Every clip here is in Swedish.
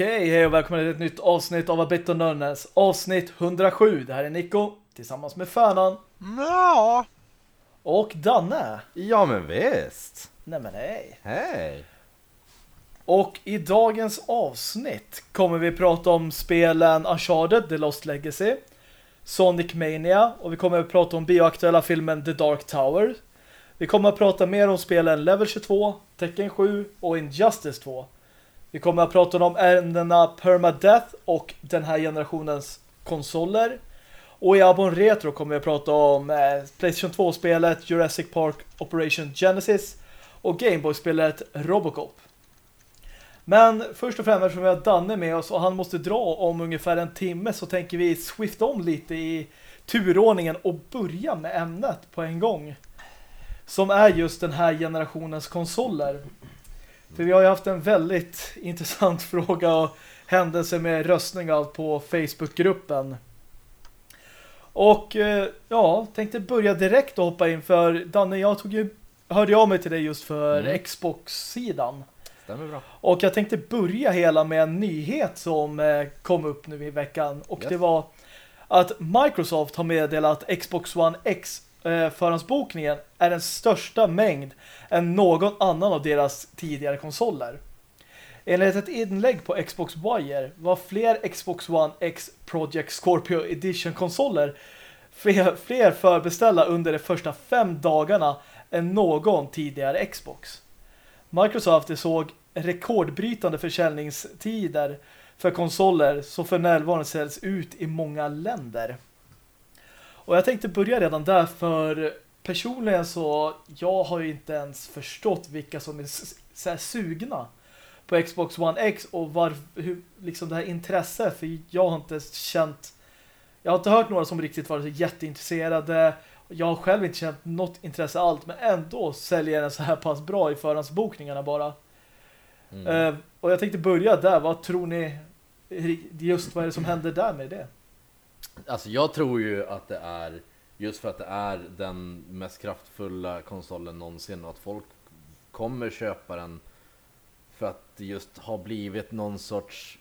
Okej, hej och välkommen till ett nytt avsnitt av A Bit of Nerdness. Avsnitt 107. Det här är Nico tillsammans med Färnan. Ja. Och Danne. Ja men visst. Nej men hej. Hej. Och i dagens avsnitt kommer vi prata om spelen Uncharted, The Lost Legacy, Sonic Mania och vi kommer att prata om bioaktuella filmen The Dark Tower. Vi kommer att prata mer om spelen Level 22, Tekken 7 och Injustice 2. Vi kommer att prata om ärendena Permadeath och den här generationens konsoler. Och i Abon Retro kommer vi att prata om eh, Playstation 2-spelet Jurassic Park Operation Genesis och Gameboy-spelet Robocop. Men först och främst eftersom vi har Danne med oss och han måste dra om ungefär en timme så tänker vi swifta om lite i turordningen och börja med ämnet på en gång. Som är just den här generationens konsoler. För vi har ju haft en väldigt intressant fråga och händelse med röstning av på Facebookgruppen. Och eh, ja, tänkte börja direkt och hoppa in för Danne, jag tog ju, hörde jag mig till dig just för Mm. Xbox-sidan. Stämmer bra. Och jag tänkte börja hela med en nyhet som eh, kom upp nu i veckan. Och Yes. det var att Microsoft har meddelat att Xbox One X eh, förhandsbokningen är den största mängd än någon annan av deras tidigare konsoler. Enligt ett inlägg på Xbox Wire var fler Xbox One X Project Scorpio Edition-konsoler fler, fler förbeställda under de första fem dagarna än någon tidigare Xbox. Microsoft såg rekordbrytande försäljningstider för konsoler som för närvarande säljs ut i många länder. Och jag tänkte börja redan där för personligen så jag har ju inte ens förstått vilka som är så sugna på Xbox One X och var, hur, liksom det här intresse för jag har inte känt jag har inte hört några som riktigt varit jätteintresserade jag har själv inte känt något intresse allt men ändå säljer den så här pass bra i förhandsbokningarna bara. Mm. Eh, och jag tänkte börja där. Vad tror ni just vad är det som händer där med det? Alltså jag tror ju att det är just för att det är den mest kraftfulla konsolen någonsin och att folk kommer köpa den för att det just har blivit någon sorts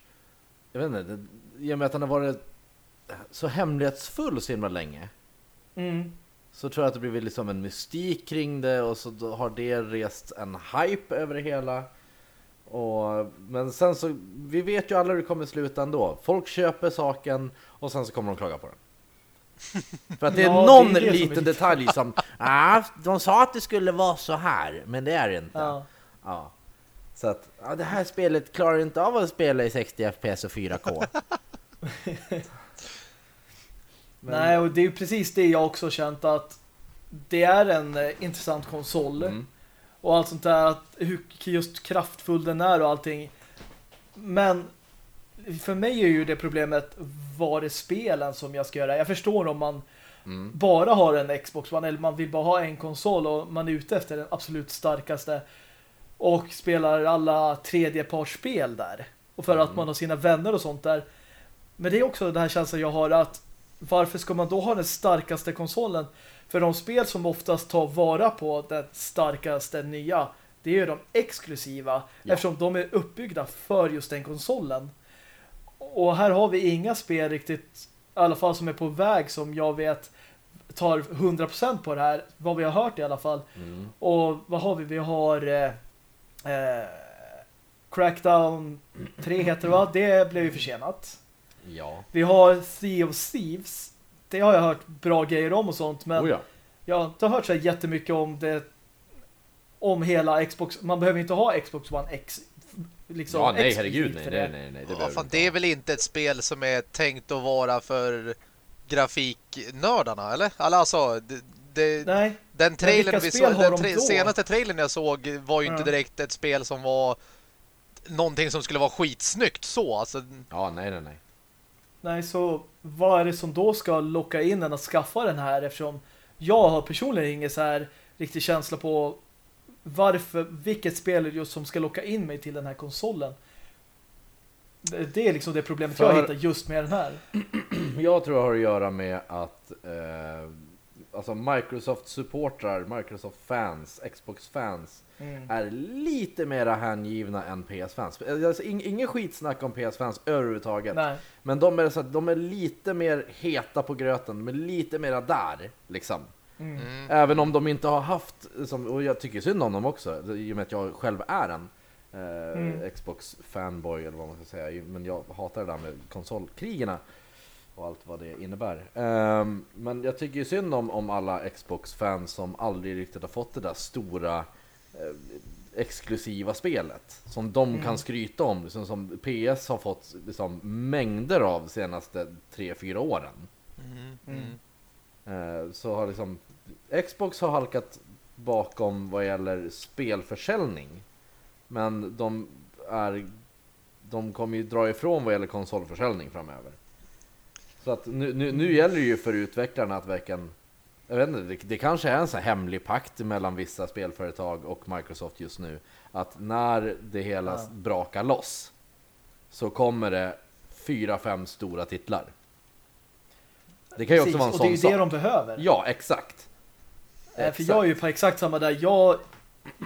jag vet inte, i och med att den har varit så hemlighetsfull så himla länge Mm. så tror jag att det blivit liksom en mystik kring det och så har det rest en hype över det hela. Och, men sen så, vi vet ju alla hur det kommer sluta ändå. Folk köper saken och sen så kommer de klaga på den. För att det är Ja, det är någon det som är liten lite- detalj som, ah, de sa att det skulle vara så här, men det är det inte. Ja. Ja. Så att, ja, det här spelet klarar inte av att spela i 60 FPS och 4K. Men- Nej, och det är ju precis det jag också känt att det är en eh, intressant konsol Mm. och allt sånt där att hur just kraftfull den är och allting. Men för mig är ju det problemet var det spelen som jag ska göra. Jag förstår om man Mm. bara har en Xbox One eller man vill bara ha en konsol och man är ute efter den absolut starkaste och spelar alla tredjepartsspel där. Och för att Mm. man har sina vänner och sånt där. Men det är också den här känslan jag har att varför ska man då ha den starkaste konsolen? För de spel som oftast tar vara på den starkaste nya, det är ju de exklusiva. Ja. Eftersom de är uppbyggda för just den konsolen. Och här har vi inga spel riktigt, i alla fall som är på väg som jag vet tar 100% på det här. Vad vi har hört i alla fall. Mm. Och vad har vi? Vi har eh, eh, Crackdown 3 heter det va? Det blev ju försenat. Ja. Vi har Sea of Thieves. Det har jag hört bra grejer om och sånt. Men Oh ja. jag har inte hört så jättemycket om det om hela Xbox. Man behöver inte ha Xbox One X. Liksom ja, nej herregud, nej, nej, det. nej, nej, det Ja, fan, inte det är väl inte ett spel som är tänkt att vara för grafiknördarna, eller? Alltså, det, det, Nej, den trailern vi såg, den de tra då? senaste trailern jag såg var ju inte Ja. direkt ett spel som var någonting som skulle vara skitsnyggt så. Alltså, Ja, nej, nej, nej. nej, så vad är det som då ska locka in en att skaffa den här? Eftersom jag har personligen ingen så här riktig känsla på varför, vilket spel är det just som ska locka in mig till den här konsolen. Det är liksom det problemet jag För- hittar just med den här. Jag tror det har att göra med att, eh, alltså Microsoft-supportrar, Microsoft-fans, Xbox-fans Mm. är lite mera hängivna än PS-fans. Alltså, ing, ingen skitsnack om PS-fans överhuvudtaget. Nej. Men de är, så att de är lite mer heta på gröten, de är lite mera där liksom. Mm. Mm. Även om de inte har haft, som, och jag tycker synd om dem också, i och med att jag själv är en eh, Mm. Xbox-fanboy eller vad man ska säga. Men jag hatar det där med konsolkrigerna och allt vad det innebär. Ehm, men jag tycker ju synd om, om alla Xbox-fans som aldrig riktigt har fått det där stora eh, exklusiva spelet som de Mm. kan skryta om, liksom, som PS har fått liksom, mängder av de senaste 3-4 åren. Mm. Mm. Mm. Eh, så har liksom Xbox har halkat bakom vad gäller spelförsäljning. Men de är de kommer ju dra ifrån vad gäller konsolförsäljning framöver. Så att nu, nu, nu gäller det ju för utvecklarna att verkligen jag vet inte, det, det kanske är en sån hemlig pakt mellan vissa spelföretag och Microsoft just nu. Att när det hela Ja. brakar loss så kommer det fyra, fem stora titlar. Det kan ju också Precis, vara en och det är sån ju sak. det de behöver. Ja, exakt. Eh, För jag är ju på exakt samma där. Jag,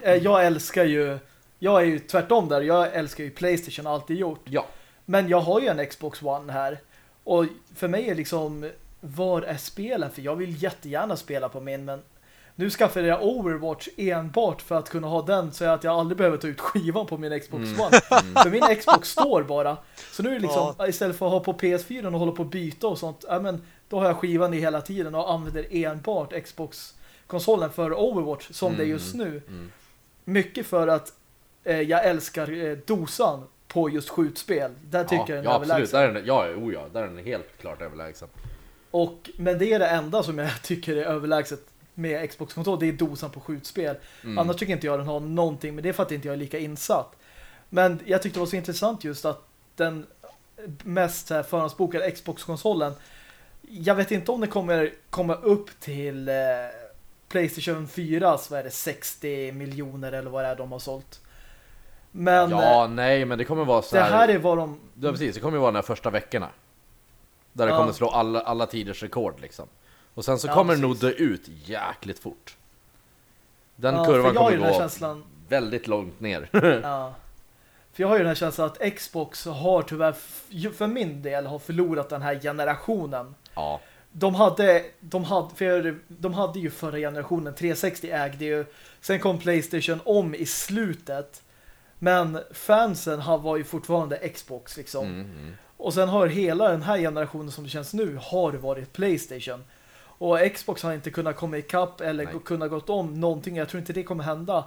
eh, jag älskar ju... Jag är ju tvärtom där. Jag älskar ju Playstation, alltid gjort. Ja, Men jag har ju en Xbox One här. Och för mig är liksom... Var är spelen? För jag vill jättegärna spela på min, men... Nu skaffade jag Overwatch enbart för att kunna ha den så att jag aldrig behöver ta ut skivan på min Xbox Mm. One. För min Xbox står bara. Så nu är det liksom, istället för att ha på PS4 och hålla på att byta och sånt, ja, men då har jag skivan i hela tiden och använder enbart Xbox-konsolen för Overwatch som det är just nu. Mm. Mycket för att eh, jag älskar eh, dosan på just skjutspel. Där tycker ja, jag den ja är absolut. överlägsen. Där är den, ja, oh ja, där är den helt klart överlägsen. Och, men det är det enda som jag tycker är överlägset med Xbox-kontroll. Det är dosan på skjutspel. Mm. Annars tycker inte jag den har någonting. Men det är för att inte jag är lika insatt. Men jag tyckte det var så intressant just att den mest här, förhandsbokade Xbox-konsolen jag vet inte om det kommer komma upp till eh, Playstation 4 så är det 60 miljoner eller vad det är de har sålt. Men ja, eh, nej, men det kommer vara så det här. är vad de... Ja, precis. Det kommer ju vara de här första veckorna. Där det Ja. kommer slå alla, alla tiders rekord liksom. Och sen så Ja, kommer det nog precis. dö ut jäkligt fort. Den Ja, kurvan kommer gå känslan... väldigt långt ner. Ja. För jag har ju den här känslan att Xbox har tyvärr för min del har förlorat den här generationen. ja. De hade, de hade, för de hade ju förra generationen, 360 ägde ju, sen kom Playstation om i slutet. Men fansen har- var ju fortfarande Xbox liksom. Mm, mm. Och sen har hela den här generationen som det känns nu har varit Playstation. Och Xbox har inte kunnat komma ikapp eller Nej. kunnat gått om någonting. Jag tror inte det kommer hända.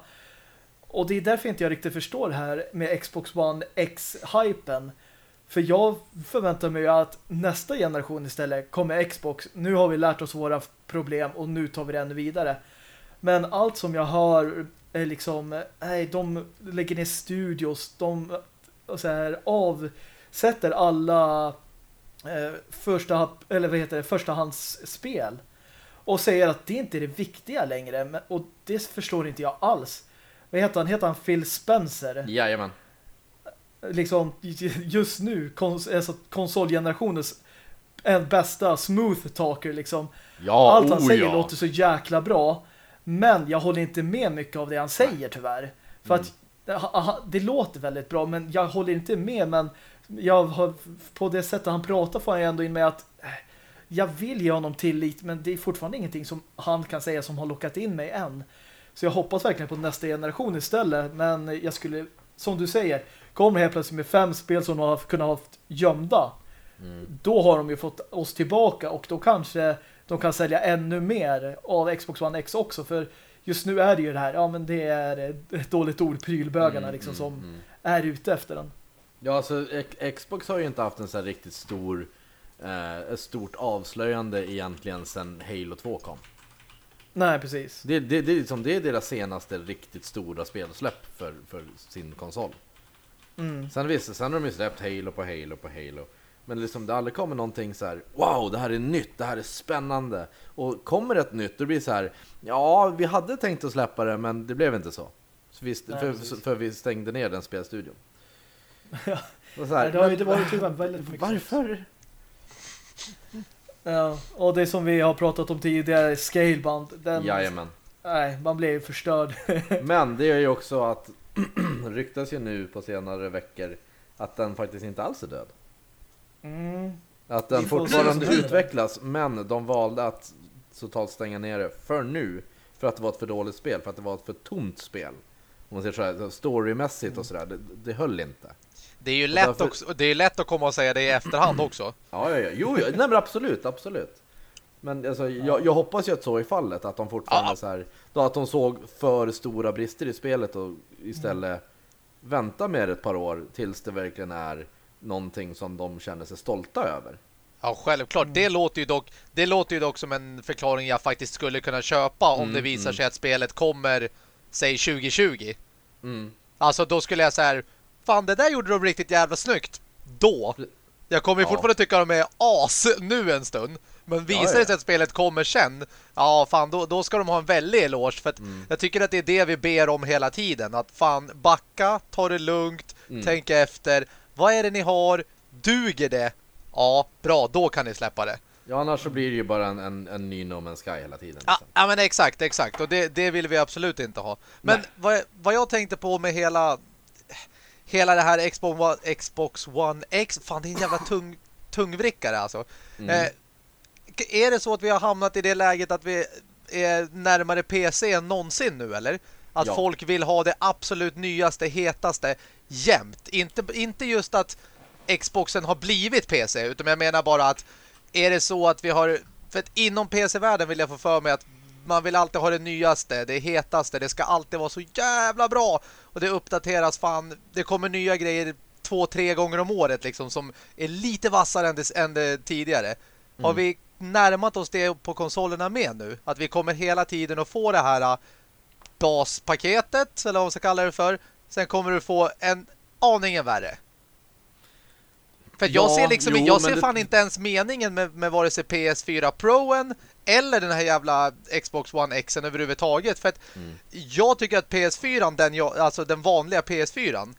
Och det är därför inte jag riktigt förstår det här med Xbox One X-hypen. För jag förväntar mig ju att nästa generation istället kommer Xbox. Nu har vi lärt oss våra problem och nu tar vi det ännu vidare. Men allt som jag hör är liksom, nej, de lägger ner studios, de så här, avsätter alla eh, första, eller vad heter det, förstahandsspel och säger att det inte är det viktiga längre. Men, och det förstår inte jag alls. Vad heter han? Heter han Phil Spencer? Jajamän liksom just nu kons alltså konsolgenerationens en bästa smooth talker liksom. Ja, Allt han oh, säger ja. låter så jäkla bra. Men jag håller inte med mycket av det han säger tyvärr. För Mm. att ha- ha- det låter väldigt bra men jag håller inte med men jag har, på det sättet han pratar får jag ändå in med att eh, jag vill ge honom tillit men det är fortfarande ingenting som han kan säga som har lockat in mig än. Så jag hoppas verkligen på nästa generation istället men jag skulle, som du säger kommer helt plötsligt med fem spel som de har kunnat ha haft gömda Mm. då har de ju fått oss tillbaka och då kanske de kan sälja ännu mer av Xbox One X också för just nu är det ju det här, ja men det är ett dåligt ord, prylbögarna Mm, liksom mm, som mm. är ute efter den. Ja, alltså Xbox har ju inte haft en så här riktigt stor eh, ett stort avslöjande egentligen sen Halo 2 kom. Nej, precis. Det, det, det, är liksom, det är deras senaste riktigt stora spelsläpp för, för sin konsol. Mm. Sen visst, sen har de ju släppt Halo på Halo på Halo. Men liksom det aldrig kommer någonting så här. Wow, det här är nytt, det här är spännande. Och kommer ett nytt, då blir det så här. Ja, vi hade tänkt att släppa det, men det blev inte så. så vi, Nej, för, för vi stängde ner den spelstudion. Ja. Och så här, Nej, det har ju men- det var ju tyvärr väldigt mycket. Varför? Ja, och det som vi har pratat om tidigare, scaleband. Den, Jajamän. Nej, man blir ju förstörd. Men det är ju också att ryktas ju nu på senare veckor att den faktiskt inte alls är död. Mm. Att den fortfarande utvecklas, men de valde att totalt stänga ner det för nu. För att det var ett för dåligt spel, för att det var ett för tomt spel. Om man säger så här, storymässigt och sådär, det, det höll inte. Det är ju lätt, därför- också, det är lätt att komma och säga det i efterhand också. Ja, ja, ja. Jo, jo. Nej, men absolut, absolut. Men alltså, jag, jag hoppas ju att så är fallet, att de fortfarande Ja. så här, då att de såg för stora brister i spelet och istället vänta med ett par år tills det verkligen är någonting som de känner sig stolta över. Ja, självklart. Det låter ju dock det låter ju dock som en förklaring jag faktiskt skulle kunna köpa om Mm, det visar mm. sig att spelet kommer, säg 2020. Mm. Alltså då skulle jag säga fan det där gjorde de riktigt jävla snyggt. Då. Jag kommer ju Ja. fortfarande tycka de är as nu en stund. Men visar Ja, ja. det sig att spelet kommer sen, ja fan då, då ska de ha en väldig eloge. För att Mm. jag tycker att det är det vi ber om hela tiden. Att fan backa, ta det lugnt, Mm. tänk efter. Vad är det ni har? Duger det? Ja, bra, då kan ni släppa det. Ja, annars så blir det ju bara en, en, en ny No Man's Sky hela tiden. Ja, Liksom. men exakt, exakt. Och det, det vill vi absolut inte ha. Men Nej. vad, vad jag tänkte på med hela hela det här Xbox One, Xbox One X, fan det är en jävla tung, tungvrickare alltså. Mm. Eh, är det så att vi har hamnat i det läget att vi är närmare PC än någonsin nu, eller? Att Ja. folk vill ha det absolut nyaste, hetaste jämt. Inte, inte just att Xboxen har blivit PC, utan jag menar bara att är det så att vi har... För att inom PC-världen vill jag få för mig att man vill alltid ha det nyaste, det hetaste, det ska alltid vara så jävla bra. Och det uppdateras fan, det kommer nya grejer två, tre gånger om året liksom som är lite vassare än det, än det tidigare. Har vi närmat oss det på konsolerna med nu? Att vi kommer hela tiden att få det här äh, baspaketet, eller vad man ska kalla det för. Sen kommer du få en aningen värre. För jag Ja, ser liksom, jo, jag ser det- fan inte ens meningen med, med vare sig PS4 Proen eller den här jävla Xbox One Xen överhuvudtaget. För att jag tycker att PS4, den, jag, alltså den vanliga PS4,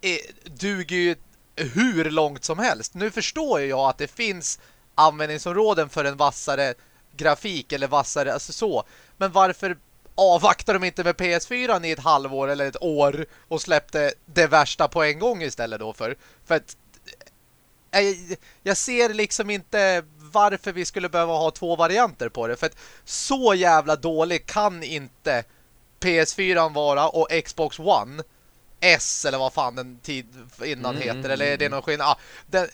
är, duger ju hur långt som helst. Nu förstår jag att det finns användningsområden för en vassare grafik eller vassare, alltså så. Men varför avvaktar de inte med PS4 i ett halvår eller ett år och släppte det värsta på en gång istället då för? För att jag, jag ser liksom inte varför vi skulle behöva ha två varianter på det. För att så jävla dålig kan inte PS4 vara och Xbox One S eller vad fan den tid innan Mm, heter. Eller är det någon skillnad? Ja, den,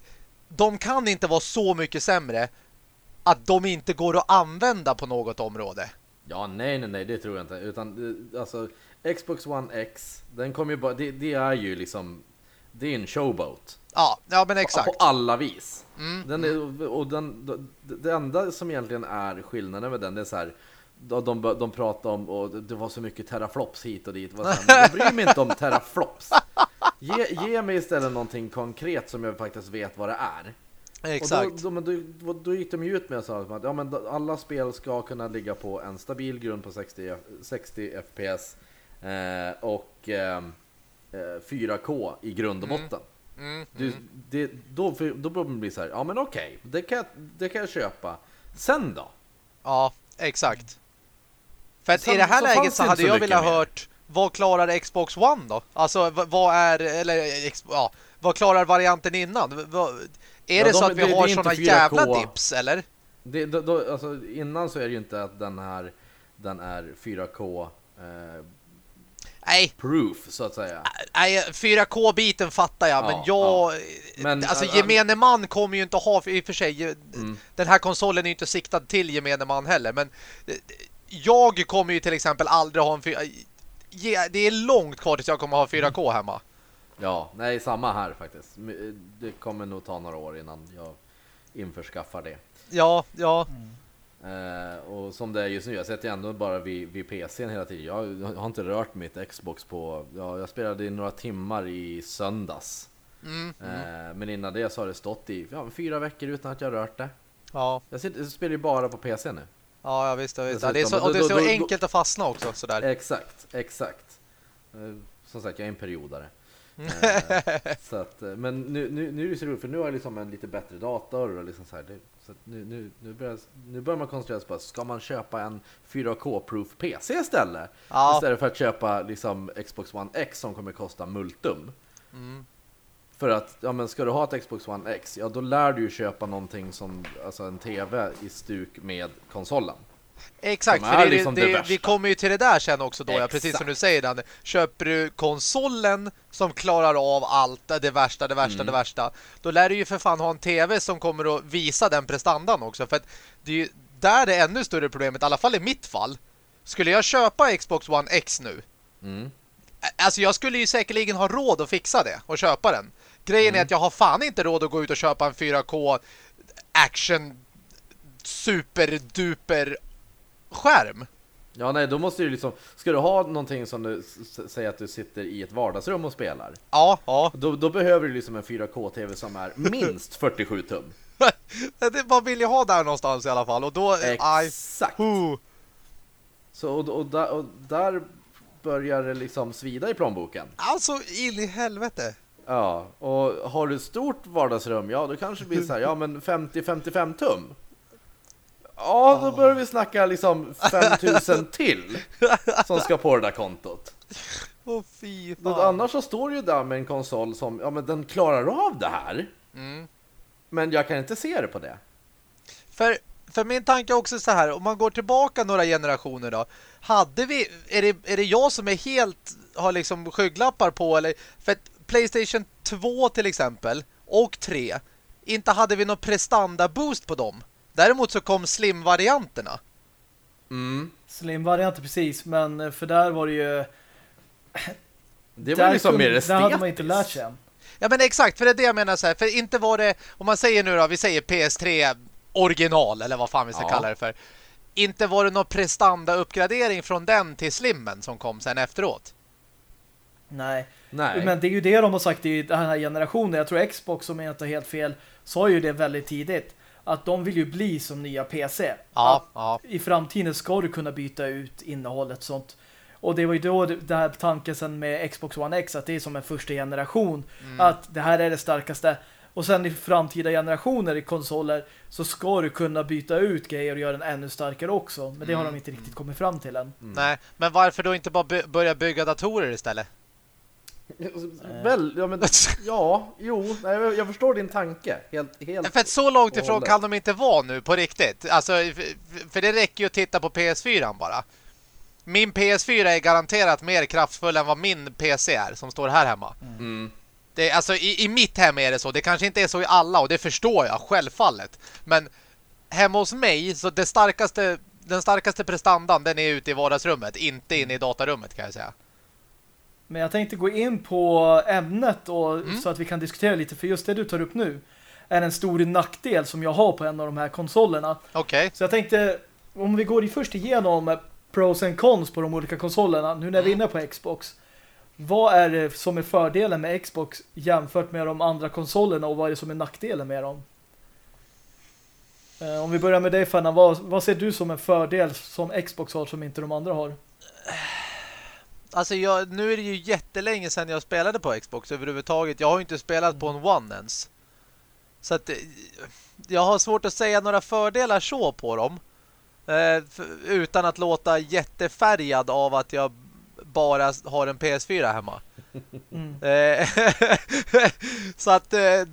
de kan inte vara så mycket sämre att de inte går att använda på något område. Ja, nej, nej, nej, det tror jag inte. Utan eh, alltså, Xbox One X, den kommer ju bara, det, det är ju liksom, det är en showboat. Ja, ja men exakt. På alla vis. Mm. Den är, och den, det, enda som egentligen är skillnaden med den, det är så här. De, de, de pratar om, och det var så mycket teraflops hit och dit. Vad Jag bryr mig inte om teraflops. Ge, ge mig istället någonting konkret som jag faktiskt vet vad det är. Exakt. Och då, då, då, då, gick de ju ut med och sa att ja, men alla spel ska kunna ligga på en stabil grund på 60, F- 60 FPS eh, och eh, 4K i grund och Mm. botten. Mm, Du, det, då, då börjar man bli så här, ja men okej, det, kan, jag- det kan jag köpa. Sen då? Ja, exakt. För att Sen- i det här så läget så hade så jag velat hört vad klarar Xbox One då? Alltså vad är eller ja, vad klarar varianten innan? Vad, är Ja, det de- så att vi det- har 4K. jävla dips eller? Det, då, då, alltså, innan så är det ju inte att den här den är 4K eh, Nej, proof så att säga. nej 4K-biten fattar jag, men Ja, jag... Men, alltså äh, gemene man kommer ju inte ha, i och för sig, Mm. den här konsolen är ju inte siktad till gemene man heller, men eh, jag kommer ju till exempel aldrig ha en... fy- ge- Det är långt kvar tills jag kommer ha 4K hemma. Ja, nej samma här faktiskt. Det kommer nog ta några år innan jag införskaffar det. Ja, ja. Eh, och som det är just nu, jag sitter ju ändå bara vid, vid PCn hela tiden. Jag har inte rört mitt Xbox på, ja, jag spelade i några timmar i söndags. Mm, Eh, men innan det så har det stått i ja, fyra veckor utan att jag rört det. ja. Jag, sitter, jag spelar ju bara på PC nu. Ja, ja visst. Visst. Ja, det är så, och det är då- så då- då- enkelt att fastna också. Sådär. Exakt, exakt. Eh, som sagt, jag är en periodare. Eh, så att, men nu, nu, nu är det så roligt, för nu har jag liksom en lite bättre dator och liksom så här, det, Så nu, nu, nu, börjar, nu börjar man koncentrera sig på, ska man köpa en 4K-proof PC istället? Ja. Istället för att köpa liksom Xbox One X som kommer kosta multum. Mm. För att, ja men ska du ha ett Xbox One X, ja då lär du ju köpa någonting som, alltså en TV i stuk med konsolen. Exakt, Som för det, liksom det det, vi kommer ju till det där sen också då, ja, precis som du säger Dan. Köper du konsolen som klarar av allt, det värsta, det värsta, Mm. det värsta, då lär du ju för fan ha en TV som kommer att visa den prestandan också. För att det är ju där det är ännu större problemet, i alla fall i mitt fall. Skulle jag köpa Xbox One X nu, Mm. Alltså jag skulle ju säkerligen ha råd att fixa det och köpa den. Grejen är att jag har fan inte råd att gå ut och köpa en 4K action superduper skärm. Ja nej, då måste du liksom, ska du ha någonting som du säger att du sitter i ett vardagsrum och spelar, Ja, ja. då, då behöver du liksom en 4K-TV som är minst 47 tum. det vad vill jag ha där någonstans i alla fall. Och då... Aj, Exakt! huh. Så, och, och, där, och där börjar det liksom svida i plånboken. Alltså, in i helvete. Ja, och har du ett stort vardagsrum, ja då kanske det blir så här, ja men 50-55 tum. Ja, då börjar vi snacka liksom 5000 till som ska på det där kontot. Åh fy fan. annars så står du ju där med en konsol som, ja men den klarar av det här. Mm. Men jag kan inte se det på det. För, för min tanke är också så här, om man går tillbaka några generationer då, hade vi, är det, är det jag som är helt, har liksom skygglappar på, eller, för att Playstation 2 till exempel, och 3, inte hade vi någon prestanda-boost på dem. Däremot så kom slim-varianterna. Mm. Slim-varianter precis, men eh, för där var det ju... Det var där liksom kunde- mer Där estetiskt. hade man inte lärt sig än. Ja men exakt, för det är det jag menar så här, för inte var det, om man säger nu då, vi säger PS3 original, eller vad fan vi ska Ja. kalla det för. Inte var det någon prestanda-uppgradering från den till slimmen som kom sen efteråt. Nej. Nej. Men det är ju det de har sagt i den här generationen. Jag tror Xbox, om jag inte har helt fel, sa ju det väldigt tidigt. Att de vill ju bli som nya PC. Ja, ja. I framtiden ska du kunna byta ut innehållet sånt. Och det var ju då det här tanken sen med Xbox One X att det är som en första generation. Mm. Att det här är det starkaste. Och sen i framtida generationer i konsoler så ska du kunna byta ut grejer och göra den ännu starkare också. Men det har Mm. de inte riktigt kommit fram till än. Nej, men varför då inte bara by- börja bygga datorer istället? Väl, ja, men, ja, jo, nej, jag- förstår din tanke. Helt, helt. För att så långt ifrån hållet. kan de inte vara nu på riktigt. Alltså, f- för det räcker ju att titta på PS4 bara. Min PS4 är garanterat mer kraftfull än vad min PC är som står här hemma. Mm. Det, är- alltså, i, I mitt hem är det så. Det kanske inte är så i alla och det förstår jag självfallet. Men hemma hos mig så det starkaste, den starkaste prestandan den är ute i vardagsrummet. Inte inne i datarummet kan jag säga. Men jag tänkte gå in på ämnet och, Mm. så att vi kan diskutera lite. För just det du tar upp nu är en stor nackdel som jag har på en av de här konsolerna. Okej. Så jag tänkte, om vi går i först igenom pros and cons på de olika konsolerna. Nu när vi är inne på Xbox. Vad är det som är fördelen med Xbox jämfört med de andra konsolerna och vad är det som är nackdelen med dem? Eh, Om vi börjar med dig Fanna, vad, vad ser du som en fördel som Xbox har som inte de andra har? Alltså jag, nu är det ju jättelänge sedan jag spelade på Xbox överhuvudtaget. Jag har ju inte spelat på en One ens. Så att eh, jag har svårt att säga några fördelar så på dem. Eh, utan att låta jättefärgad av att jag bara har en PS4 hemma. Mm. Eh, så att eh,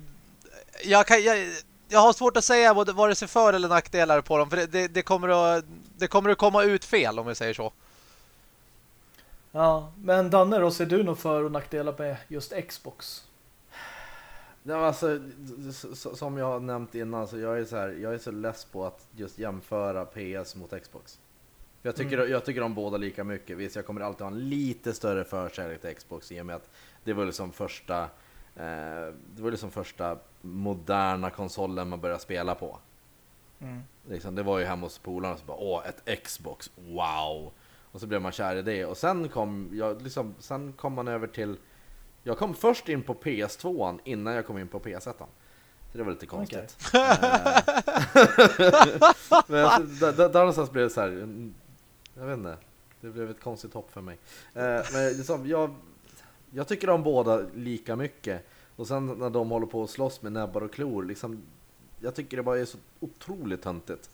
jag, kan, jag, jag har svårt att säga vad vare sig för eller nackdelar på dem. För det, det, det, kommer att, det kommer att komma ut fel om vi säger så. Ja, men Danne då, ser du något för- och nackdelar med just Xbox? Ja, men alltså, som jag har nämnt innan, så jag är så här, jag är så less på att just jämföra PS mot Xbox. För Jag tycker, jag tycker om båda lika mycket. Visst, jag kommer alltid ha en lite större förkärlek till Xbox i och med att det var liksom första, eh, det var liksom första moderna konsolen man började spela på. Mm. Liksom, det var ju hemma hos polarna så bara åh, ett Xbox, wow! Och så blev man kär i det. Och sen kom, jag, liksom, sen kom man över till Jag kom först in på PS2 innan jag kom in på PS1 Så det var lite konstigt. Eh, Men alltså, där, där, någonstans blev det så här. Jag vet inte. Det blev ett konstigt hopp för mig. Eh, Men liksom, jag Jag tycker om båda lika mycket. Och sen när de håller på att slåss med näbbar och klor liksom jag tycker det bara är så otroligt töntigt.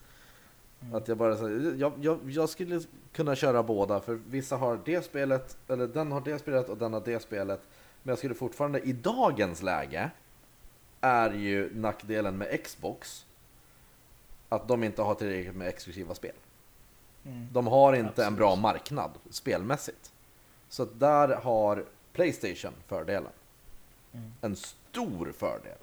Mm. Att jag bara säger, jag, jag, jag skulle kunna köra båda, för vissa har det spelet, eller den har det spelet och den har det spelet. Men jag skulle fortfarande, i dagens läge, är ju nackdelen med Xbox att de inte har tillräckligt med exklusiva spel. Mm. De har inte Absolut. en bra marknad spelmässigt. Så där har Playstation fördelen. Mm. En stor fördel.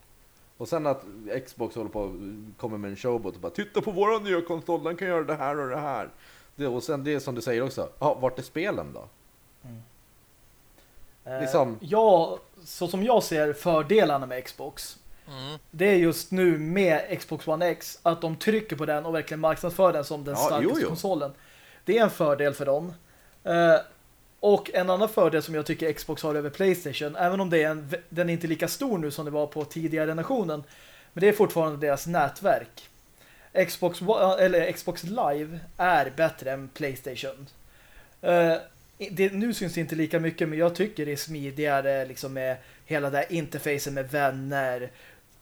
Och sen att Xbox håller på kommer med en showbot och bara Titta på våran nya konsol, den kan göra det här och det här. Det, och sen det som du säger också, ja, vart är spelen då? Mm. Liksom... Eh, ja, så som jag ser fördelarna med Xbox mm. det är just nu med Xbox One X att de trycker på den och verkligen marknadsför den som den ja, starkaste jo, jo. konsolen. Det är en fördel för dem. Eh, och en annan fördel som jag tycker Xbox har över Playstation, även om det är en, den är inte lika stor nu som det var på tidigare generationen, men det är fortfarande deras nätverk. Xbox, eller Xbox Live är bättre än Playstation. Uh, det, nu syns det inte lika mycket, men jag tycker det är smidigare liksom med hela det här interfacen med vänner.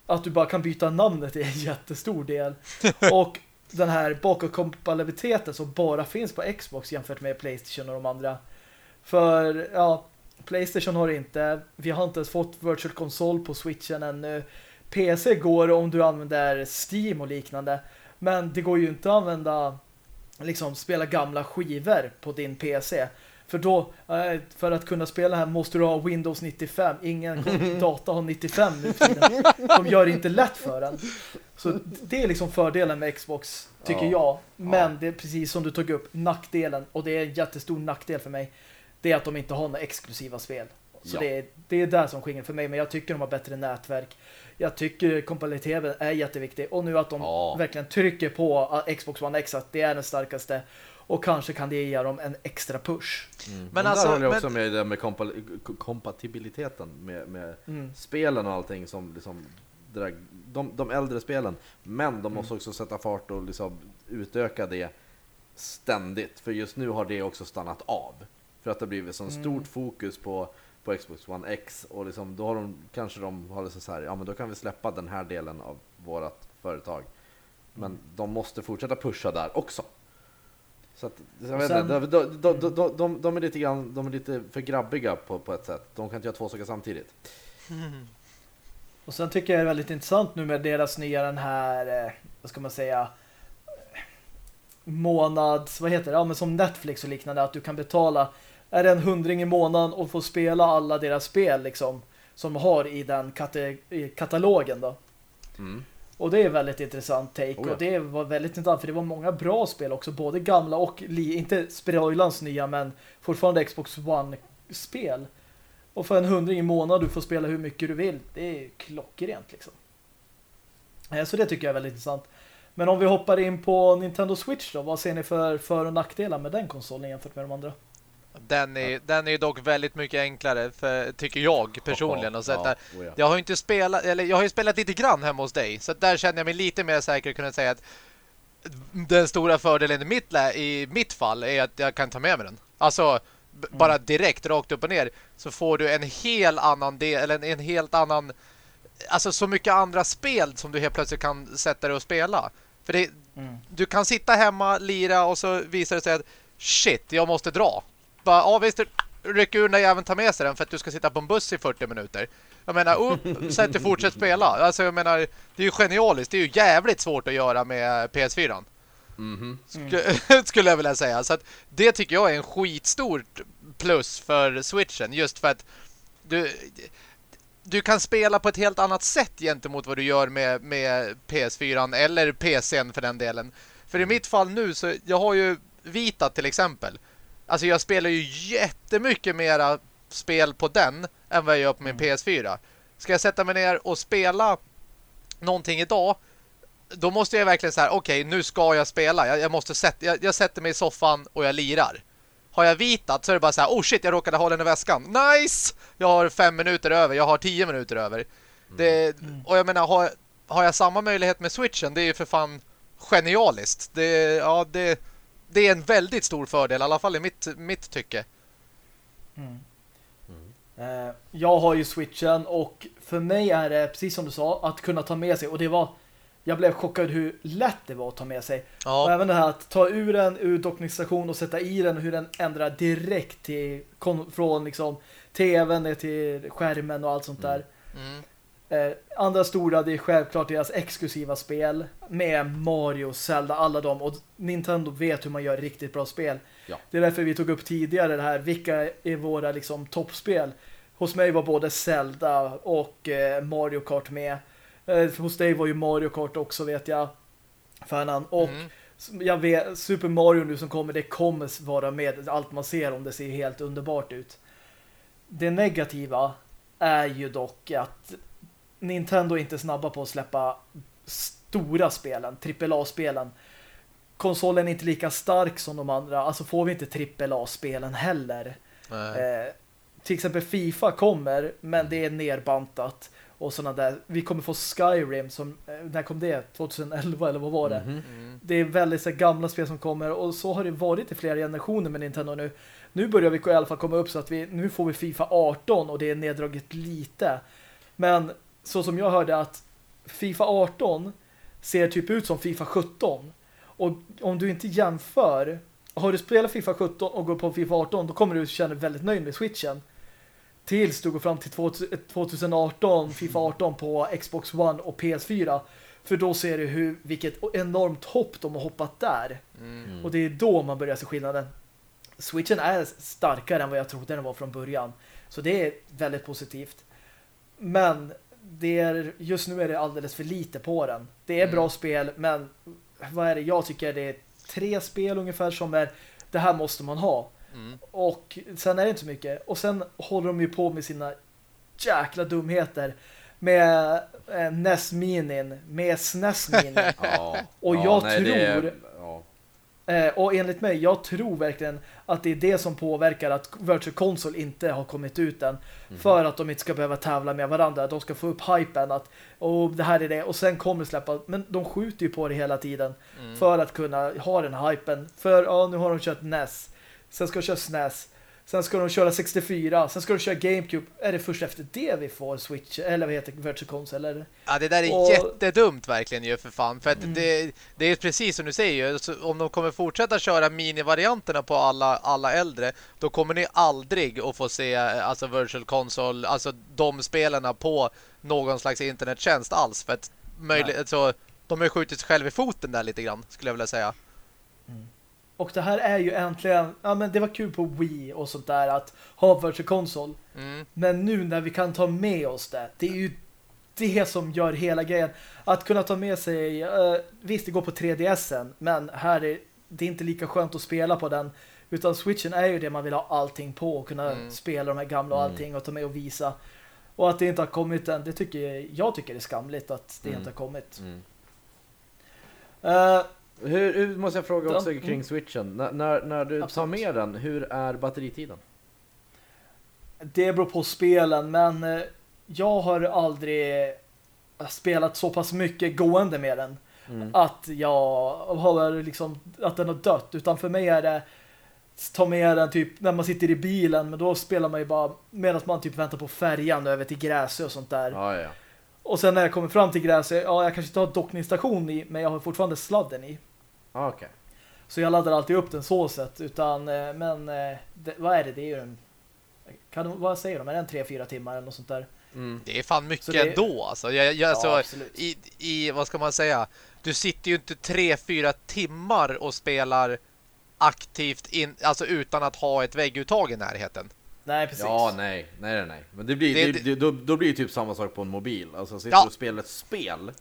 Att du bara kan byta namnet är en jättestor del. och den här bakåtkompatibiliteten som bara finns på Xbox jämfört med Playstation och de andra för, ja, Playstation har inte, vi har inte ens fått Virtual Console på Switchen ännu. PC går om du använder Steam och liknande. Men det går ju inte att använda, liksom spela gamla skivor på din PC. För då, eh, för att kunna spela här måste du ha Windows 95. Ingen data har 95 nu De gör det inte lätt för en. Så det är liksom fördelen med Xbox, tycker ja. jag. Men ja. det är precis som du tog upp, nackdelen. Och det är en jättestor nackdel för mig det är att de inte har några exklusiva spel. Så ja. det, är, det är där som skiljer för mig. Men jag tycker de har bättre nätverk. Jag tycker kompatibiliteten är jätteviktig. Och nu att de ja. verkligen trycker på Xbox One X att det är den starkaste. Och kanske kan det ge dem en extra push. Mm. Men, alltså, där håller jag också men... med det med kompa kompatibiliteten med, med mm. spelen och allting som liksom de, de äldre spelen. Men de måste mm. också sätta fart och liksom utöka det ständigt. För just nu har det också stannat av. För att det har blivit så mm. stort fokus på, på Xbox One X och liksom, då har de, kanske de har liksom så här, ja men då kan vi släppa den här delen av vårt företag. Men mm. de måste fortsätta pusha där också. Så att, jag vet sen, inte, de, de, de, de, de, är lite grann, de är lite för grabbiga på, på ett sätt. De kan inte göra två saker samtidigt. Och sen tycker jag det är väldigt intressant nu med deras nya den här, eh, vad ska man säga, månads, vad heter det? Ja, men som Netflix och liknande, att du kan betala är det en hundring i månaden och få spela alla deras spel liksom som de har i den kat i katalogen då. Mm. Och det är väldigt intressant take oh ja. och det var väldigt intressant för det var många bra spel också, både gamla och inte Spiralans nya men fortfarande Xbox One-spel. Och för en hundring i månaden du får spela hur mycket du vill. Det är klockrent liksom. Eh, så det tycker jag är väldigt intressant. Men om vi hoppar in på Nintendo Switch då, vad ser ni för för- och nackdelar med den konsolen jämfört med de andra? Den är, ja. den är dock väldigt mycket enklare för, tycker jag personligen. Och så ja, oh ja. Jag har inte spelat, eller jag har ju spelat lite grann hemma hos dig. Så där känner jag mig lite mer säker att kunna säga att den stora fördelen i mitt, i mitt fall är att jag kan ta med mig den. Alltså, mm. bara direkt, rakt upp och ner så får du en hel annan del, eller en helt annan alltså så mycket andra spel som du helt plötsligt kan sätta dig och spela. För det, mm. du kan sitta hemma, lira och så visar det sig att shit, jag måste dra bara, ja visst, ryck ur när jäveln tar med sig den för att du ska sitta på en buss i 40 minuter. Jag menar, upp, sätt dig fortsätt spela. Alltså jag menar, det är ju genialiskt. Det är ju jävligt svårt att göra med PS4. Mm -hmm. Skulle jag vilja säga. Så att det tycker jag är en skitstort plus för Switchen. Just för att du, du kan spela på ett helt annat sätt gentemot vad du gör med, med PS4 eller PCn för den delen. För i mitt fall nu så jag har ju Vita till exempel. Alltså jag spelar ju jättemycket mera spel på den än vad jag gör på min mm. PS4. Ska jag sätta mig ner och spela någonting idag då måste jag verkligen säga, okej, okay, nu ska jag spela. Jag, jag måste sätta, jag, jag, sätter mig i soffan och jag lirar. Har jag vitat så är det bara så här, oh shit, jag råkade ha den i väskan. Nice! Jag har fem minuter över, jag har tio minuter över. Det, mm. och jag menar, har, har jag samma möjlighet med Switchen, det är ju för fan genialiskt. Det, ja, det, det är en väldigt stor fördel, i alla fall i mitt, mitt tycke. Mm. Mm. jag har ju Switchen och för mig är det, precis som du sa, att kunna ta med sig. Och det var jag blev chockad hur lätt det var att ta med sig. Ja. Och även det här att ta ur den ur dockningsstation och sätta i den och hur den ändrar direkt till, från liksom tvn ner till skärmen och allt sånt där. Mm. Eh, andra stora, det är självklart deras exklusiva spel med Mario, Zelda, alla dem. Och Nintendo vet hur man gör riktigt bra spel. Ja. Det är därför vi tog upp tidigare det här, vilka är våra liksom toppspel? Hos mig var både Zelda och eh, Mario Kart med. Eh, hos dig var ju Mario Kart också vet jag. Fanan. Och Mm. jag vet, Super Mario nu som kommer, det kommer vara med. Allt man ser om det ser helt underbart ut. Det negativa är ju dock att Nintendo inte är snabba på att släppa stora spelen, AAA-spelen. Konsolen är inte lika stark som de andra, alltså får vi inte AAA-spelen heller. Eh, till exempel FIFA kommer, men det är nerbantat och sådana där. Vi kommer få Skyrim som, eh, när kom det? 2011 eller vad var det? Mhm. Mm. Det är väldigt så här, gamla spel som kommer och så har det varit i flera generationer med Nintendo nu. Nu börjar vi i alla fall komma upp så att vi, nu får vi FIFA 18 och det är neddraget lite. Men så som jag hörde att FIFA 18 ser typ ut som FIFA 17. Och om du inte jämför, har du spelat FIFA 17 och går på FIFA 18 då kommer du känna dig väldigt nöjd med Switchen. Tills du går fram till 2018, FIFA 18 på Xbox One och PS4. För då ser du hur, vilket enormt hopp de har hoppat där. Mm. Och det är då man börjar se skillnaden. Switchen är starkare än vad jag trodde den var från början. Så det är väldigt positivt. Men det är, just nu är det alldeles för lite på den. Det är bra Mm. spel, men vad är det? Jag tycker det är tre spel ungefär som är det här måste man ha. Mm. Och sen är det inte så mycket. Och sen håller de ju på med sina jäkla dumheter med eh, NES Minin, med SNES Minin. Ja. Och ja, jag nej, det är- tror- ja. Eh, och enligt mig, jag tror verkligen att det är det som påverkar att Virtual Console inte har kommit ut än. Mhm. För att de inte ska behöva tävla med varandra. De ska få upp hypen att och det här är det. Och sen kommer släppa. Men de skjuter ju på det hela tiden. Mm. För att kunna ha den hypen. För ja, nu har de kört NES. Sen ska de köra SNES. Sen ska de köra 64. Sen ska de köra GameCube. Är det först efter det vi får Switch? Eller vad heter? Virtual Console? Eller? Ja, det där är Och- jättedumt verkligen ju för fan. För Mm. det, det är precis som du säger ju. Om de kommer fortsätta köra minivarianterna på alla, alla äldre, då kommer ni aldrig att få se alltså Virtual Console, alltså de spelarna på någon slags internettjänst alls. För att möjligt, alltså, de har ju skjutit sig själv i foten där lite grann, skulle jag vilja säga. Och det här är ju äntligen... Ja, men det var kul på Wii och sånt där att ha Virtual Console. Mm. Men nu när vi kan ta med oss det, det är ju det som gör hela grejen. Att kunna ta med sig, eh, visst det går på 3DSen, men här är det är inte lika skönt att spela på den. Utan Switchen är ju det man vill ha allting på och kunna Mm. spela de här gamla och Mm. allting och ta med och visa. Och att det inte har kommit än, det tycker jag, jag tycker det är skamligt att det Mm. inte har kommit. Mm. Eh, Hur, hur måste jag fråga också Mm. kring switchen? När, när, när du tar Absolut. med den, hur är batteritiden? Det beror på spelen, men eh, jag har aldrig spelat så pass mycket gående med den Mm. att jag har liksom att den har dött, utan för mig är det ta med den typ när man sitter i bilen, men då spelar man ju bara medan man typ väntar på färjan över till Gräsö och sånt där. Ja, ja. Och sen när jag kommer fram till Gräsö, ja jag kanske inte har dockningsstation i, men jag har fortfarande sladden i. Ah, Okej. Så jag laddar alltid upp den så sett, utan eh, men eh, det, vad är det? Det är ju en kan, vad säger de? Är det en 3-4 timmar eller något sånt där? Mm. Det är fan mycket det- ändå alltså. Jag, jag, alltså absolut. i, i, vad ska man säga? Du sitter ju inte 3-4 timmar och spelar aktivt in, alltså utan att ha ett vägguttag i närheten. Nej, precis. Ja, nej, nej, nej, nej. Men det blir, Det- det, det, då, då blir det typ samma sak på en mobil. Alltså sitter Ja. du och spelar ett spel,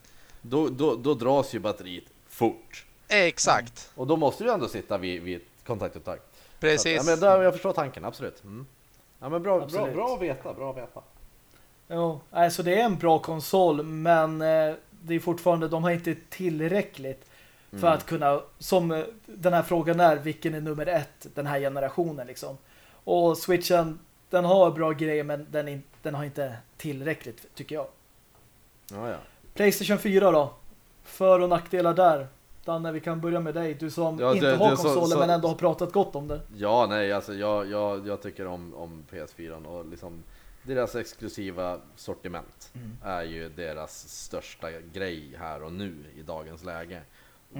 då, då, då dras ju batteriet fort. Exakt. Och då måste du ändå sitta vid, vid ett kontaktuttag. Så att, Precis. Ja, men där, jag förstår tanken, absolut. Mm. Ja, men bra, bra, Absolut. bra att veta, bra att veta. Jo, alltså det är en bra konsol, men eh, det är fortfarande, de har inte tillräckligt för Mm. att kunna, som eh, den här frågan är, vilken är nummer ett den här generationen liksom. Och Switchen, den har bra grejer, men den, är, den har inte tillräckligt, tycker jag. Ja, ja. Playstation 4 då? För- och nackdelar där. Danne, vi kan börja med dig. Du som Ja, inte det- har det- så- konsolen så- men ändå har pratat gott om det. Ja, nej, alltså jag, jag, jag tycker om, om PS4 och liksom deras exklusiva sortiment är ju deras största grej här och nu i dagens läge.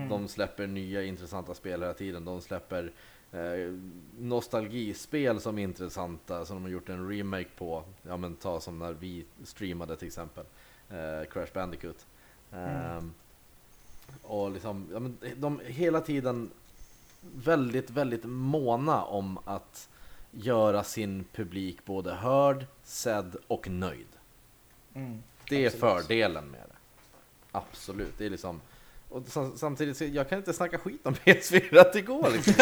De släpper nya intressanta spel hela tiden. De släpper eh, nostalgispel som är intressanta som de har gjort en remake på. Ja men ta som när vi streamade till exempel. Eh, Crash Bandicoot. Ehm, och liksom, ja, men de hela tiden väldigt, väldigt måna om att göra sin publik både hörd, sedd och nöjd. Mm. Det är Absolut. fördelen med det. Absolut, det är liksom och sam- samtidigt, jag kan inte snacka skit om PS4 att det går liksom.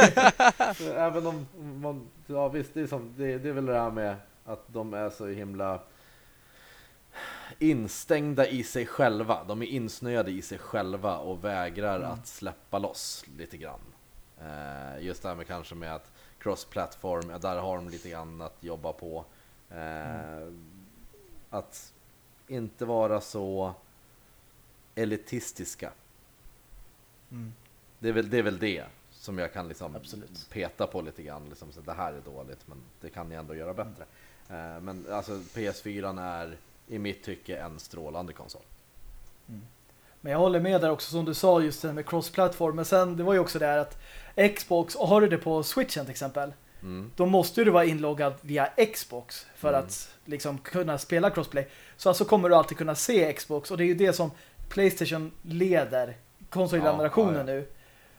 Även om man, ja visst, det är, som, det, det är väl det här med att de är så himla instängda i sig själva. De är insnöade i sig själva och vägrar att släppa loss lite grann. Eh, just det här med kanske med att cross-platform, ja, där har de lite grann att jobba på. Eh, Att inte vara så elitistiska. Mm. Det är väl det, är väl det som jag kan liksom Absolut. peta på lite grann. Liksom, så det här är dåligt, men det kan ni ändå göra bättre. Eh, men alltså PS4 är i mitt tycke en strålande konsol. Men jag håller med där också som du sa just det med cross-platform. Men sen det var ju också det här att Xbox, och har du det på Switchen till exempel, Mm. då måste du vara inloggad via Xbox för Mm. att liksom kunna spela crossplay. Så alltså kommer du alltid kunna se Xbox och det är ju det som Playstation leder konsolgenerationen Ja, ja, ja. nu.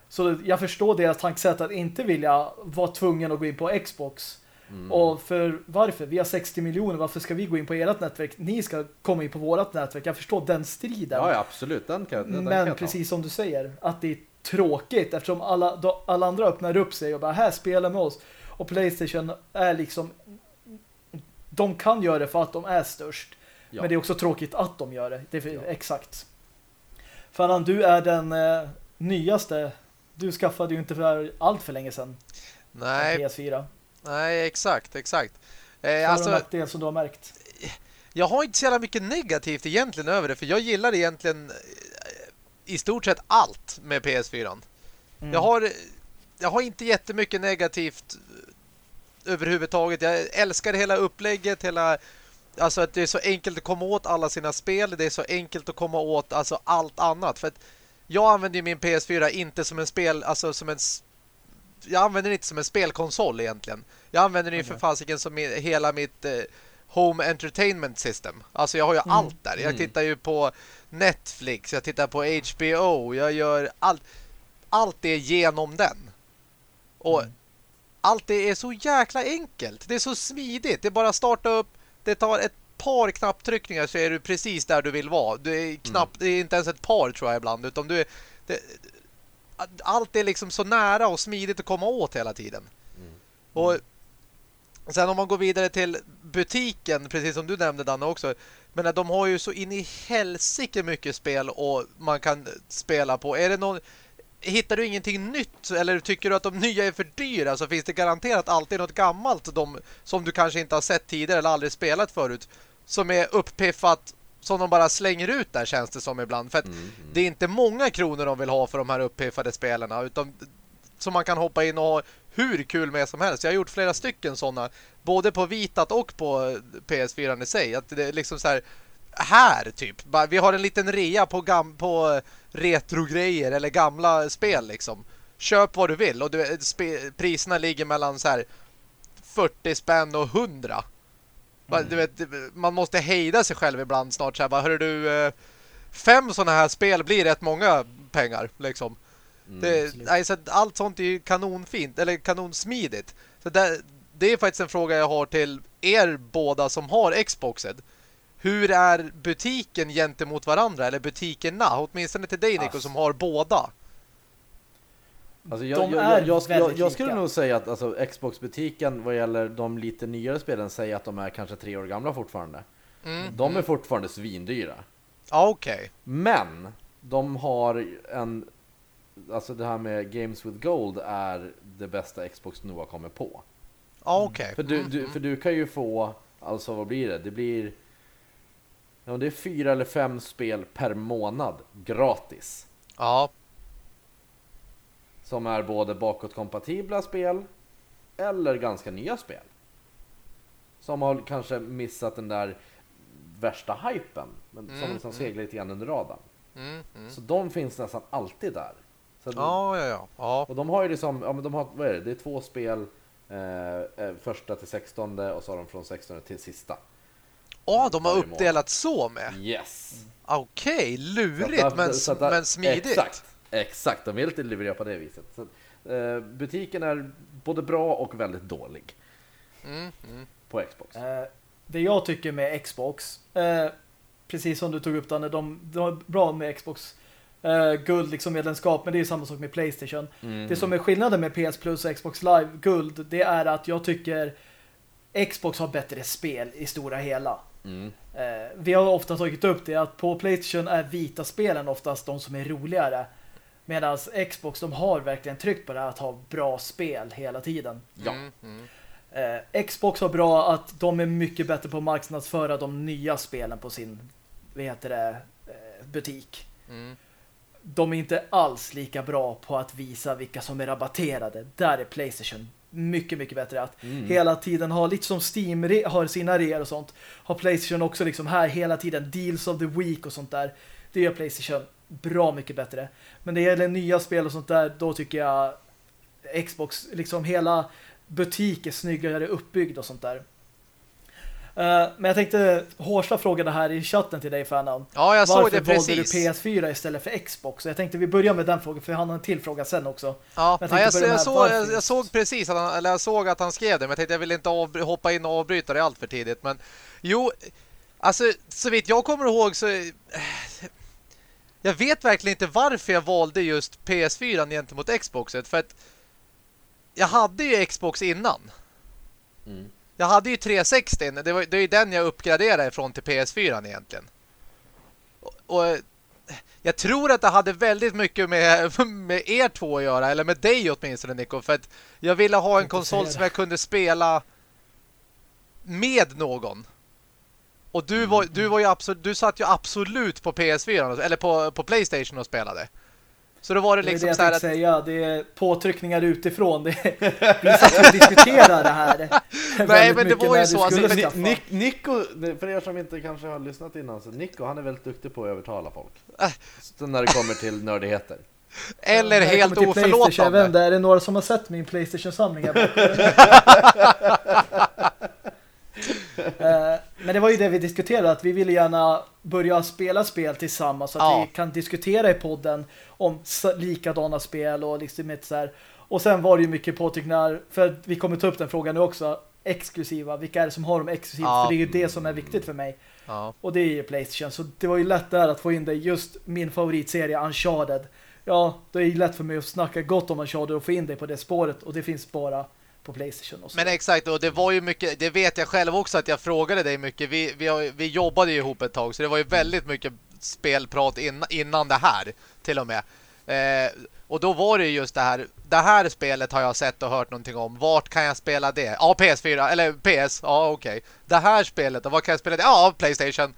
Så jag förstår deras tankesätt att inte vilja vara tvungen att gå in på Xbox. Mm. Och för varför? Vi har 60 miljoner, varför ska vi gå in på ert nätverk? Ni ska komma in på vårt nätverk. Jag förstår den striden. Ja, ja, absolut. Den kan, den, den kan Men ta. precis som du säger, att det är tråkigt eftersom alla, då, alla andra öppnar upp sig och bara här spelar med oss. Och Playstation är liksom de kan göra det för att de är störst. Ja. Men det är också tråkigt att de gör det. det är för, Ja. Exakt. Fannan, du är den eh, nyaste. Du skaffade ju inte för allt för länge sedan Nej, PS4. Nej, exakt, exakt. Eh, alltså, nackdel som du har märkt. jag har inte så jävla mycket negativt egentligen över det, för jag gillar egentligen eh, i stort sett allt med PS4. Mm. Jag har jag har inte jättemycket negativt eh, överhuvudtaget. Jag älskar hela upplägget, hela alltså att det är så enkelt att komma åt alla sina spel, det är så enkelt att komma åt alltså allt annat för att jag använder ju min PS4 inte som en spel alltså som en jag använder den inte som en spelkonsol egentligen. Jag använder den ju för fasiken som hela mitt eh, home entertainment system. Alltså jag har ju Mm. allt där. Jag Mm. tittar ju på Netflix, jag tittar på HBO, jag gör allt allt det genom den. Och Mm. allt det är så jäkla enkelt. Det är så smidigt. Det är bara starta upp. Det tar ett par knapptryckningar så är du precis där du vill vara. Du är knappt, det är inte ens ett par tror jag ibland. Utan du är, det, allt är liksom så nära och smidigt att komma åt hela tiden. Och sen om man går vidare till butiken, precis som du nämnde Danne också. Men de har ju så in i helsike mycket spel och man kan spela på. Är det någon hittar du ingenting nytt eller tycker du att de nya är för dyra så finns det garanterat alltid något gammalt de, som du kanske inte har sett tidigare eller aldrig spelat förut som är uppiffat som de bara slänger ut där känns det som ibland för att Mm, mm. det är inte många kronor de vill ha för de här uppiffade spelarna utan som man kan hoppa in och ha hur kul med som helst. Jag har gjort flera stycken sådana både på Vitat och på PS4 i sig att det är liksom så här här typ. Vi har en liten rea på, gam på retrogrejer eller gamla spel liksom. Köp vad du vill och du, priserna ligger mellan så här 40 spänn och 100. Du vet, man måste hejda sig själv ibland snart så här, bara, hörru du eh, fem sådana här spel blir rätt många pengar liksom. Mm. Det, nej, så allt sånt är ju kanonfint eller kanonsmidigt. Så det, det är faktiskt en fråga jag har till er båda som har Xboxet. Hur är butiken gentemot varandra eller butikerna? Åtminstone till dig Nico Ass. som har båda. Alltså jag, De jag, är jag, jag, jag, skulle lika. nog säga att alltså, Xbox-butiken vad gäller de lite nyare spelen säger att de är kanske tre år gamla fortfarande. Mm. De är fortfarande svindyra. Ja, Okej. Men de har en... Alltså det här med Games with Gold är det bästa Xbox nu har kommit på. Ja, okej. För du, Mm, du, mm. för du kan ju få, alltså vad blir det? Det blir... Ja, det är fyra eller fem spel per månad gratis. Ja, Som är både bakåtkompatibla spel eller ganska nya spel. som har kanske missat den där värsta hypen, men som Mm, liksom mm. seglar lite grann under radarn. Mm, mm. Så de finns nästan alltid där. Så Ja, ja, ja. ja. Och de har ju liksom, ja men de har, vad är det, det är två spel, eh, eh, första till sextonde och så har de från sextonde till sista. Ja, de har uppdelat så med. Yes! Okej, Så lurigt att- men, där- men smidigt. Exakt, exakt, de är lite luriga på det viset. Så, eh, butiken är både bra och väldigt dålig Mm, mm. på Xbox. Eh, det jag tycker med Xbox, eh, precis som du tog upp Danne, de, de är bra med Xbox eh, guld liksom medlemskap, men det är samma sak med Playstation. Mm. Det som är skillnaden med PS Plus och Xbox Live guld, det är att jag tycker Xbox har bättre spel i stora hela. Mm. Eh, vi har ofta tagit upp det att på Playstation är vita spelen oftast de som är roligare. Medan Xbox, de har verkligen tryckt på det här att ha bra spel hela tiden. Ja. Mm, mm. Eh, Xbox har bra att de är mycket bättre på att marknadsföra de nya spelen på sin vad heter det, eh, butik. Mm. De är inte alls lika bra på att visa vilka som är rabatterade. Där är Playstation mycket, mycket bättre att Mm. hela tiden ha, lite som Steam har sina reor och sånt, har Playstation också liksom här hela tiden deals of the week och sånt där. Det gör Playstation bra mycket bättre. Men det gäller nya spel och sånt där, då tycker jag Xbox, liksom hela butik är snyggare uppbyggd och sånt där. Eh, men jag tänkte, Hårsta frågade här i chatten till dig, Fanan. Ja, jag såg Varför det valde precis. du PS4 istället för Xbox? Så jag tänkte vi börjar med den frågan, för han har en till fråga sen också. Ja, Jag jag, jag, såg, varför jag, såg precis att han, eller jag såg att han skrev det, men jag tänkte jag vill inte hoppa in och avbryta det allt för tidigt. Men jo, alltså så vitt jag kommer ihåg så eh, jag vet verkligen inte varför jag valde just PS4 gentemot Xboxet för att jag hade ju Xbox innan. Mm. Jag hade ju 360, det, var, det är ju den jag uppgraderade ifrån till PS4 egentligen. Och, och jag tror att det hade väldigt mycket med, med er två att göra, eller med dig åtminstone Nico, för att jag ville ha en konsol som jag kunde spela med någon. Och du var, du var ju absolut, du satt ju absolut på PS4 eller på, på Playstation och spelade. Så då var det Det är liksom det jag så här att säga. Det är påtryckningar utifrån. Det är, vi satt och diskuterade det här. Nej, men det var ju så, alltså. Nick, Nico, för er som inte kanske har lyssnat innan, så Nico han är väldigt duktig på att övertala folk. Äh. Så när det kommer till nördigheter. eller det helt oförlåtande. inte, Är det några som har sett min Playstation-samling? Eh, Men det var ju det vi diskuterade, att vi ville gärna börja spela spel tillsammans så att Ja. vi kan diskutera i podden om likadana spel och liksom ett så här. Och sen var det ju mycket påtryckningar, för vi kommer ta upp den frågan nu också, exklusiva, vilka är det som har dem exklusivt? Ja. För det är ju det som är viktigt för mig. Ja. Och det är ju Playstation. Så det var ju lätt där att få in det. Just min favoritserie Uncharted. Ja, det är ju lätt för mig att snacka gott om Uncharted och få in det på det spåret. Och det finns bara på Playstation. Och så. Men exakt, och det var ju mycket, det vet jag själv också att jag frågade dig mycket. Vi, vi, har- vi jobbade ju ihop ett tag, så det var ju väldigt mycket spelprat innan, innan det här, till och med. Eh, och då var det ju just det här, det här spelet har jag sett och hört någonting om. Vart kan jag spela det? Ja, PS4, eller PS, ja okej. Det här spelet, och vad kan jag spela det? Ja, Playstation.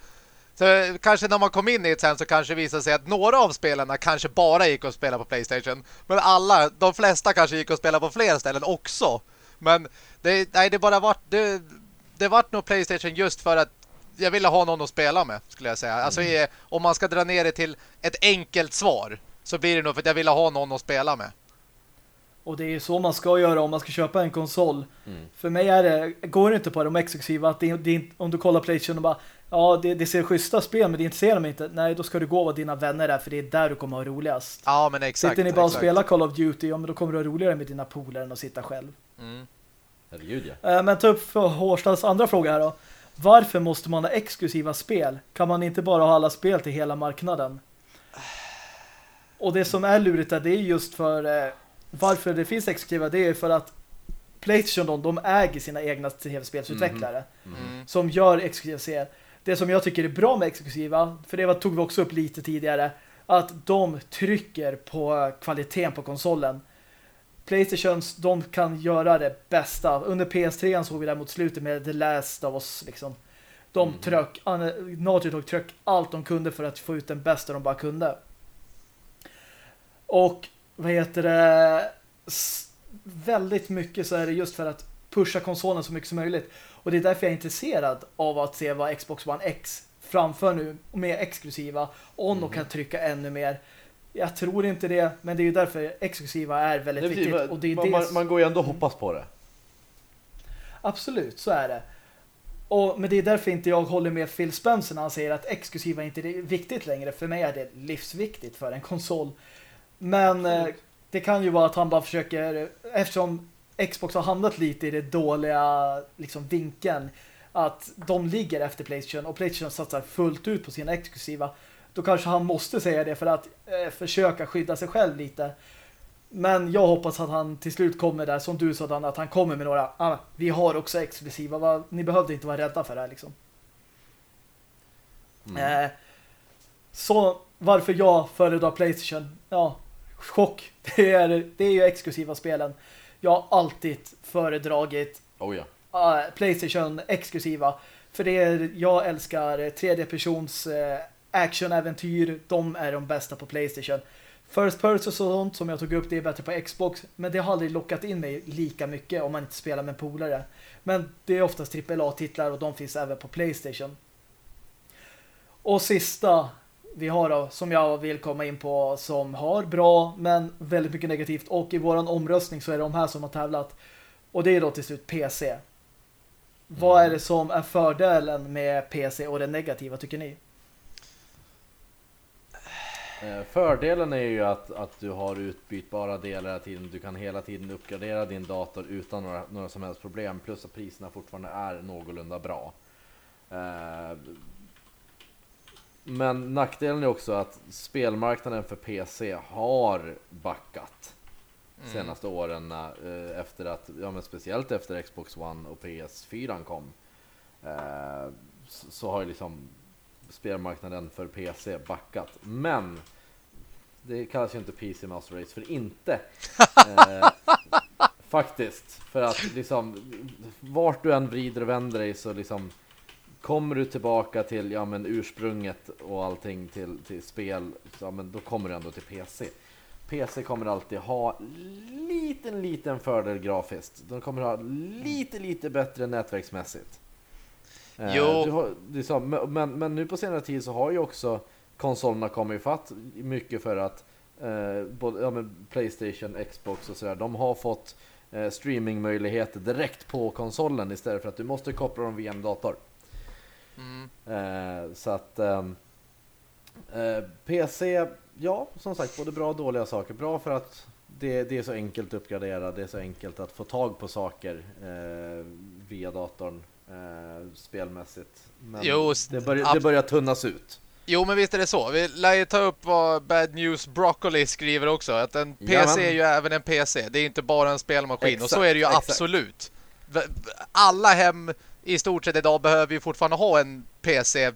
Så kanske när man kom in i det sen så kanske det visade sig att några av spelarna kanske bara gick att spela på Playstation. Men alla, de flesta kanske gick att spela på fler ställen också. Men det, nej, det bara vart det, det vart nog Playstation just för att jag ville ha någon att spela med, skulle jag säga. Alltså i- om man ska dra ner det till ett enkelt svar så blir det nog för att jag ville ha någon att spela med. Och det är ju så man ska göra om man ska köpa en konsol. Mm. För mig är det, går det inte på de exklusiva att det, det, om du kollar Playstation och bara ja, det, det ser schyssta spel men det intresserar mig inte. Nej, då ska du gå vad dina vänner är för det är där du kommer ha roligast. Ja, men exakt. Sitter ni bara och exakt. spelar Call of Duty, ja men då kommer du ha roligare med dina polare än att sitta själv. Mm. Herregud ja. Eh, Men ta upp för Hårstads andra fråga här då. Varför måste man ha exklusiva spel? Kan man inte bara ha alla spel till hela marknaden? Och det som är lurigt där, det är just för eh, varför det finns exklusiva, det är för att Playstation de, de äger sina egna tv-spelsutvecklare Mm. som gör exklusiva serier. Det som jag tycker är bra med exklusiva, för det tog vi också upp lite tidigare, att de trycker på kvaliteten på konsolen. Playstations, de kan göra det bästa. Under PS3 såg vi där mot slutet med The Last of Us liksom. De Mm. tröck, Naughty Dog tröck allt de kunde för att få ut den bästa de bara kunde. Och vad heter det? Väldigt mycket så är det just för att pusha konsolen så mycket som möjligt. Och det är därför jag är intresserad av att se vad Xbox One X framför nu med exklusiva. Om mm. de kan trycka ännu mer. Jag tror inte det, men det är ju därför exklusiva är väldigt det viktigt. Och det är man, det... man går ju ändå och hoppas på det. Absolut, så är det. Och, men det är därför inte jag håller med Phil Spencer när han säger att exklusiva inte är viktigt längre. För mig är det livsviktigt för en konsol. Men eh, det kan ju vara att han bara försöker, eftersom Xbox har hamnat lite i det dåliga liksom, vinkeln att de ligger efter Playstation och Playstation satsar fullt ut på sina exklusiva då kanske han måste säga det för att eh, försöka skydda sig själv lite. Men jag hoppas att han till slut kommer där, som du sa Dan, att han kommer med några, ah, vi har också exklusiva, va? ni behövde inte vara rädda för det här liksom. Mm. Eh, så varför jag föredrar Playstation, ja, chock. Det är, det är ju exklusiva spelen. Jag har alltid föredragit oh ja. uh, Playstation exklusiva. För det är, jag älskar tredje persons uh, action-äventyr. De är de bästa på Playstation. First person och sånt som jag tog upp, det är bättre på Xbox. Men det har aldrig lockat in mig lika mycket om man inte spelar med polare. Men det är oftast AAA-titlar och de finns även på Playstation. Och sista vi har då, som jag vill komma in på som har bra men väldigt mycket negativt och i våran omröstning så är det de här som har tävlat och det är då till slut PC. Mm. Vad är det som är fördelen med PC och det negativa tycker ni? Eh, fördelen är ju att, att du har utbytbara delar hela tiden. Du kan hela tiden uppgradera din dator utan några, några som helst problem. Plus att priserna fortfarande är någorlunda bra. Eh, men nackdelen är också att spelmarknaden för PC har backat mm. senaste åren eh, efter att, ja men speciellt efter Xbox One och PS4 kom. Eh, så har ju liksom spelmarknaden för PC backat. Men det kallas ju inte PC Master Race för inte. Eh, faktiskt. För att liksom vart du än vrider och vänder dig så liksom Kommer du tillbaka till ja, men ursprunget och allting till, till spel, ja, men då kommer du ändå till PC. PC kommer alltid ha liten, liten fördel grafiskt. De kommer ha lite, lite bättre nätverksmässigt. Eh, jo. Har, liksom, men, men nu på senare tid så har ju också konsolerna kommit ifatt mycket för att eh, både ja, men Playstation, Xbox och sådär, de har fått eh, streamingmöjligheter direkt på konsolen istället för att du måste koppla dem via en dator. Mm. Eh, så att ehm, eh, PC, ja som sagt både bra och dåliga saker. Bra för att det, det, är så enkelt att uppgradera, det är så enkelt att få tag på saker eh, via datorn eh, spelmässigt. Men jo, det, börjar, det börjar tunnas ut. Jo, men visst är det så. Vi lär ju ta upp vad Bad News Broccoli skriver också. Att en PC Jamen. är ju även en PC. Det är inte bara en spelmaskin. Exakt, och så är det ju exakt. absolut. Alla hem i stort sett idag behöver ju fortfarande ha en PC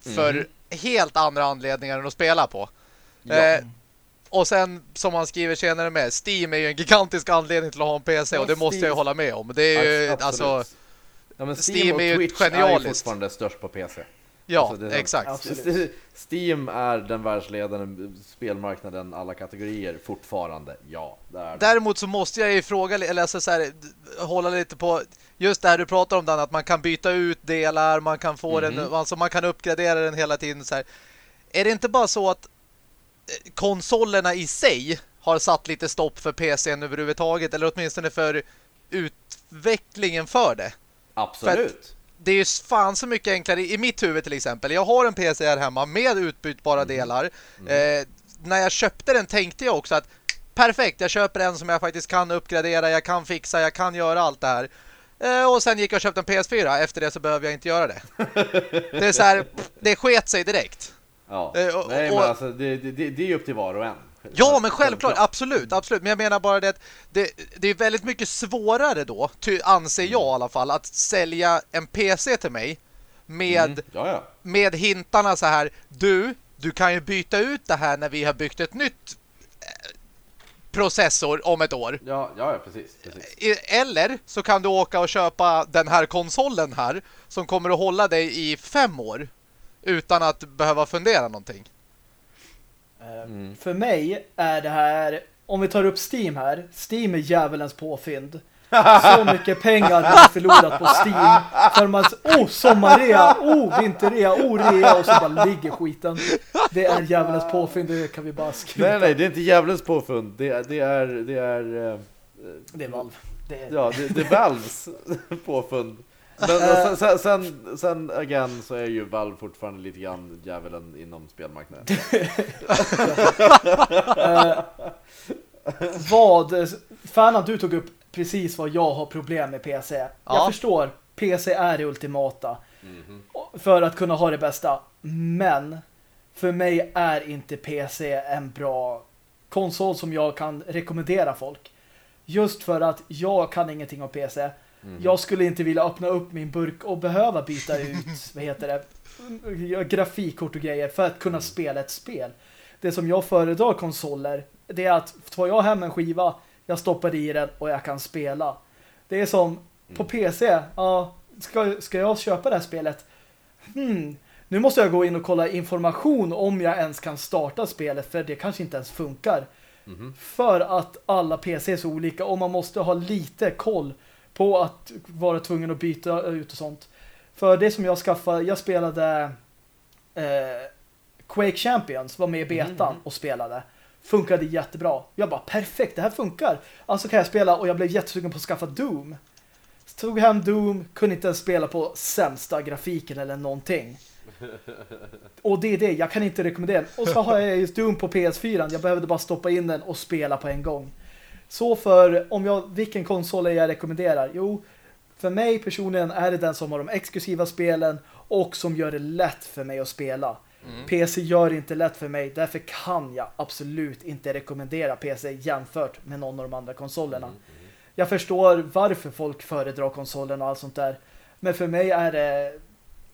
för mm. helt andra anledningar än att spela på. Ja. Eh, och sen, som han skriver senare med, Steam är ju en gigantisk anledning till att ha en PC ja, och det Steam. måste jag ju hålla med om. Det är ju, Absolut. alltså... Ja, Steam, Steam är ju Twitch genialiskt. är ju fortfarande störst på PC. Ja, alltså exakt. Steam är den världsledande spelmarknaden alla kategorier fortfarande. Ja, det är det. Däremot så måste jag ju fråga, eller alltså så här, hålla lite på just det här du pratar om, Dan, att man kan byta ut delar, man kan få mm den, alltså man kan uppgradera den hela tiden. Så här. Är det inte bara så att eh, konsolerna i sig har satt lite stopp för PCn överhuvudtaget, eller åtminstone för utvecklingen för det? Absolut. För det är ju fan så mycket enklare i mitt huvud till exempel. Jag har en PC här hemma med utbytbara mm. delar. Mm. Eh, när jag köpte den tänkte jag också att perfekt, jag köper en som jag faktiskt kan uppgradera, jag kan fixa, jag kan göra allt det här. Eh, och sen gick jag och köpte en PS4. Efter det så behöver jag inte göra det. det är så här, det sket sig direkt. Ja, eh, och, nej men alltså det, det, det är upp till var och en. Ja, men självklart, absolut, absolut. Men jag menar bara det att det, det är väldigt mycket svårare då, ty, anser jag i alla fall, att sälja en PC till mig med, mm. ja, ja. med hintarna så här, du, du kan ju byta ut det här när vi har byggt ett nytt processor om ett år. Ja, ja, precis, precis. Eller så kan du åka och köpa den här konsolen här som kommer att hålla dig i fem år utan att behöva fundera någonting. Mm. För mig är det här, om vi tar upp Steam här, Steam är djävulens påfynd. Så mycket pengar jag förlorat på Steam. För man, oh, sommarrea, oh, vinterrea, oh, rea. Och så bara ligger skiten. Det är djävulens påfund, det kan vi bara skruta. Nej, nej, det är inte djävulens påfund. Det, är- det är, det är, eh, Det är Valve. Det är, ja, det, det är Valves påfund. Men sen, sen, sen, again så är ju Valve fortfarande lite grann djävulen inom spelmarknaden. Eh, vad, Färnan, du tog upp precis vad jag har problem med PC. Jag Ja. förstår, PC är det ultimata. För att kunna ha det bästa. Men för mig är inte PC en bra konsol som jag kan rekommendera folk. Just för att jag kan ingenting om PC. Jag skulle inte vilja öppna upp min burk och behöva byta ut, vad heter det, grafikkort och grejer för att kunna spela ett spel. Det som jag föredrar konsoler, det är att tar jag hem en skiva, jag stoppar i den och jag kan spela. Det är som på PC, ja, ska, ska jag köpa det här spelet? Hmm, nu måste jag gå in och kolla information om jag ens kan starta spelet för det kanske inte ens funkar. För att alla PC är så olika och man måste ha lite koll på att vara tvungen att byta ut och sånt. För det som jag skaffade, jag spelade eh, Quake Champions, var med i betan och spelade. Funkade jättebra. Jag bara, perfekt, det här funkar. Alltså kan jag spela och jag blev jättesugen på att skaffa Doom. Tog hem Doom, kunde inte ens spela på sämsta grafiken eller någonting. Och det är det, jag kan inte rekommendera den. Och så har jag just Doom på PS4, jag behövde bara stoppa in den och spela på en gång. Så för, om jag, vilken konsol jag rekommenderar? Jo, för mig personligen är det den som har de exklusiva spelen och som gör det lätt för mig att spela. PC gör det inte lätt för mig, därför kan jag absolut inte rekommendera PC jämfört med någon av de andra konsolerna. Jag förstår varför folk föredrar konsolen och allt sånt där. Men för mig är det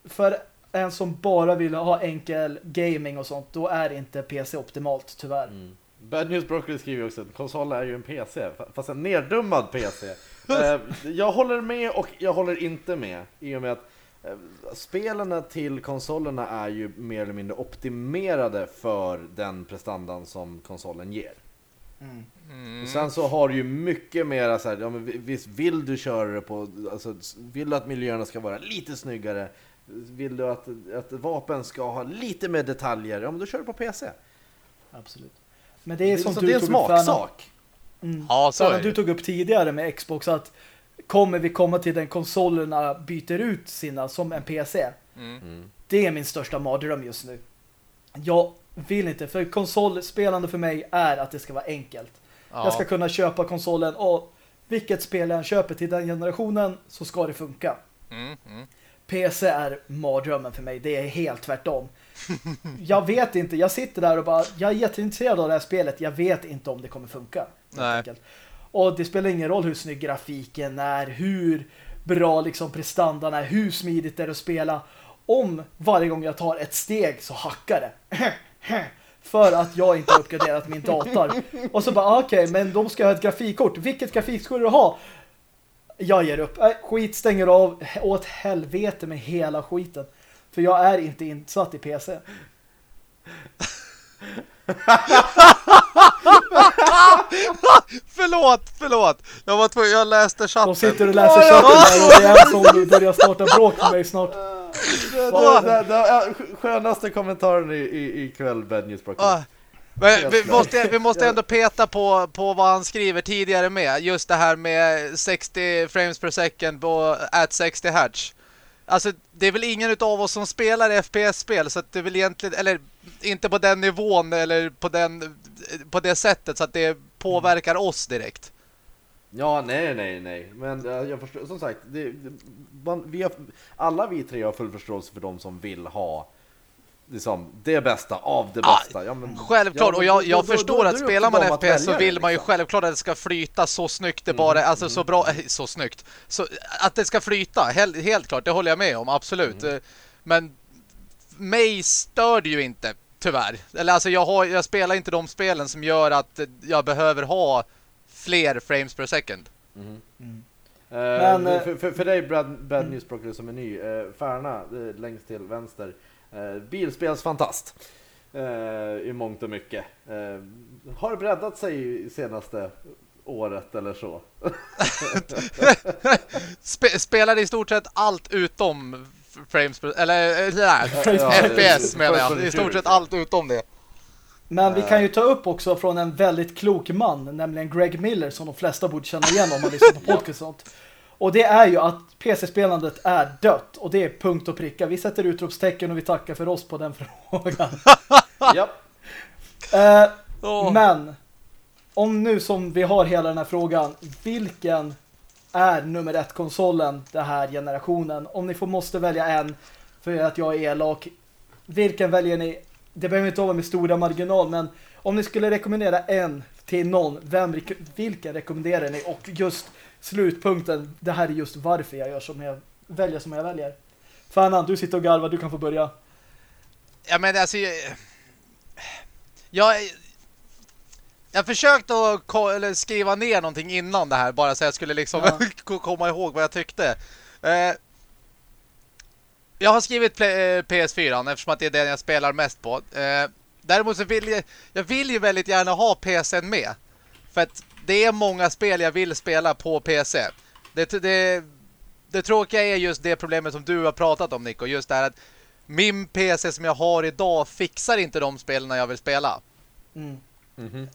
för en som bara vill ha enkel gaming och sånt, då är inte PC optimalt tyvärr. Bad News Broccoli skriver också att konsol är ju en PC, fast en neddummad PC. Eh, jag håller med och jag håller inte med i och med att eh, spelen till konsolerna är ju mer eller mindre optimerade för den prestandan som konsolen ger. Och Sen så har du ju mycket mer så här, ja, men visst vill du köra det på, alltså, vill du att miljöerna ska vara lite snyggare, vill du att, att vapen ska ha lite mer detaljer, ja men då kör du på PC. Absolut. Men det är, Det är, som så, du det är en smaksak. Mm. Ja, så är du det. tog upp tidigare med Xbox att kommer vi komma till den konsolerna byter ut sina som en PC. Mm. Det är min största mardröm just nu. Jag vill inte, för konsolspelande för mig är att det ska vara enkelt. Ja. Jag ska kunna köpa konsolen och vilket spel jag än köper till den generationen så ska det funka. Mm, mm. PC är mardrömmen för mig. Det är helt tvärtom. Jag vet inte. Jag sitter där och bara jag är jätteintresserad av det här spelet. Jag vet inte om det kommer funka. Nej. Och det spelar ingen roll hur snygg grafiken är, hur bra liksom prestandan är, hur smidigt det är att spela. Om varje gång jag tar ett steg så hackar det. För att jag inte har uppgraderat min dator. Och så bara, okej, okej, men då ska jag ha ett grafikkort. Vilket grafik skulle du ha? Jag ger upp. Äh, skit stänger av. Åt helvete med hela skiten. För jag är inte insatt i PC. Förlåt, förlåt. Jag var tvungen, jag läste chatten. De sitter och läser chatten där och det är en som börjar starta bråk med mig snart. Det, det, det, det, skönaste kommentaren i, i, ikväll, Bad News Broccoli. Ah. Men vi måste, vi måste ändå peta på, på vad han skriver tidigare med. Just det här med 60 frames per second på at 60 hertz. Alltså, det är väl ingen av oss som spelar FPS-spel så att det är väl egentligen, eller inte på den nivån eller på, den, på det sättet så att det påverkar oss direkt. Ja, nej, nej, nej. Men eh, jag förstår, som sagt, det, man, vi har, alla vi tre har full förståelse för de som vill ha liksom, det bästa av det bästa. Ja, men, Självklart, ja, och jag, då- jag då- då- förstår då är att spelar man FPS så välja det, vill man ju liksom. självklart att det ska flyta så snyggt det bara, alltså så bra, eh, så snyggt. Så, att det ska flyta, helt, helt klart, det håller jag med om, absolut. Mm. Eh, Men mig stör det ju inte, tyvärr. Eller alltså jag, har, jag spelar inte de spelen som gör att jag behöver ha fler frames per second. Eh, Men, eh, för, för, för dig, Bad, Bad News Broccoli som är ny, eh, Färna, eh, längst till vänster, eh, bilspelsfantast. I mångt och mycket. Har breddat sig i senaste året eller så. Sp spelar i stort sett allt utom frames per, eller nej, Ja, FPS menar jag. I stort sett allt utom det. Men vi kan ju ta upp också från en väldigt klok man, nämligen Greg Miller, som de flesta borde känna igen om man lyssnar på podcast och sånt. Och det är ju att PC-spelandet är dött. Och det är punkt och pricka. Vi sätter utropstecken och vi tackar för oss på den frågan. Japp. Eh, Åh. Men om nu som vi har hela den här frågan, vilken är nummer ett konsolen den här generationen? Om ni får måste välja en för att jag är elak, vilken väljer ni? Det behöver inte vara med stora marginal, men om ni skulle rekommendera en till någon, vem, vilken rekommenderar ni? Och just slutpunkten, det här är just varför jag gör som jag väljer som jag väljer. Fanan, du sitter och garvar, du kan få börja. Ja men alltså jag, jag försökte att skriva ner någonting innan det här bara så jag skulle liksom Ja. komma ihåg vad jag tyckte. Eh, jag har skrivit play, eh, PS4 eftersom att det är den jag spelar mest på. Eh, däremot så vill jag, jag vill ju väldigt gärna ha PCn med. För att det är många spel jag vill spela på PC. Det, det, det tråkiga är just det problemet som du har pratat om Nico. Just det här att min PC som jag har idag fixar inte de spelen jag vill spela. Mm. Mhm.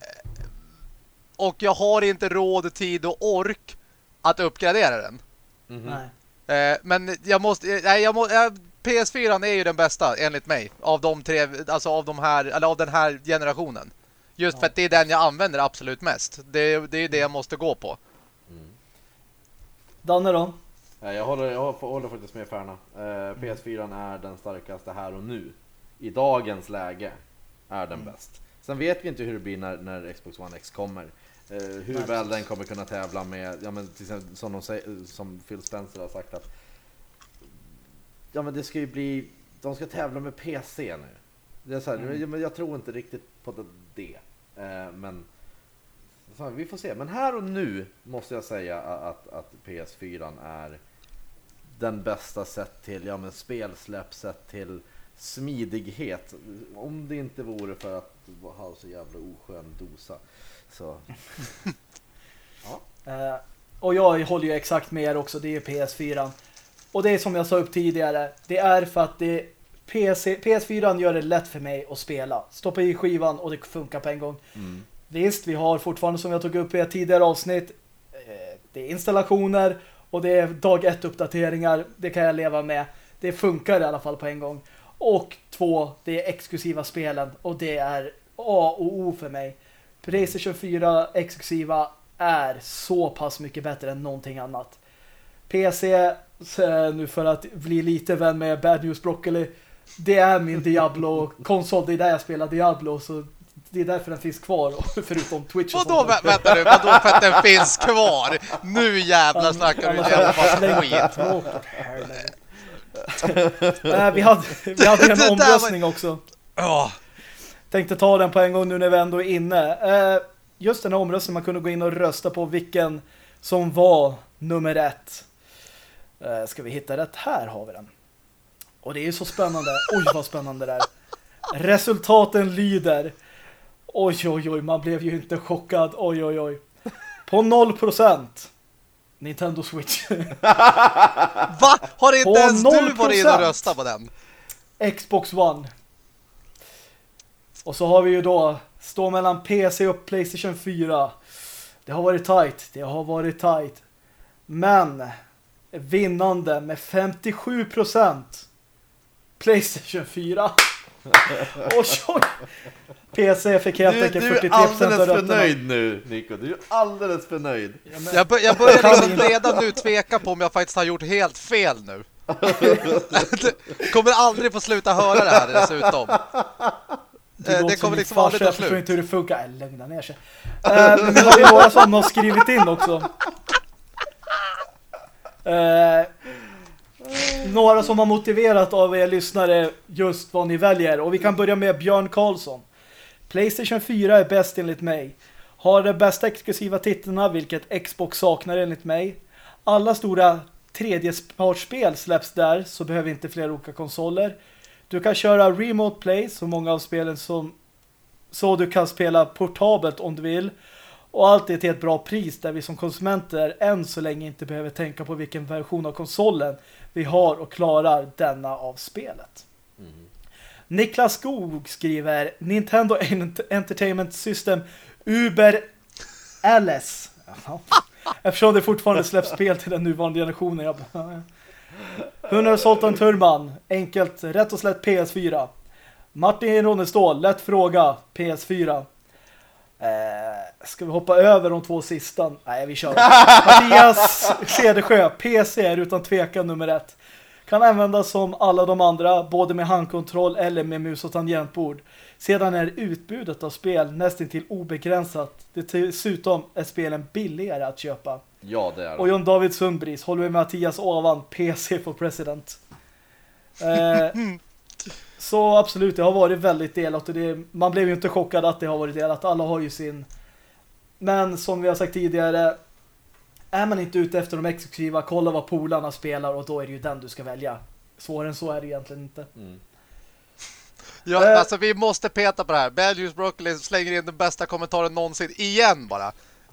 Och jag har inte råd, tid och ork att uppgradera den. Nej. Eh, men jag måste... Nej, jag må, eh, PS4 är ju den bästa enligt mig av de tre, alltså av de här, eller av den här generationen. Just för att det är den jag använder absolut mest. Det, det är det jag måste gå på. Danne då? Ja, Jag håller, jag håller faktiskt med Färna. Eh, PS4 är den starkaste här och nu. I dagens läge är den bäst. Sen vet vi inte hur det blir när, när Xbox One X kommer. Eh, hur Nej, väl den kommer kunna tävla med, ja, men till exempel, som, de säger, som Phil Spencer har sagt att Ja men det ska ju bli, de ska tävla med PC nu. Det är så här, Mm. ja, men jag tror inte riktigt på det. Eh, men så, vi får se. Men här och nu måste jag säga att, att PS4 är den bästa sett till ja, men spelsläpp, sett till smidighet. Om det inte vore för att ha så jävla oskön dosa. Så Eh, och jag håller ju exakt med er också, det är PS4. Och det är som jag sa upp tidigare, det är för att det PC, PS4 gör det lätt för mig att spela. Stoppa i skivan och det funkar på en gång. mm. Visst, vi har fortfarande som jag tog upp i ett tidigare avsnitt, eh, det är installationer och det är dag ett uppdateringar, det kan jag leva med. Det funkar i alla fall på en gång. Och två, det är exklusiva spelen och det är A och O för mig. Playstation 4 exklusiva är så pass mycket bättre än någonting annat. PC, nu för att bli lite vän med Bad News Broccoli, det är min Diablo-konsol, det är där jag spelar Diablo, så det är därför den finns kvar, förutom Twitch och Vadå, vä vänta nu, vadå för att den finns kvar? Nu jävlar snackar du jävla massa skit. Nej, vi hade, vi hade en omröstning också. Åh, Tänkte ta den på en gång nu när vi ändå är inne. Eh, Just den här omröstningen, man kunde gå in och rösta på vilken som var nummer ett. Eh, Ska vi hitta rätt? Här har vi den. Och det är ju så spännande. Oj, vad spännande det är. Resultaten lyder. Oj, oj, oj, man blev ju inte chockad. Oj, oj, oj. På 0%. Nintendo Switch. Va? Har inte På ens du 0%? varit inne och röstat på den? Xbox One. Och så har vi ju då stå mellan PC och Playstation 4. Det har varit tight. Det har varit tight. Men vinnande med 57% Playstation 4. oj, oj. PC fick helt Du, enkelt du 43% är alldeles av för nöjd nu Nico, du är alldeles för nöjd. Ja, men- Jag, bör, jag börjar liksom redan nu tveka på om jag faktiskt har gjort helt fel nu. kommer aldrig få sluta höra det här dessutom. Du Eh, det kommer liksom farsa, aldrig ta Jag slut. inte hur det funkar. Äh, lugna ner sig. Uh, men vi har ju några som har skrivit in också. Eh, några som har motiverat av er lyssnare just vad ni väljer. Och vi kan börja med Björn Karlsson. Playstation 4 är bäst enligt mig. Har de bästa exklusiva titlarna, vilket Xbox saknar enligt mig. Alla stora tredjepartsspel släpps där, så behöver inte fler olika konsoler. Du kan köra remote play, så många av spelen som så du kan spela portabelt om du vill. Och allt är till ett bra pris där vi som konsumenter än så länge inte behöver tänka på vilken version av konsolen vi har och klarar denna av spelet. Niklas Skog skriver Nintendo Entertainment System Uber LS. Eftersom det fortfarande släpps spel till den nuvarande generationen. Jag bara, 100 Sultan Turman. Enkelt, rätt och slätt PS4. Martin Ronestål, lätt fråga. PS4. Eh, ska vi hoppa över de två sista? Nej, vi kör. Mattias Cedersjö, PC är utan tvekan nummer ett. Kan användas som alla de andra, både med handkontroll eller med mus och tangentbord. Sedan är utbudet av spel nästan till obegränsat. Dessutom är spelen billigare att köpa. Ja, det är Och John David Sundbris håller med Mattias Ovan, PC for President. Eh, så absolut, det har varit väldigt delat och det, man blev ju inte chockad att det har varit delat. Alla har ju sin... Men som vi har sagt tidigare, är man inte ute efter de exklusiva, kolla vad polarna spelar och då är det ju den du ska välja. Svårare än så är det egentligen inte. Mm. Ja, äh, alltså vi måste peta på det här. Bad News Broccoli slänger in den bästa kommentaren någonsin igen bara.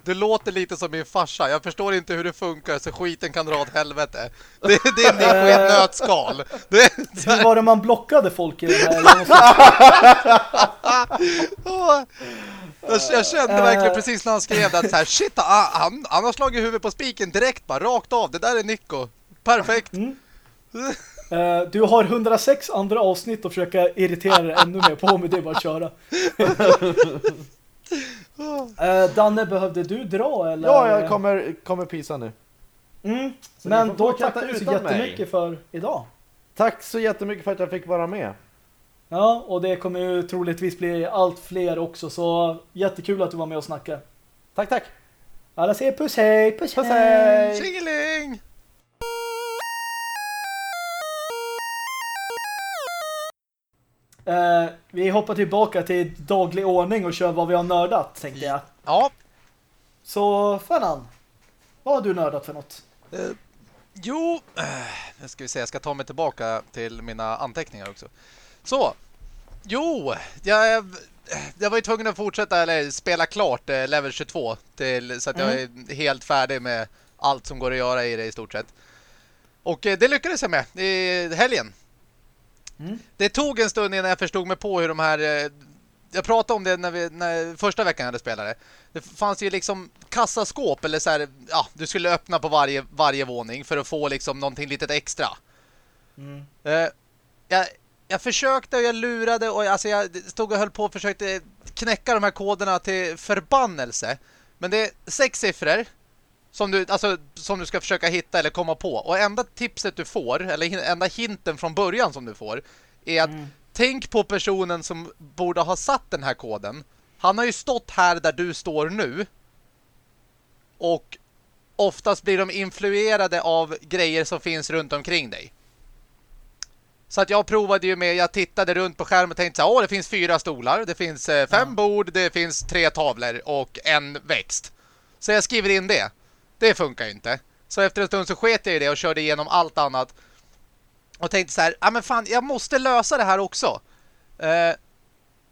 Det låter lite som min farsa. Jag förstår inte hur det funkar så skiten kan dra åt helvete. Det, det är Nico i ett nötskal. Det, hur var det man blockade folk i det här? jag, jag kände verkligen precis när han skrev det att så här, shit, han, han har slagit huvudet på spiken direkt bara, rakt av. Det där är Nico. Perfekt. Mm. Uh, du har 106 andra avsnitt att försöka irritera dig ännu mer på med det bara att köra. uh, Danne, behövde du dra? Eller? Ja, jag kommer, kommer pisa nu. Mm. Men då tackar vi så jättemycket mig. för idag. Tack så jättemycket för att jag fick vara med. Ja, och det kommer ju troligtvis bli allt fler också. Så jättekul att du var med och snackade. Tack, tack. Alla säger puss hej, puss, puss hej. Tjingeling! Uh, vi hoppar tillbaka till daglig ordning och kör vad vi har nördat, tänkte jag. Ja. Så, Fernan, vad har du nördat för något? Uh, jo, uh, jag ska vi se, jag ska ta mig tillbaka till mina anteckningar också. Så, jo, jag, jag var ju tvungen att fortsätta eller spela klart eh, level 22 till, så att mm. jag är helt färdig med allt som går att göra i det i stort sett. Och eh, det lyckades jag med i helgen. Mm. Det tog en stund innan jag förstod mig på hur de här... Eh, jag pratade om det när vi, när, första veckan jag hade spelat det. Det fanns ju liksom kassaskåp eller så här, ja, du skulle öppna på varje, varje våning för att få liksom någonting litet extra. Mm. Uh, jag, jag försökte och jag lurade och alltså jag stod och höll på och försökte knäcka de här koderna till förbannelse. Men det är sex siffror som du, alltså, som du ska försöka hitta eller komma på. Och enda tipset du får, eller enda hinten från början som du får, är att mm. tänk på personen som borde ha satt den här koden. Han har ju stått här där du står nu. Och oftast blir de influerade av grejer som finns runt omkring dig. Så att jag provade ju med, jag tittade runt på skärmen och tänkte så åh det finns fyra stolar, det finns eh, fem ja. bord, det finns tre tavlor och en växt. Så jag skriver in det. Det funkar ju inte. Så efter en stund så sket jag i det och körde igenom allt annat. Och tänkte så här, ja men fan, jag måste lösa det här också. Uh,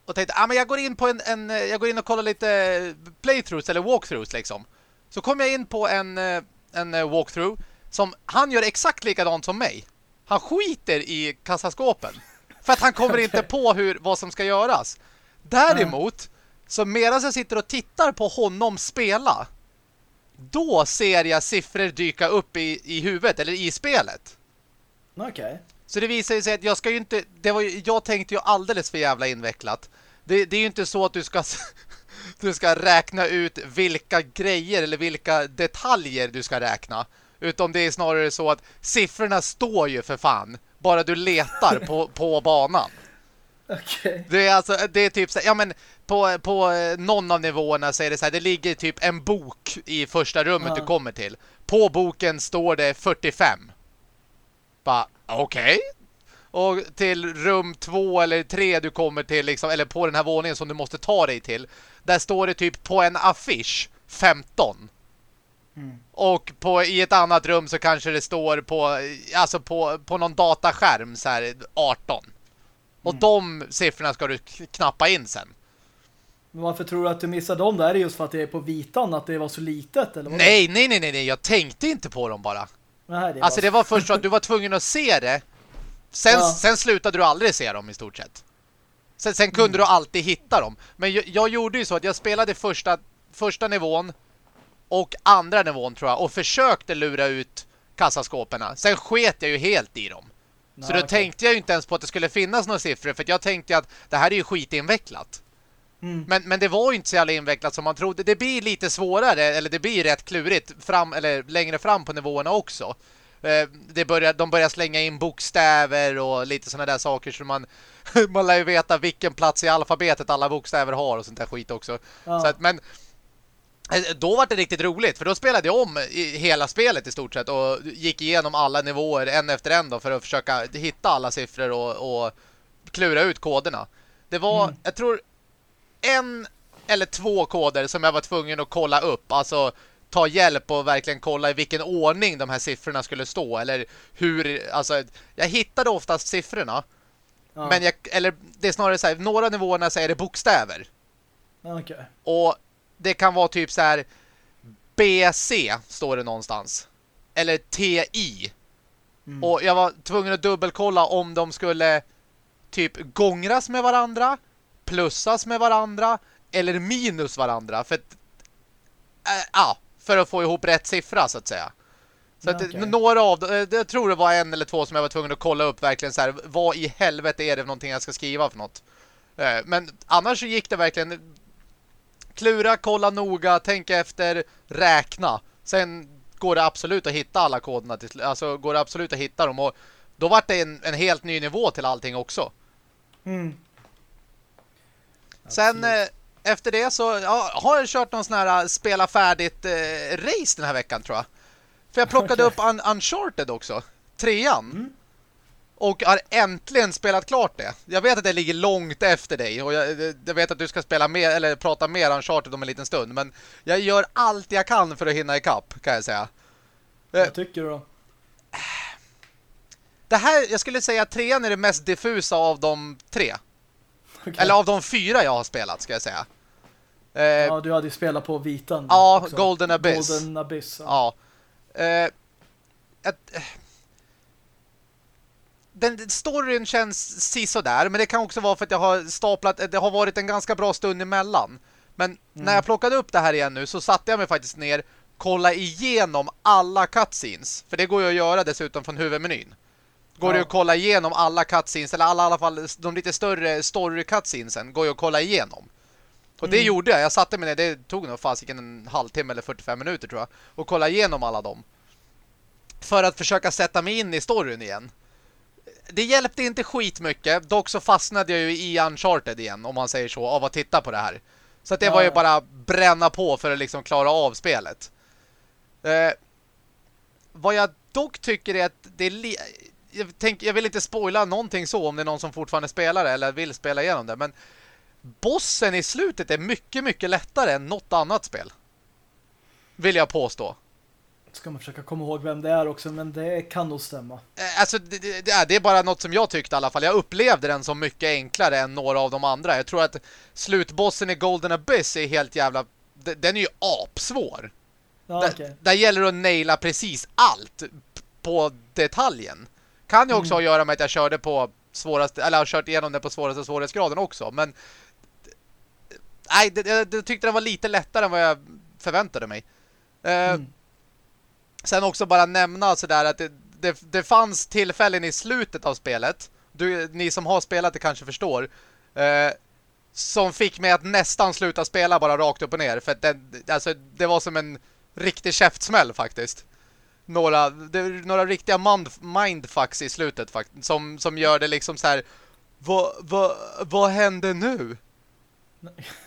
och tänkte, ja men jag går in på en, en, jag går in och kollar lite playthroughs eller walkthroughs liksom. Så kom jag in på en, eh, en eh, walkthrough som han gör exakt likadant som mig. Han skiter i kassaskåpen. För att han kommer inte på hur, vad som ska göras. Däremot, så medan jag sitter och tittar på honom spela då ser jag siffror dyka upp i, i huvudet eller i spelet. Okej. Okay. Så det visar sig att jag ska ju inte det var jag tänkte ju alldeles för jävla invecklat. Det, det är ju inte så att du ska du ska räkna ut vilka grejer eller vilka detaljer du ska räkna. Utan det är snarare så att siffrorna står ju för fan. Bara du letar på, på banan. Okay. Det är alltså det är typ så ja men på, på någon av nivåerna så är det så här det ligger typ en bok i första rummet ja. du kommer till. På boken står det 45. Bara okej. Okay. Och till rum två eller tre du kommer till liksom, eller på den här våningen som du måste ta dig till. Där står det typ på en affisch 15. Mm. Och på, i ett annat rum så kanske det står på alltså på, på någon dataskärm så här 18. Och mm. de siffrorna ska du knappa in sen. Men varför tror du att du missade dem? Är det just för att det är på vitan att det var så litet? Eller vad nej, nej, nej, nej, nej. Jag tänkte inte på dem bara. Nej, det alltså bara... det var först att du var tvungen att se det. Sen, Ja. sen slutade du aldrig se dem i stort sett. Sen, sen kunde du alltid hitta dem. Men jag, jag gjorde ju så att jag spelade första, första nivån och andra nivån tror jag. Och försökte lura ut kassaskåperna. Sen sket jag ju helt i dem. Så Nej, då okej. tänkte jag ju inte ens på att det skulle finnas några siffror. För jag tänkte att det här är ju skitinvecklat. Mm. Men, men det var ju inte så jävla invecklat som man trodde. Det blir lite svårare, eller det blir rätt klurigt fram, eller längre fram på nivåerna också. Eh, Det börjar, de börjar slänga in bokstäver och lite sådana där saker så man, man lär ju veta vilken plats i alfabetet alla bokstäver har och sånt där skit också. Ja. Så att, men då var det riktigt roligt för då spelade jag om hela spelet i stort sett och gick igenom alla nivåer en efter en då för att försöka hitta alla siffror och, och klura ut koderna. Det var, Mm. jag tror en eller två koder som jag var tvungen att kolla upp. Alltså ta hjälp och verkligen kolla i vilken ordning de här siffrorna skulle stå. Eller hur, alltså jag hittade oftast siffrorna. Ja. Men jag, eller det är snarare så här, några nivåerna så är det bokstäver. Okej. Och det kan vara typ så här BC står det någonstans. Eller TI. Mm. Och jag var tvungen att dubbelkolla om de skulle typ gångras med varandra, plussas med varandra eller minus varandra för att äh, ja, för att få ihop rätt siffra så att säga. Så att, okej. några av dem, jag tror det var en eller två som jag var tvungen att kolla upp verkligen så här, vad i helvete är det för någonting jag ska skriva för något. Eh, Men annars gick det verkligen klura, kolla noga, tänka efter, räkna. Sen går det absolut att hitta alla koderna till, alltså går det absolut att hitta dem och då var det en, en helt ny nivå till allting också. Mm. Sen eh, efter det så ja, har jag kört någon sån här eh, spela färdigt eh, race den här veckan tror jag. För jag plockade Okej. upp un Uncharted också. Trean. Mm. Och har äntligen spelat klart det. Jag vet att det ligger långt efter dig och jag, jag vet att du ska spela mer eller prata mer Uncharted om en liten stund. Men jag gör allt jag kan för att hinna ikapp kan jag säga. Vad tycker du då? Det här, jag skulle säga att trean är det mest diffusa av de tre. Okej. Eller av de fyra jag har spelat ska jag säga. Eh, Ja, du hade ju spelat på vitan. Ja, också. Golden Abyss. Golden Abyss. Ja. Ja. Eh, ett, eh, den storyn känns sisådär, men det kan också vara för att jag har staplat, det har varit en ganska bra stund emellan. Men när jag plockade upp det här igen nu så satte jag mig faktiskt ner, kolla igenom alla cutscenes. För det går ju att göra dessutom från huvudmenyn. Går Ja. det att kolla igenom alla cutscenes, eller alla, i alla fall de lite större story cutscenesen, går ju att kolla igenom. Och det Mm. gjorde jag. Jag satte mig ner, det tog nog fasiken en halvtimme eller 45 minuter tror jag. Och kolla igenom alla dem. För att försöka sätta mig in i storyn igen. Det hjälpte inte skitmycket. Dock så fastnade jag ju i Uncharted igen, om man säger så, av att titta på det här. Så att det Ja, var ju bara bränna på för att liksom klara av spelet. Eh, vad jag dock tycker är att det är jag, tänk, jag vill inte spoila någonting så om det är någon som fortfarande spelar det eller vill spela igenom det, men bossen i slutet är mycket, mycket lättare än något annat spel. Vill jag påstå. Ska man försöka komma ihåg vem det är också, men det kan nog stämma. Eh, Alltså, det, det, det är- bara något som jag tyckte i alla fall. Jag upplevde den som mycket enklare än några av de andra. Jag tror att slutbossen i Golden Abyss är helt jävla... de- Den är ju apsvår. Ja, där, okej. där gäller det att naila precis allt på detaljen. Kan ju också ha att göra med att jag körde på svåraste, eller har kört igenom det på svåraste svårighetsgraden också, men nej, det, jag, jag tyckte det var lite lättare än vad jag förväntade mig. Eh, Mm. Sen också bara nämna sådär att det, det, det fanns tillfällen i slutet av spelet, du, ni som har spelat det kanske förstår, eh, som fick mig att nästan sluta spela bara rakt upp och ner. För att det, alltså, det var som en riktig käftsmäll faktiskt. Några, det, några riktiga mind, mindfucks i slutet faktiskt, som, som gör det liksom så här. Vad hände nu?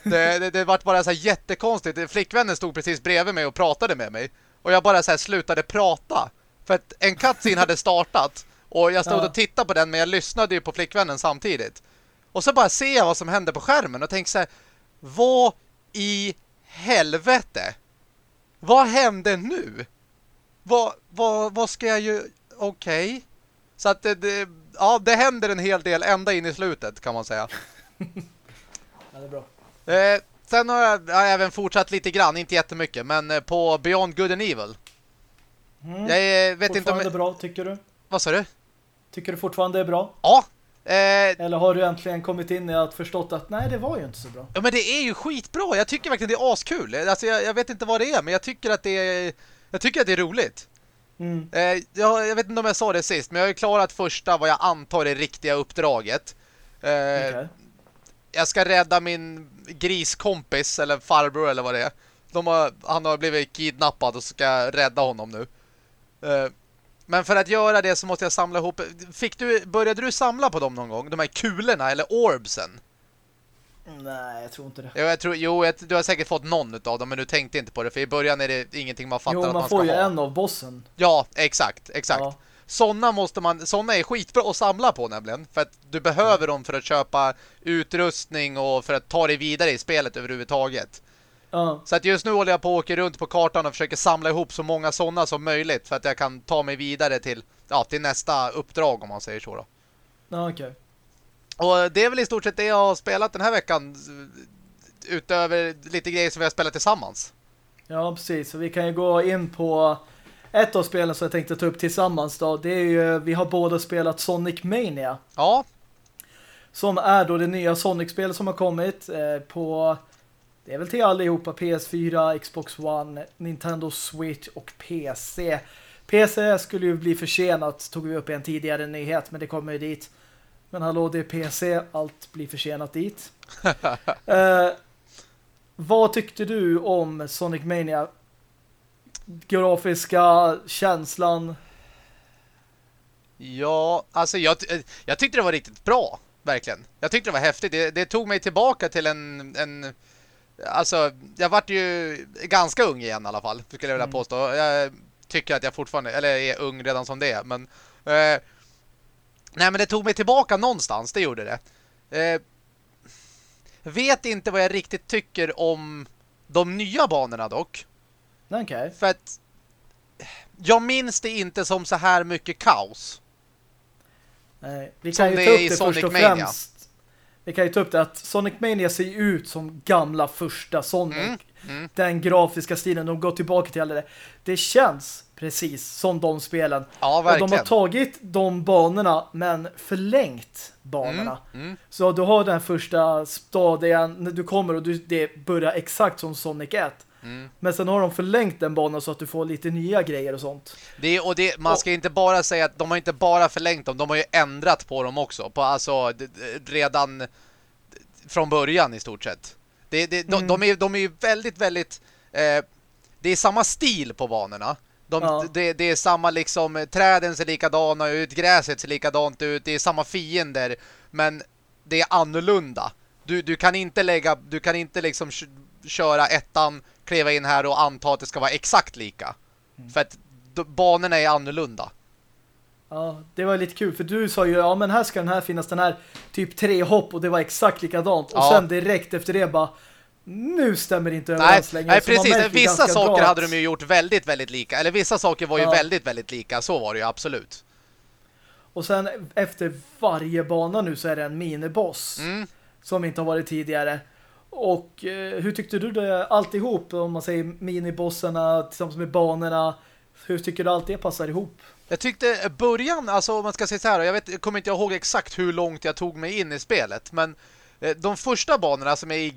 Det, det, det vart bara så här jättekonstigt. Flickvännen stod precis bredvid mig och pratade med mig. Och jag bara så slutade prata. För att en cutscene hade startat. Och jag stod Ja. och tittade på den men jag lyssnade ju på flickvännen samtidigt. Och så bara ser jag vad som händer på skärmen och tänker så här. Vad i helvete? Vad hände nu? Vad, vad, vad ska jag ju... Okej. Så att det, det, ja, det händer en hel del ända in i slutet kan man säga. Ja, det är bra. Eh, sen har jag, jag har även fortsatt lite grann, inte jättemycket, men eh, på Beyond Good and Evil. Mm. Jag eh, vet inte om... Bra, tycker du? Vad sa du? Tycker du fortfarande är bra? Ja. Eh, Eller har du äntligen kommit in i att förstått att nej, det var ju inte så bra? ja, men det är ju skitbra. Jag tycker verkligen det är askul. Alltså, jag, jag vet inte vad det är, men jag tycker att det är, jag tycker att det är roligt. Mm. Eh, jag, jag vet inte om jag sa det sist, men jag har ju klarat första vad jag antar är riktiga uppdraget. Eh, Okej. Jag ska rädda min griskompis, eller farbror eller vad det är. De har, han har blivit kidnappad och ska rädda honom nu. Eh, men för att göra det så måste jag samla ihop... Fick du, började du samla på dem någon gång? De här kulorna, eller orbsen? Nej, jag tror inte det. Jo, jag tror, jo jag, du har säkert fått någon av dem, men du tänkte inte på det. För i början är det ingenting man fattar Jo, att man man får ska ju ha. en av bossen. Ja, exakt, exakt. Ja. Såna måste man, såna är skitbra att samla på nämligen. För att du behöver dem för att köpa utrustning och för att ta dig vidare i spelet överhuvudtaget. Ja. Så att just nu håller jag på att åka runt på kartan och försöker samla ihop så många sådana som möjligt för att jag kan ta mig vidare till, ja, till nästa uppdrag om man säger så då. Ja, okej. Och det är väl i stort sett det jag har spelat den här veckan utöver lite grejer som vi har spelat tillsammans. Ja, precis. Så vi kan ju gå in på ett av spelen som jag tänkte ta upp tillsammans då. Det är ju, vi har båda spelat Sonic Mania. Ja, Som är då det nya Sonic-spel som har kommit eh, på, det är väl till allihopa, PS4, Xbox One, Nintendo Switch och PC. PC skulle ju bli försenat, tog vi upp i en tidigare nyhet, men det kommer ju dit. Men hallå, det är PC, allt blir försenat dit. eh, vad tyckte du om Sonic Mania? Grafiska, känslan? Ja, alltså jag, jag tyckte det var riktigt bra, verkligen. Jag tyckte det var häftigt. Det, det tog mig tillbaka till en, en... Alltså, jag vart ju ganska ung igen i alla fall, skulle jag vilja Mm. påstå. Jag tycker att jag fortfarande, eller är ung redan som det är, men... Eh, nej, men det tog mig tillbaka någonstans, det gjorde det. Eh, vet inte vad jag riktigt tycker om de nya banorna dock. Okej. För att jag minns det inte som så här mycket kaos. Nej, vi Som kan ju det ta upp det Sonic först och Mania. främst. Vi kan ju ta upp det att Sonic Mania ser ju ut som gamla första Sonic. Mm, mm. Den grafiska stilen, de går tillbaka till det. Det känns precis som de spelen. Ja, Och verkligen. de har tagit de banorna men förlängt banorna. Mm, mm. Så du har den första stadion när du kommer och du, det börjar exakt som Sonic 1. Mm. Men sen har de förlängt den banan så att du får lite nya grejer och sånt. Det, och det, man ska inte bara säga att de har inte bara förlängt dem, de har ju ändrat på dem också. På, alltså redan från början i stort sett. Det, det, de, Mm. de, är, de är ju väldigt, väldigt... Eh, det är samma stil på banorna. De, Ja. det, det är samma liksom, träden ser likadana ut, gräset ser likadant ut, det är samma fiender, men det är annorlunda. Du, du kan inte lägga, du kan inte liksom köra ettan, kliva in här och anta att det ska vara exakt lika. Mm. För att banorna är annorlunda. Ja, det var lite kul för du sa ju, ja men här ska den här finnas den här typ tre hopp och det var exakt likadant. Och Ja. sen direkt efter det bara, nu stämmer det inte överens längre. nej precis. Vissa saker hade de ju gjort väldigt, väldigt lika. Eller vissa saker var ju Ja. väldigt, väldigt lika. Så var det ju absolut. Och sen efter varje bana nu så är det en miniboss Mm. som inte har varit tidigare. Och eh, hur tyckte du det alltihop om man säger minibossarna tillsammans med banorna? Hur tycker du allt det passar ihop? Jag tyckte början, alltså om man ska säga så här, jag, vet, jag kommer inte ihåg exakt hur långt jag tog mig in i spelet, men eh, de första banorna som är i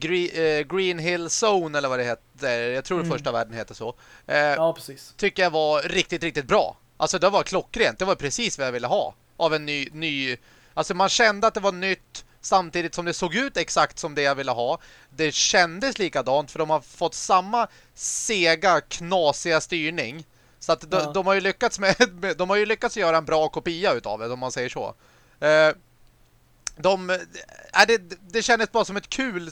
eh, Green Hill Zone eller vad det heter, jag tror Mm. första världen heter så, Ja, precis. tycker jag var riktigt, riktigt bra. Alltså det var klockrent, det var precis vad jag ville ha av en ny, ny, alltså man kände att det var nytt samtidigt som det såg ut exakt som det jag ville ha. Det kändes likadant för de har fått samma sega, knasiga styrning. Så att de, Ja. de har ju lyckats med, de har ju lyckats göra en bra kopia utav det om man säger så. Eh, de, äh, det, det kändes bara som ett kul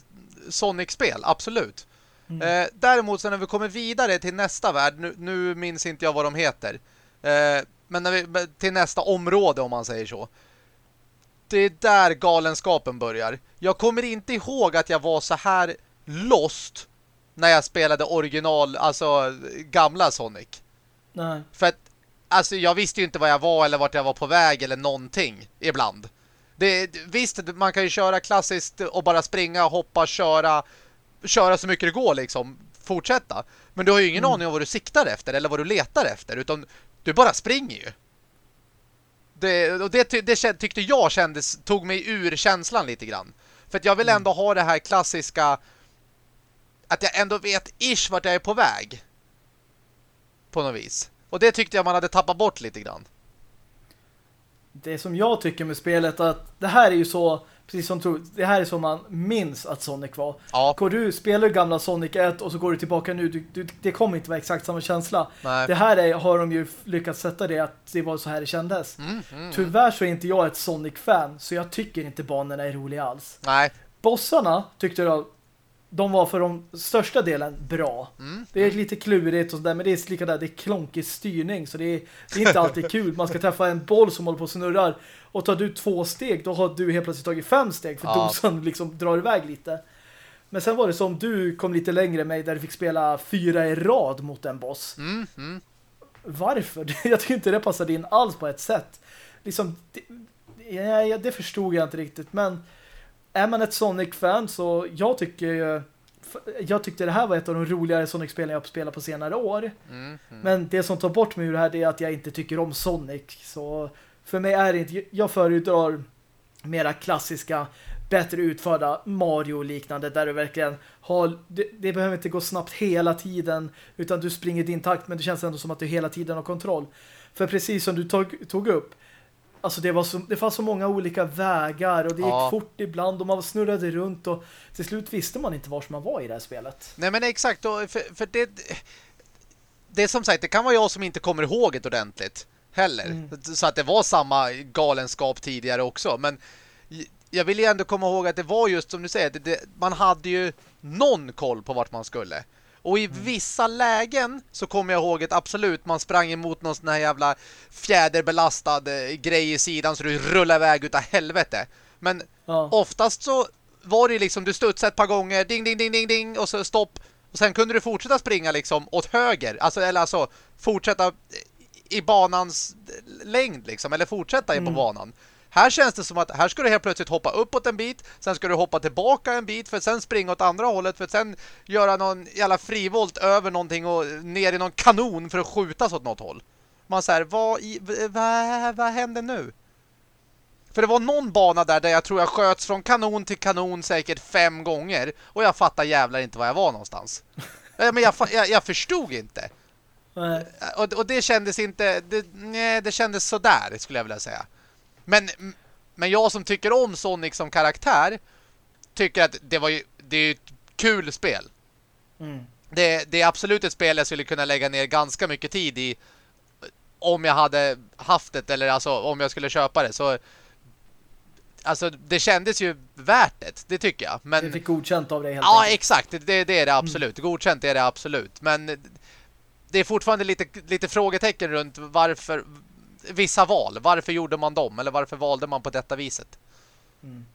Sonic-spel, absolut. Mm. Eh, däremot så när vi kommer vidare till nästa värld, nu, nu minns inte jag vad de heter. Eh, men när vi, till nästa område om man säger så. Det är där galenskapen börjar. Jag kommer inte ihåg att jag var så här lost när jag spelade original, alltså gamla Sonic. Nej. För att, alltså jag visste ju inte vad jag var eller vart jag var på väg eller någonting ibland. Det, visst, man kan ju köra klassiskt och bara springa, hoppa, köra. köra så mycket det går liksom, fortsätta. Men du har ju ingen mm. aning om vad du siktar efter eller vad du letar efter, utan du bara springer ju. Det, och det, det tyckte jag kändes, tog mig ur känslan lite grann. För att jag vill mm. ändå ha det här klassiska att jag ändå vet ish vart jag är på väg. På något vis. Och det tyckte jag man hade tappat bort lite grann. Det som jag tycker med spelet att det här är ju så precis som tror, det här är så man minns att Sonic var. Ja. Går du spelar gamla Sonic 1 och så går du tillbaka nu, du, du, det kommer inte vara exakt samma känsla. Nej. Det här är, har de ju lyckats sätta det att det var så här det kändes. Mm, mm, mm. Tyvärr så är inte jag ett Sonic-fan så jag tycker inte banorna är roliga alls. Nej. Bossarna tyckte jag de var för de största delen bra. Mm. Det är lite klurigt och sådär, men det är lika där, det är klonkig styrning så det är, det är inte alltid kul. Man ska träffa en boll som håller på och snurrar och tar du två steg, då har du helt plötsligt tagit fem steg för ja. dosan liksom drar iväg lite. Men sen var det som du kom lite längre med där du fick spela fyra i rad mot en boss. Mm. Mm. Varför? Jag tycker inte det passade in alls på ett sätt. Liksom, det, ja, det förstod jag inte riktigt, men är man ett Sonic-fan så jag tycker jag tyckte det här var ett av de roligare Sonic-spelen jag spelat på senare år. Mm, mm. Men det som tar bort mig ur det här är att jag inte tycker om Sonic. Så för mig är det inte... Jag föredrar mera klassiska, bättre utförda Mario-liknande där du verkligen har... Det, det, behöver inte gå snabbt hela tiden utan du springer din takt men det känns ändå som att du hela tiden har kontroll. För precis som du tog, tog upp Alltså det, var så, det fanns så många olika vägar och det gick ja. fort ibland och man snurrade runt och till slut visste man inte var man var i det här spelet. Nej men exakt, för, för det, det är som sagt, det kan vara jag som inte kommer ihåg det ordentligt heller. Mm. Så att det var samma galenskap tidigare också. Men jag vill ju ändå komma ihåg att det var just som du säger, det, det, man hade ju någon koll på vart man skulle. Och i mm. vissa lägen så kommer jag ihåg att absolut man sprang emot någon sån här jävla fjäderbelastad eh, grej i sidan så du rullar iväg utav helvete. Men ja. oftast så var det liksom du studsade ett par gånger, ding ding ding ding ding och så stopp. Och sen kunde du fortsätta springa liksom åt höger. Alltså, eller alltså fortsätta i banans längd liksom, eller fortsätta in på mm. banan. Här känns det som att här ska du helt plötsligt hoppa uppåt en bit, sen ska du hoppa tillbaka en bit för att sen springa åt andra hållet för att sen göra någon jävla frivolt över någonting och ner i någon kanon för att skjutas åt något håll. Man säger, vad, vad, vad händer nu? För det var någon bana där där jag tror jag sköts från kanon till kanon säkert fem gånger och jag fattar jävlar inte var jag var någonstans. Men jag, jag, jag förstod inte. Och, och det kändes inte det, nej, det kändes sådär skulle jag vilja säga. Men, men jag som tycker om Sonic som karaktär tycker att det var ju det är ett kul spel. Mm. Det, det är absolut ett spel jag skulle kunna lägga ner ganska mycket tid i om jag hade haft det eller alltså om jag skulle köpa det så alltså det kändes ju värt det, det tycker jag. Men, det fick godkänt av dig helt Ja, enkelt. exakt. Det, det är det absolut. Mm. Godkänt är det absolut. Men det är fortfarande lite, lite frågetecken runt varför vissa val. Varför gjorde man dem? Eller varför valde man på detta viset? Mm.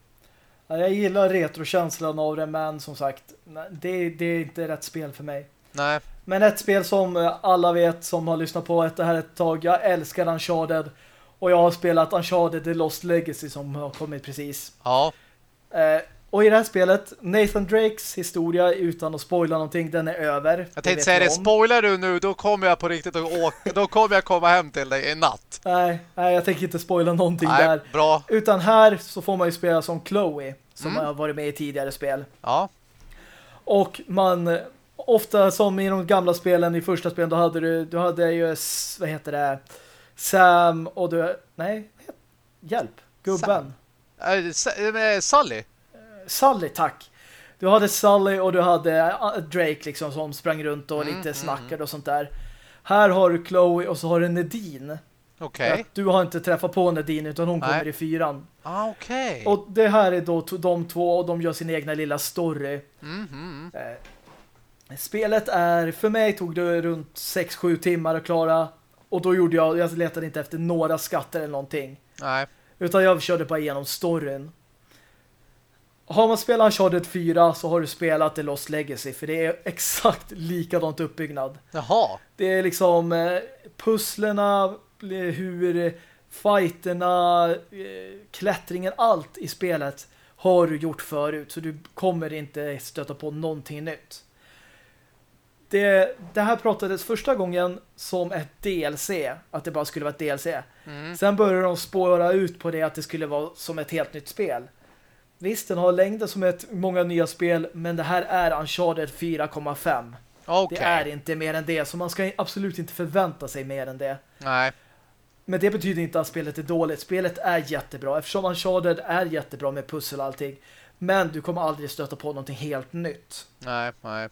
Ja, jag gillar retrokänslan av det, men som sagt, det, det är inte rätt spel för mig. Nej. Men ett spel som alla vet som har lyssnat på det här ett tag, jag älskar Uncharted. Och jag har spelat Uncharted The Lost Legacy som har kommit precis. Ja. Eh, och i det här spelet, Nathan Drakes historia utan att spoila någonting, den är över. Jag tänkte säga det, spoilar du nu, då kommer jag på riktigt att åka, då kommer jag komma hem till dig i natt. Nej, nej jag tänker inte spoila någonting nej, där. Bra. Utan här så får man ju spela som Chloe, som mm. har varit med i tidigare spel. Ja. Och man, ofta som i de gamla spelen, i första spelen, då hade du, du hade ju, vad heter det, Sam och du, nej, hjälp, gubben. Sam. Äh, Sally. Sully, tack. Du hade Sully och du hade uh, Drake liksom som sprang runt och mm, lite mm. snackade och sånt där. Här har du Chloe och så har du Nadine. Okej. Okay. Du har inte träffat på Nadine utan hon Nej. kommer i fyran. Ah, okej. Okay. Och det här är då de två och de gör sin egna lilla story. Mm eh, spelet är, för mig tog det runt 6-7 timmar att klara. Och då gjorde jag, jag letade inte efter några skatter eller någonting. Nej. Utan jag körde bara igenom storyn. Har man spelat Uncharted 4 så har du spelat The Lost Legacy för det är exakt likadant uppbyggnad. Jaha. Det är liksom eh, pusslerna, hur fighterna, eh, klättringen, allt i spelet har du gjort förut så du kommer inte stöta på någonting nytt. Det, det här pratades första gången som ett DLC, att det bara skulle vara ett DLC. Mm. Sen började de spåra ut på det att det skulle vara som ett helt nytt spel. Visst, den har längden som ett många nya spel, men det här är Uncharted 4,5. Okej. Det är inte mer än det, så man ska absolut inte förvänta sig mer än det. Nej. Men det betyder inte att spelet är dåligt. Spelet är jättebra, eftersom Uncharted är jättebra med pussel och allting. Men du kommer aldrig stöta på någonting helt nytt. Nej, nej.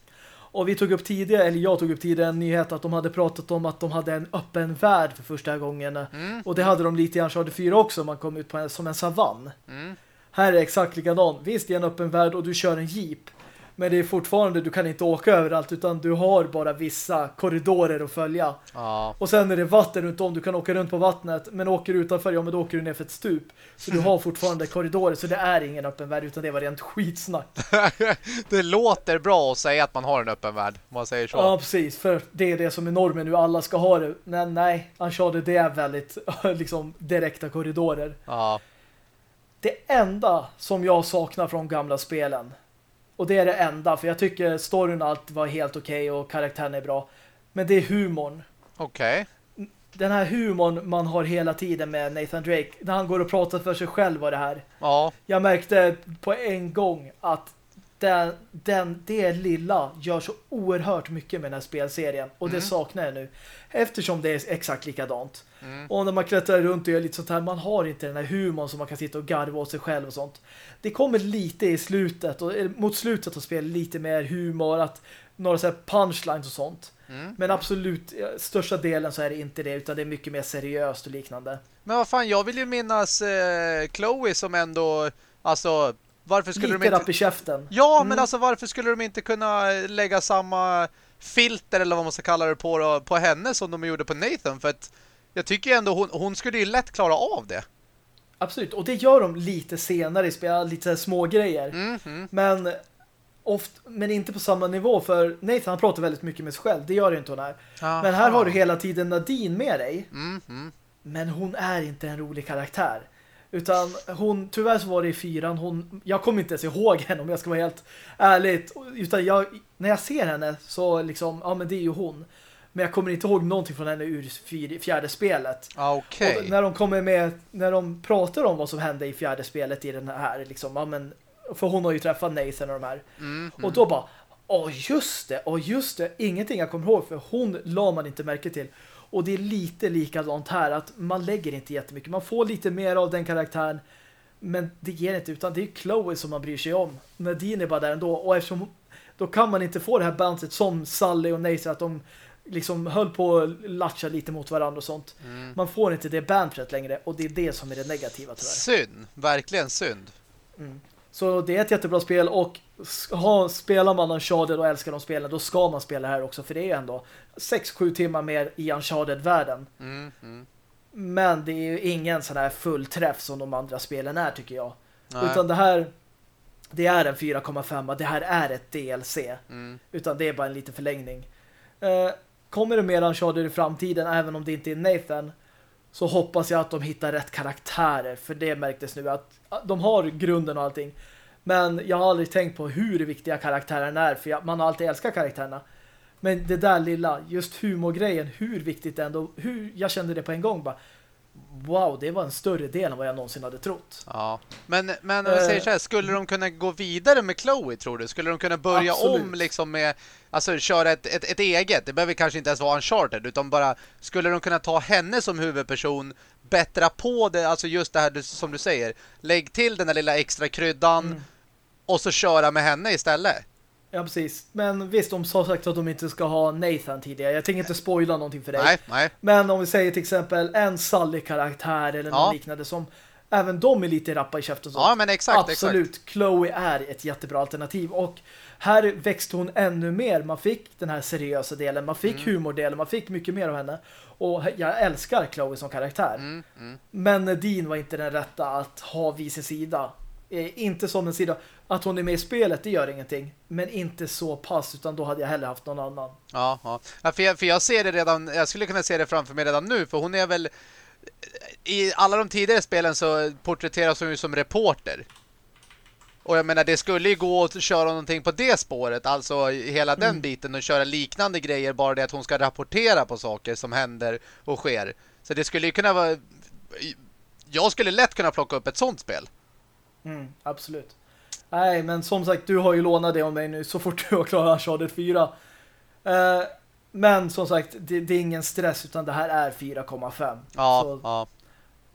Och vi tog upp tidigare, eller jag tog upp tidigare en nyhet att de hade pratat om att de hade en öppen värld för första gången. Mm. Och det hade de lite i Uncharted 4 också, man kom ut på en, som en savann. Mm. Här är exakt likadant. Visst, det är en öppen värld och du kör en jeep. Men det är fortfarande, du kan inte åka överallt utan du har bara vissa korridorer att följa. Ja. Och sen är det vatten runt om, du kan åka runt på vattnet men åker du utanför, ja men då åker du ner för ett stup. Så du har fortfarande korridorer, så det är ingen öppen värld utan det var rent skitsnack. det låter bra att säga att man har en öppen värld, om man säger så. Ja, precis, för det är det som är normen nu, alla ska ha det. Men nej, Uncharted det är väldigt liksom direkta korridorer. Ja. Det enda som jag saknar från gamla spelen och det är det enda, för jag tycker storyn och allt var helt okej och karaktären är bra. Men det är humorn. Okej. Den här humorn man har hela tiden med Nathan Drake, när han går och pratar för sig själv var det här. Ja. Jag märkte på en gång att den, den, det lilla gör så oerhört mycket med den här spelserien. Och det Mm. saknar jag nu. Eftersom det är exakt likadant. Mm. Och när man klättrar runt och gör lite sånt här, man har inte den här humorn som man kan sitta och garva åt sig själv och sånt. Det kommer lite i slutet, och mot slutet av spelet lite mer humor, att några så här punchlines och sånt. Mm. Men absolut, eh, största delen så är det inte det, utan det är mycket mer seriöst och liknande. Men vad fan, jag vill ju minnas eh, Chloe som ändå, alltså, varför skulle Lite de inte... i käften. Ja, Mm. men alltså varför skulle de inte kunna lägga samma filter eller vad man ska kalla det på, på henne som de gjorde på Nathan? För att jag tycker ändå hon, hon skulle ju lätt klara av det. Absolut, och det gör de lite senare i spelet, lite små grejer. Mm, mm. Men oft, men inte på samma nivå för Nathan han pratar väldigt mycket med sig själv, det gör inte hon här. Men här har du hela tiden Nadine med dig, Mm, mm. men hon är inte en rolig karaktär. Utan hon, tyvärr så var det i fyran, hon, jag kommer inte ens ihåg henne om jag ska vara helt ärligt. Utan jag, när jag ser henne så liksom, ja men det är ju hon. Men jag kommer inte ihåg någonting från henne ur fjärde spelet. Ah. Och när de kommer med, när de pratar om vad som hände i fjärde spelet i den här, liksom, ja men, för hon har ju träffat Nathan och de här. Mm, Och då bara, åh just det, åh just det, ingenting jag kommer ihåg för hon la man inte märke till. Och det är lite likadant här, att man lägger inte jättemycket. Man får lite mer av den karaktären, men det ger inte, utan det är Chloe som man bryr sig om. Nadine är bara där ändå, och eftersom då kan man inte få det här bouncet som Sally och Nathan, att de liksom höll på att latcha lite mot varandra och sånt. Mm. Man får inte det bantret längre, och det är det som är det negativa tyvärr. Synd, verkligen synd. Så det är ett jättebra spel och ha, spelar man Uncharted och älskar de spelen då ska man spela här också för det är ändå 6-7 timmar mer i Uncharted-världen. Mm, mm. Men det är ju ingen sån här fullträff som de andra spelen är tycker jag. Nej. Utan det här det är en 4,5 det här är ett DLC. Mm. Utan det är bara en liten förlängning. Eh, kommer det mer Uncharted i framtiden även om det inte är Nathan så hoppas jag att de hittar rätt karaktärer för det märktes nu att de har grunden och allting. Men jag har aldrig tänkt på hur viktiga karaktärerna är för jag, man har alltid älskat karaktärerna. Men det där lilla, just humorgrejen, hur viktigt det ändå, hur jag kände det på en gång bara wow, det var en större del än vad jag någonsin hade trott. Ja. Men, men om vi Eh. säger så här, skulle de kunna gå vidare med Chloe tror du? Skulle de kunna börja Absolut. om liksom med, alltså köra ett, ett, ett eget? Det behöver kanske inte ens vara Uncharted utan bara, skulle de kunna ta henne som huvudperson, bättra på det, alltså just det här som du säger, lägg till den där lilla extra kryddan Mm. Och så köra med henne istället. Ja, precis. Men visst, de sa sagt att de inte ska ha Nathan tidigare. Jag tänker inte spoila någonting för dig. Nej, nej. Men om vi säger till exempel en Sally-karaktär eller något Ja. liknande som även de är lite rappa i käften. sånt. Ja, men exakt, Absolut, exakt. Chloe är ett jättebra alternativ och här växte hon ännu mer. Man fick den här seriösa delen, man fick Mm. humordelen, man fick mycket mer av henne. Och jag älskar Chloe som karaktär. Mm, mm. Men Nadine var inte den rätta att ha vid sin sida. Eh, inte som en sida. Att hon är med i spelet, det gör ingenting. Men inte så pass, utan då hade jag hellre haft någon annan. Ja, ja. ja för, jag, för jag ser det redan, jag skulle kunna se det framför mig redan nu, för hon är väl i alla de tidigare spelen så porträtteras hon ju som reporter. Och jag menar, det skulle ju gå att köra någonting på det spåret, alltså hela den biten och köra liknande grejer, bara det att hon ska rapportera på saker som händer och sker. Så det skulle ju kunna vara... Jag skulle lätt kunna plocka upp ett sånt spel. Mm, absolut. Nej, men som sagt, du har ju lånat det av mig nu så fort du har klarat Uncharted 4. Uh, men som sagt, det, det, är ingen stress utan det här är 4,5. Ja, ja.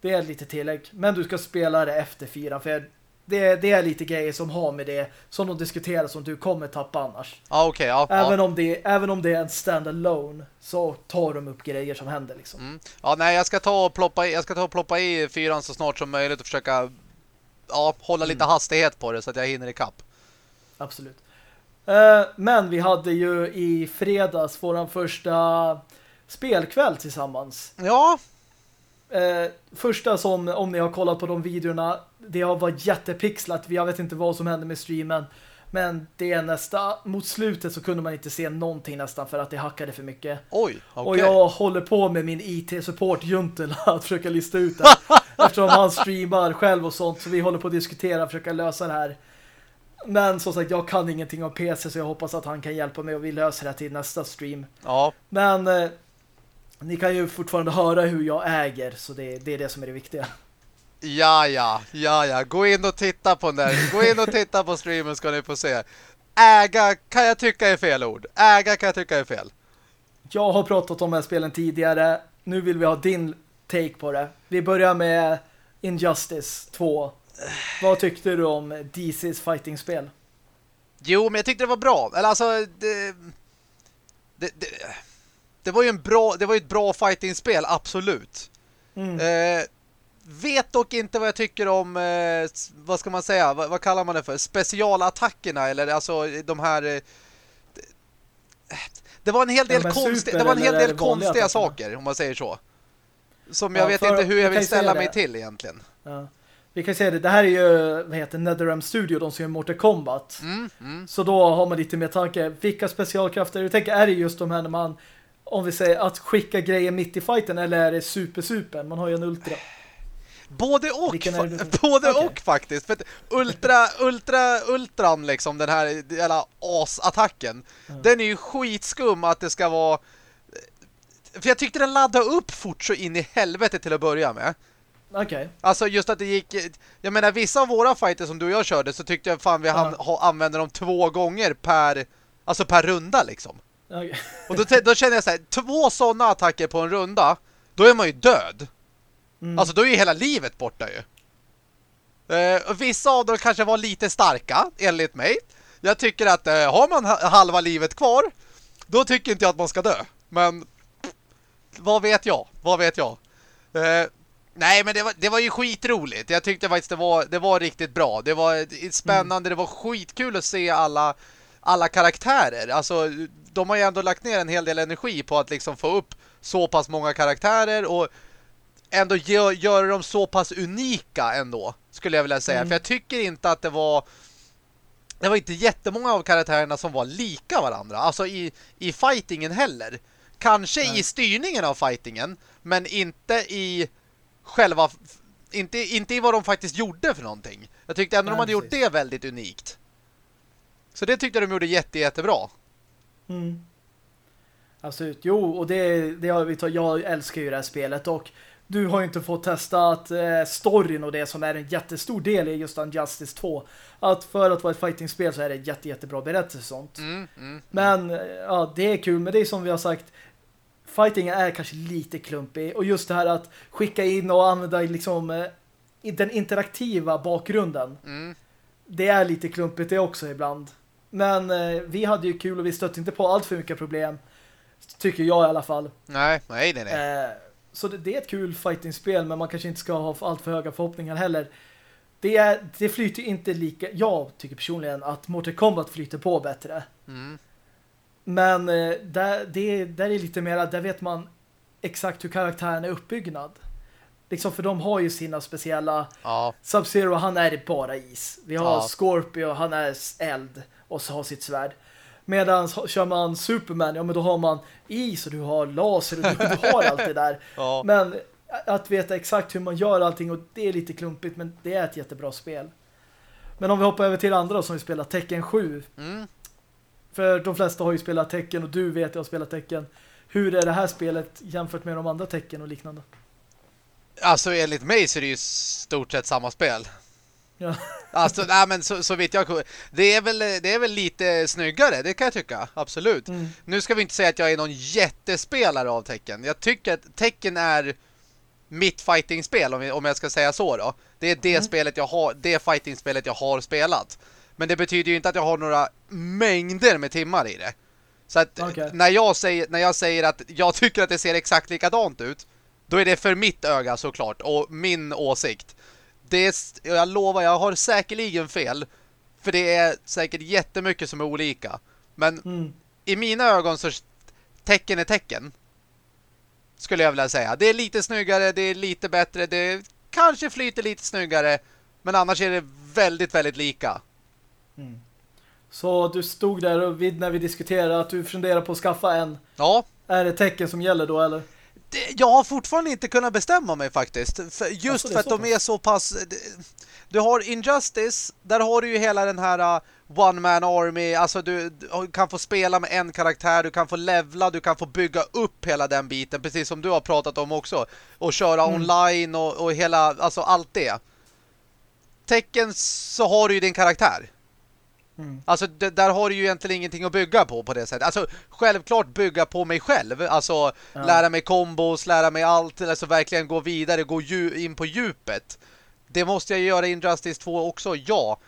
Det är lite tillägg. Men du ska spela det efter 4 för det, det är lite grejer som har med det som de diskuterar som du kommer tappa annars. Ja, okej. Okay, ja, även, ja. Om det, även om det är en standalone så tar de upp grejer som händer liksom. Mm. Ja, nej, jag ska ta och ploppa i, jag ska ta och ploppa i fyran så snart som möjligt och försöka ja, hålla lite mm. hastighet på det så att jag hinner i kapp. Absolut. Uh, men vi hade ju i fredags vår första spelkväll tillsammans. Ja. Uh, första som, om ni har kollat på de videorna, det har varit jättepixlat. Jag vet inte vad som hände med streamen. Men det är nästa, mot slutet så kunde man inte se någonting nästan för att det hackade för mycket. Oj, okay. Och jag håller på med min IT-support Juntel att försöka lista ut det. eftersom han streamar själv och sånt. Så vi håller på att diskutera och försöka lösa det här. Men som sagt, jag kan ingenting om PC så jag hoppas att han kan hjälpa mig och vi löser det till nästa stream. Ja. Men eh, ni kan ju fortfarande höra hur jag äger så det, det är det som är det viktiga. Ja, ja, ja, ja. Gå in och titta på den. Gå in och titta på streamen ska ni få se. Äga kan jag tycka är fel ord. Äga kan jag tycka är fel. Jag har pratat om de här spelen tidigare. Nu vill vi ha din take på det. Vi börjar med Injustice 2. Vad tyckte du om DC's fighting-spel? Jo, men jag tyckte det var bra. Eller alltså, det, det, det, det var ju en bra, det var ju ett bra fighting-spel, absolut. Mm. Eh, vet dock inte vad jag tycker om eh, vad ska man säga, vad, vad, kallar man det för? Specialattackerna eller alltså de här eh, det var en hel del, konst, det var en hel del konstiga attackerna? saker om man säger så. Som jag ja, vet inte hur jag vill ställa mig till egentligen. Ja. Vi kan säga det, det här är ju vad heter Netherrealm Studio, de som gör Mortal Kombat. Mm, mm. Så då har man lite mer tanke, vilka specialkrafter, du tänker, är det just de här när man om vi säger att skicka grejer mitt i fighten eller är det super super? Man har ju en ultra. Både och, både okay. och faktiskt. För ultra, ultra, ultran liksom, den här jävla asattacken. Mm. Den är ju skitskum att det ska vara... För jag tyckte den laddade upp fort så in i helvete till att börja med. Okej. Okay. Alltså just att det gick... Jag menar, vissa av våra fighter som du och jag körde så tyckte jag fan vi mm. använde dem två gånger per... Alltså per runda liksom. Okay. och då, då känner jag så här, två sådana attacker på en runda, då är man ju död. Mm. Alltså då är ju hela livet borta ju. Uh, vissa av dem kanske var lite starka, enligt mig. Jag tycker att uh, har man halva livet kvar, då tycker inte jag att man ska dö. Men vad vet jag? Vad vet jag? Uh, nej, men det var, det var ju skitroligt. Jag tyckte faktiskt det var, det var riktigt bra. Det var spännande, mm. det var skitkul att se alla, alla karaktärer. Alltså, de har ju ändå lagt ner en hel del energi på att liksom få upp så pass många karaktärer och ändå göra gör dem så pass unika ändå, skulle jag vilja säga. Mm. För jag tycker inte att det var det var inte jättemånga av karaktärerna som var lika varandra. Alltså i, i fightingen heller. Kanske Nej. i styrningen av fightingen, men inte i själva inte, inte i vad de faktiskt gjorde för någonting. Jag tyckte ändå Nej, de hade precis. gjort det väldigt unikt. Så det tyckte de gjorde jätte, jättebra. Mm. Absolut. Jo, och det, det har vi tagit. Jag älskar ju det här spelet och du har ju inte fått testa att eh, storyn och det som är en jättestor del i just Justice 2. Att för att vara ett fighting-spel så är det jätte, jättebra berättelse och sånt. Mm, mm, mm, men ja, det är kul. Men det är som vi har sagt, fighting är kanske lite klumpig. Och just det här att skicka in och använda liksom eh, den interaktiva bakgrunden. Mm. Det är lite klumpigt det också ibland. Men eh, vi hade ju kul och vi stötte inte på allt för mycket problem. Tycker jag i alla fall. Nej, nej, nej. nej. Eh, så det, det, är ett kul fighting-spel men man kanske inte ska ha allt för höga förhoppningar heller. Det, är, det flyter inte lika... Jag tycker personligen att Mortal Kombat flyter på bättre. Mm. Men eh, där, det, där är lite mer där vet man exakt hur karaktären är uppbyggnad. Liksom för de har ju sina speciella ja. Sub-Zero, han är bara is. Vi har ja. Scorpio, han är eld och så har sitt svärd. Medan kör man Superman, ja men då har man is och du har laser och du, du har allt det där. Ja. Men att veta exakt hur man gör allting och det är lite klumpigt men det är ett jättebra spel. Men om vi hoppar över till andra som vi spelar Tekken 7. Mm. För de flesta har ju spelat Tekken och du vet jag har spelat Tekken. Hur är det här spelet jämfört med de andra Tekken och liknande? Alltså enligt mig så är det ju stort sett samma spel. Ja. Alltså, nej men så, så vitt jag det är väl det är väl lite snyggare, det kan jag tycka, absolut. Mm. Nu ska vi inte säga att jag är någon jättespelare av Tekken. Jag tycker att Tekken är mitt fightingspel om, om jag ska säga så då. Det är det Mm. spelet jag har, det fightingspelet jag har spelat. Men det betyder ju inte att jag har några mängder med timmar i det. Så att Okej. när, jag säger, när jag säger att jag tycker att det ser exakt likadant ut, då är det för mitt öga såklart och min åsikt. Det är, jag lovar, jag har säkerligen fel. För det är säkert jättemycket som är olika. Men Mm. i mina ögon så tecken är tecken. Skulle jag vilja säga. Det är lite snyggare, det är lite bättre, det kanske flyter lite snyggare. Men annars är det väldigt, väldigt lika. Mm. Så du stod där och vid, när vi diskuterade att du funderar på att skaffa en. Ja, Är det Tekken som gäller då eller? Jag har fortfarande inte kunnat bestämma mig faktiskt. För, just Alltså, för att de är så pass... Du har Injustice, där har du ju hela den här uh, One Man Army. Alltså du, du kan få spela med en karaktär, du kan få levla, du kan få bygga upp hela den biten. Precis som du har pratat om också. Och köra Mm. online och, och hela, alltså allt det. Tecken så har du ju din karaktär. Mm. Alltså det, där har du ju egentligen ingenting att bygga på på det sättet. Alltså självklart bygga på mig själv. Alltså Ja. lära mig kombos, lära mig allt. Alltså verkligen gå vidare, gå in på djupet. Det måste jag göra i Injustice 2 också, ja.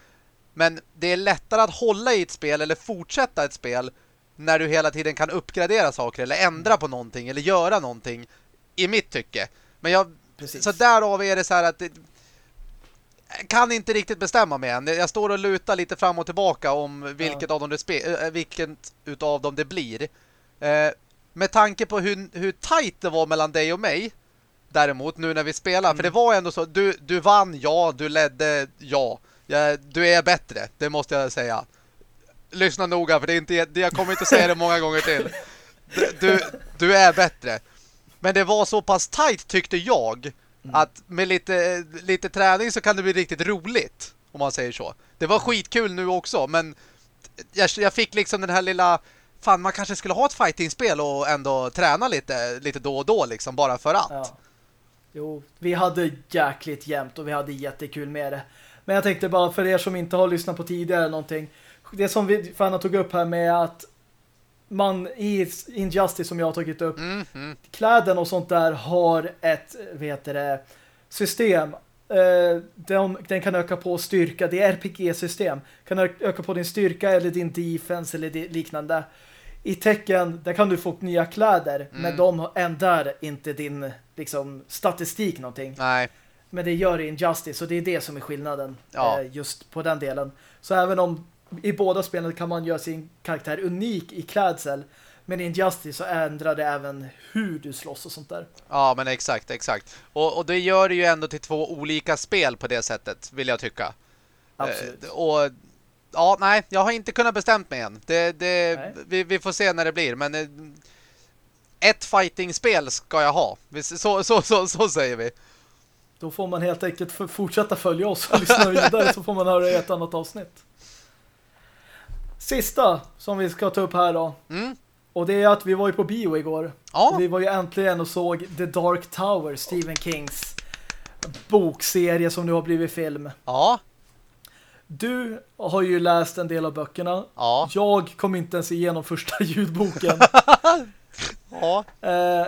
Men det är lättare att hålla i ett spel eller fortsätta ett spel när du hela tiden kan uppgradera saker eller ändra på någonting eller göra någonting i mitt tycke. Men jag Precis. så därav är det så här att det, kan inte riktigt bestämma mig än. Jag står och lutar lite fram och tillbaka om vilket av dem det spe, äh, vilket utav dem det blir. Eh, med tanke på hur, hur tajt det var mellan dig och mig däremot nu när vi spelar. För det var ändå så, du, du vann, ja. Du ledde, ja. ja. Du är bättre, det måste jag säga. Lyssna noga, för det är inte, det- jag kommer inte säga det många gånger till. Du, du, du är bättre. Men det var så pass tajt tyckte jag Mm. att med lite, lite träning så kan det bli riktigt roligt. Om man säger så. Det var skitkul nu också, men jag, jag fick liksom den här lilla fan man kanske skulle ha ett fightingspel och ändå träna lite, lite då och då liksom, bara för att. Ja. Jo, vi hade jäkligt jämnt och vi hade jättekul med det. Men jag tänkte bara för er som inte har lyssnat på tidigare någonting. Det som vi Fanna tog upp här med att man i Injustice som jag har tagit upp Mm, mm. kläden och sånt där har ett vet det, system. Eh, de, den kan öka på styrka. Det är RPG-system. Kan öka på din styrka eller din defense eller liknande. I tecken, där kan du få nya kläder. Men de ändrar inte din liksom, statistik någonting. Nej. Men det gör Injustice och det är det som är skillnaden Ja. eh, just på den delen. Så även om i båda spelen kan man göra sin karaktär unik i klädsel men i Injustice så ändrar det även hur du slåss och sånt där. Ja, men exakt, exakt. Och, och det gör det ju ändå till två olika spel på det sättet, vill jag tycka. Absolut. Eh, och ja, nej, jag har inte kunnat bestämt mig än. Det, det, vi, vi får se när det blir, men eh, ett fightingspel ska jag ha. Så, så, så, så säger vi. Då får man helt enkelt fortsätta följa oss och lyssna vidare så får man höra ett annat avsnitt. Sista som vi ska ta upp här då. Mm. Och det är att vi var ju på bio igår. Ja, Vi var ju äntligen och såg The Dark Tower, Stephen Kings bokserie som nu har blivit film. ja, Du har ju läst en del av böckerna. ja, Jag kom inte ens igenom första ljudboken. ja. Eh,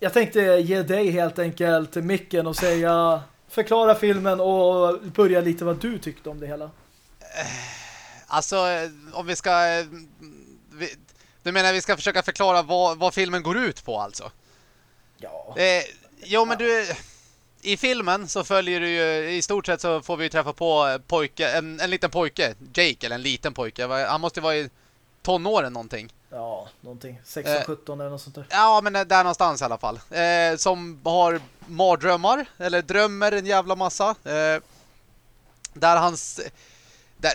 jag tänkte ge dig helt enkelt micken och säga förklara filmen och börja lite vad du tyckte om det hela. Alltså, eh, om vi ska... eh, Vi, du menar vi ska försöka förklara vad, vad filmen går ut på alltså? Ja. Eh, jo, men du... I filmen så följer du ju... I stort sett så får vi ju träffa på eh, pojke, en, en liten pojke. Jake, eller en liten pojke. Han måste vara i tonåren någonting. Ja, någonting. 16, Eh. 17 eller något sånt där. Ja, men där någonstans i alla fall. Eh, som har mardrömmar. Eller drömmer en jävla massa. Eh, där hans...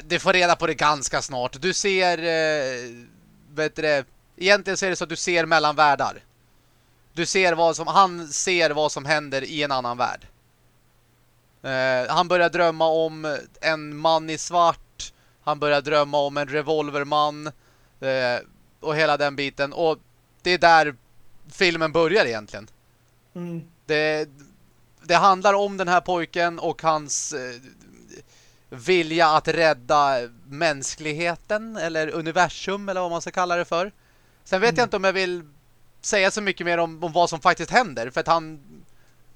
Du får reda på det ganska snart. Du ser... Eh, vet du det, egentligen så är det så att du ser mellan världar. Du ser vad som... Han ser vad som händer i en annan värld. Eh, han börjar drömma om en man i svart. Han börjar drömma om en revolverman. Eh, och hela den biten. Och det är där filmen börjar egentligen. Mm. Det, det handlar om den här pojken och hans eh, vilja att rädda mänskligheten eller universum eller vad man ska kalla det för. Sen vet Mm. jag inte om jag vill säga så mycket mer om, om vad som faktiskt händer för att han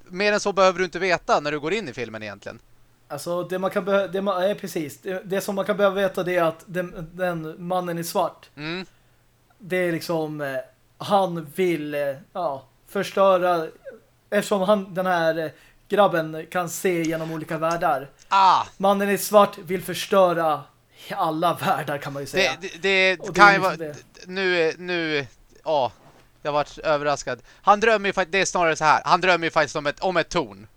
mer än så behöver du inte veta när du går in i filmen egentligen. Alltså det man kan behöva, det man, är precis. Det, det som man kan behöva veta det är att den, den mannen i svart, Mm. det är liksom, eh, han vill, eh, ja, förstöra, eftersom han, den här eh, grabben kan se genom olika världar. Ah, Mannen i svart vill förstöra alla världar kan man ju säga. det, det, det kan ju liksom vara... Nu, nu, ja, jag varit överraskad. Han drömmer ju faktiskt, det är snarare så här, han drömmer ju faktiskt om ett, om ett torn.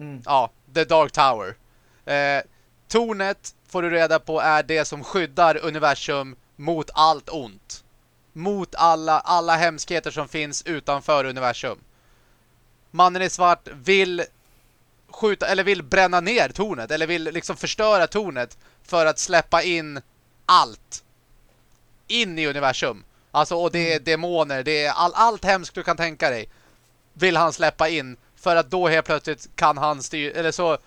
Mm. Ja, The Dark Tower. Eh, tornet får du reda på är det som skyddar universum mot allt ont. Mot alla, alla hemskheter som finns utanför universum. Mannen i svart vill skjuta, eller vill bränna ner tornet, eller vill liksom förstöra tornet för att släppa in allt in i universum. Alltså, och det är demoner, det är all, allt hemskt du kan tänka dig vill han släppa in för att då helt plötsligt kan han styra eller så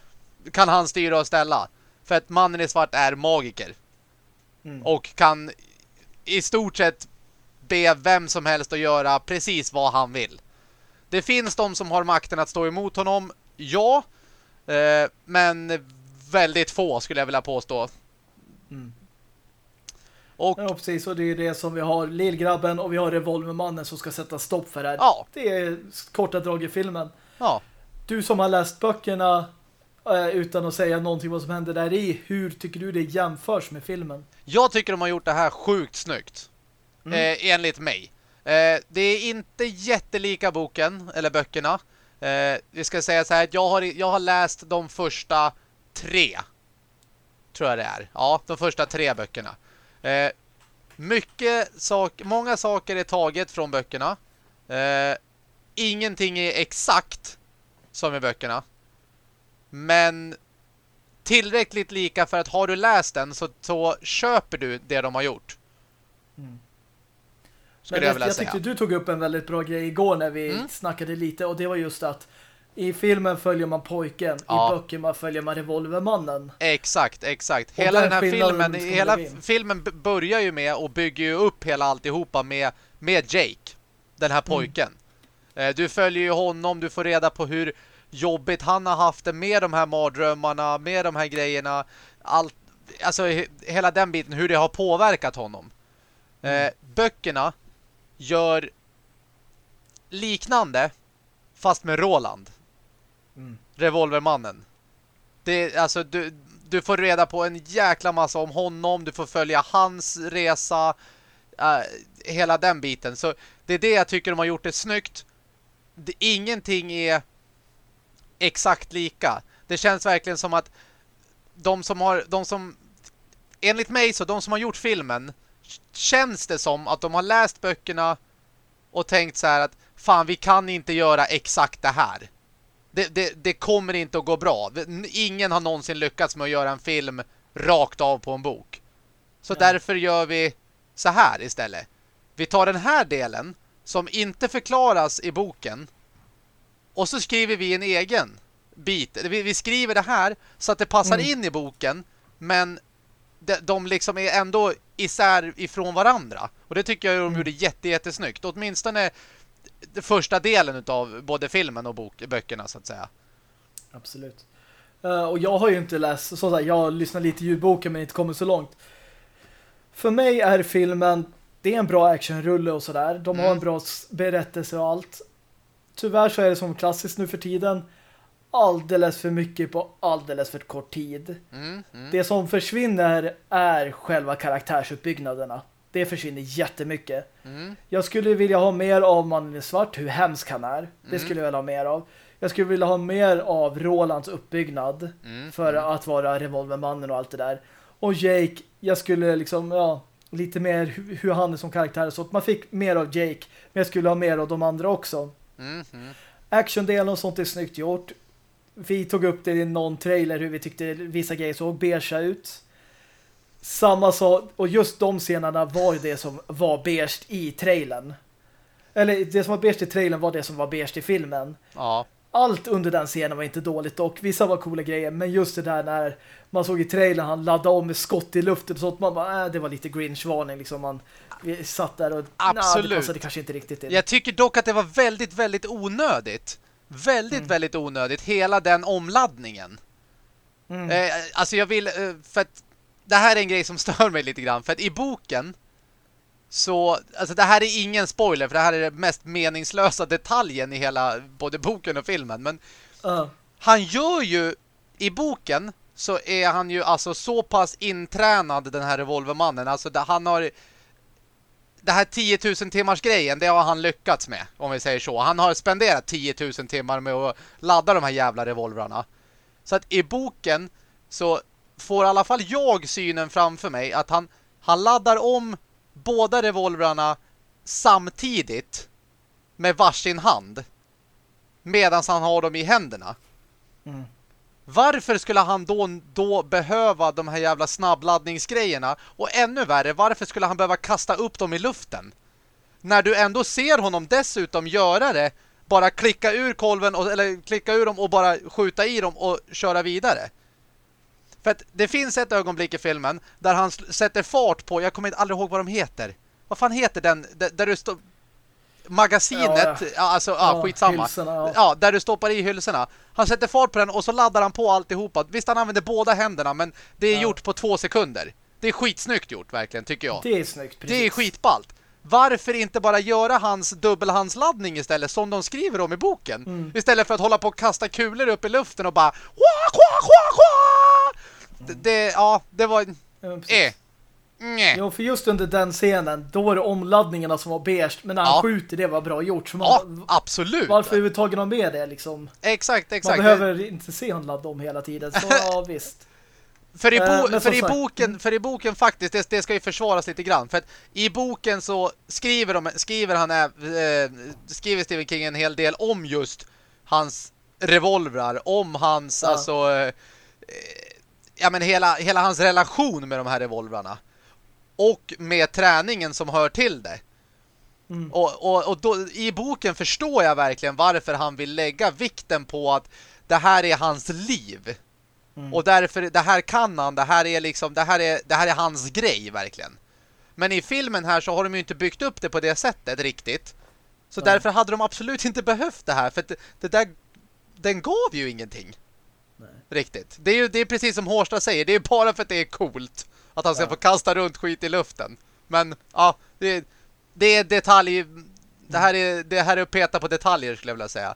kan han styra och ställa. För att mannen i svart är magiker Mm. och kan i stort sett be vem som helst att göra precis vad han vill. Det finns de som har makten att stå emot honom, ja. Eh, men väldigt få skulle jag vilja påstå. Mm. Och Ja, precis. Och det är det som vi har Lillgrabben och vi har Revolvermannen som ska sätta stopp för det här. Ja. Det är korta drag i filmen. ja, Du som har läst böckerna eh, utan att säga någonting vad som händer där i, hur tycker du det jämförs med filmen? Jag tycker de har gjort det här sjukt snyggt. Mm. Eh, enligt mig. Eh, det är inte jättelika boken, eller böckerna. Eh, vi ska säga så här att jag har, jag har läst de första tre. Tror jag det är. Ja, de första tre böckerna. Eh, mycket sak, många saker är taget från böckerna. Eh, ingenting är exakt som i böckerna. Men tillräckligt lika för att har du läst den så, så köper du det de har gjort. Mm. Skulle jag vilja jag säga. tyckte du tog upp en väldigt bra grej igår när vi Mm. snackade lite och det var just att i filmen följer man pojken, Ja. i böckerna följer man revolvermannen. Exakt, exakt. Och Hela den här filmen, hela filmen börjar ju med och bygger ju upp hela alltihopa med, med Jake, den här pojken. Eh, Du följer ju honom, du får reda på hur jobbigt han har haft det med de här mardrömmarna, med de här grejerna. Allt, alltså he- hela den biten, hur det har påverkat honom. Eh, böckerna gör liknande fast med Roland. Mm. Revolvermannen. Det, alltså, du, du får reda på en jäkla massa om honom. Du får följa hans resa. eh, hela den biten. Så det är det jag tycker de har gjort det snyggt. Det, ingenting är exakt lika. Det känns verkligen som att de som har, de som enligt mig så, de som har gjort filmen känns det som att de har läst böckerna och tänkt så här att fan, vi kan inte göra exakt det här. Det, det, det kommer inte att gå bra. Ingen har någonsin lyckats med att göra en film rakt av på en bok. Så Nej. därför gör vi så här istället. Vi tar den här delen som inte förklaras i boken och så skriver vi en egen bit. Vi, vi skriver det här så att det passar Mm. in i boken men de, de liksom är ändå isär ifrån varandra. Och det tycker jag de Mm. gjorde jätte, jättesnyggt. Åtminstone den första delen av både filmen och bok, böckerna så att säga. Absolut. Eh, och jag har ju inte läst, så att jag har lyssnat lite i ljudboken men inte kommit så långt. För mig är filmen, det är en bra actionrulle och sådär. De har Mm. en bra berättelse och allt. Tyvärr så är det som klassiskt nu för tiden. Alldeles för mycket på alldeles för kort tid. Mm, mm. Det som försvinner är själva karaktärsuppbyggnaderna. Det försvinner jättemycket. Mm. Jag skulle vilja ha mer av mannen i svart, hur hemsk han är. Det Mm. skulle jag vilja ha mer av. Jag skulle vilja ha mer av Rolands uppbyggnad Mm. för att vara revolvermannen och allt det där. Och Jake, jag skulle liksom, ja, lite mer hu- hur han är som karaktär. Så att man fick mer av Jake, men jag skulle ha mer av de andra också. Mm, mm. Actiondelen och sånt är snyggt gjort. Vi tog upp det i någon trailer hur vi tyckte vissa grejer såg beige ut. Samma sak, och just de scenerna var det som var beige i trailern. Eller det som var beige i trailern var det som var beige i filmen. Ja. Allt under den scenen var inte dåligt dock. Vissa var coola grejer, men just det där när man såg i trailern han laddade om med skott i luften så att man bara, äh, det var lite Grinch-varning liksom. Man vi satt där och Absolut. Nah, det passade kanske inte riktigt in. Jag tycker dock att det var väldigt, väldigt onödigt. Väldigt, Mm. väldigt onödigt. Hela den omladdningen. Mm. Eh, alltså jag vill, eh, för att det här är en grej som stör mig lite grann. För att i boken så, alltså det här är ingen spoiler för det här är den mest meningslösa detaljen i hela både boken och filmen. Men Ja. han gör ju, i boken så är han ju alltså så pass intränad den här revolvermannen. Alltså han har det här 10 000 timmars grejen, det har han lyckats med, om vi säger så. Han har spenderat 10 000 timmar med att ladda de här jävla revolvrarna. Så att i boken så får i alla fall jag synen framför mig att han, han laddar om båda revolvrarna samtidigt med varsin hand medan han har dem i händerna. Mm. Varför skulle han då, då behöva de här jävla snabbladdningsgrejerna? Och ännu värre, varför skulle han behöva kasta upp dem i luften? När du ändå ser honom dessutom göra det, bara klicka ur kolven och, eller klicka ur dem och bara skjuta i dem och köra vidare. För att det finns ett ögonblick i filmen där han sätter fart på, jag kommer inte aldrig ihåg vad de heter. Vad fan heter den? D där du står... Magasinet, ja, alltså, ja, skitsamma. hylsorna, ja. Ja, där du stoppar i hylsorna. Han sätter fart på den och så laddar han på alltihopa. Visst, han använder båda händerna, men det är Ja. gjort på två sekunder. Det är skitsnyggt gjort, verkligen, tycker jag. Det är snyggt, precis. Det är skitballt. Varför inte bara göra hans dubbelhandsladdning istället, som de skriver om i boken? Mm. Istället för att hålla på och kasta kulor upp i luften och bara... Wah, wah, wah, wah! Det, det, ja, det var... Ja. Eh. Nej. Jo, för just under den scenen, då var det omladdningarna som var beige, men när han Ja. skjuter det var bra gjort. Så man, Ja, absolut. varför överhuvudtaget ha med det liksom? Exakt, Man exakt. behöver inte se honom ladda om hela tiden. Så ja, visst. För i, bo Eh, för i boken, för i boken faktiskt, det, det ska ju försvaras lite grann. För att i boken så skriver, de, skriver han, äh, skriver Stephen King en hel del om just hans revolvrar, om hans, Ja. alltså, eh, ja men hela, hela hans relation med de här revolvrarna. Och med träningen som hör till det. Mm. Och, och, och då, i boken förstår jag verkligen varför han vill lägga vikten på att det här är hans liv. Mm. Och därför, det här kan han, det här är liksom, det här är, det här är hans grej verkligen. Men i filmen här så har de ju inte byggt upp det på det sättet riktigt. Så Nej. därför hade de absolut inte behövt det här, för det, det där, den gav ju ingenting. Nej. Riktigt. Det är ju det är precis som Hårsta säger, det är bara för att det är coolt att han ska Ja. få kasta runt skit i luften. Men ja, det, det är detalj, det här är, det här är att peta på detaljer skulle jag vilja säga.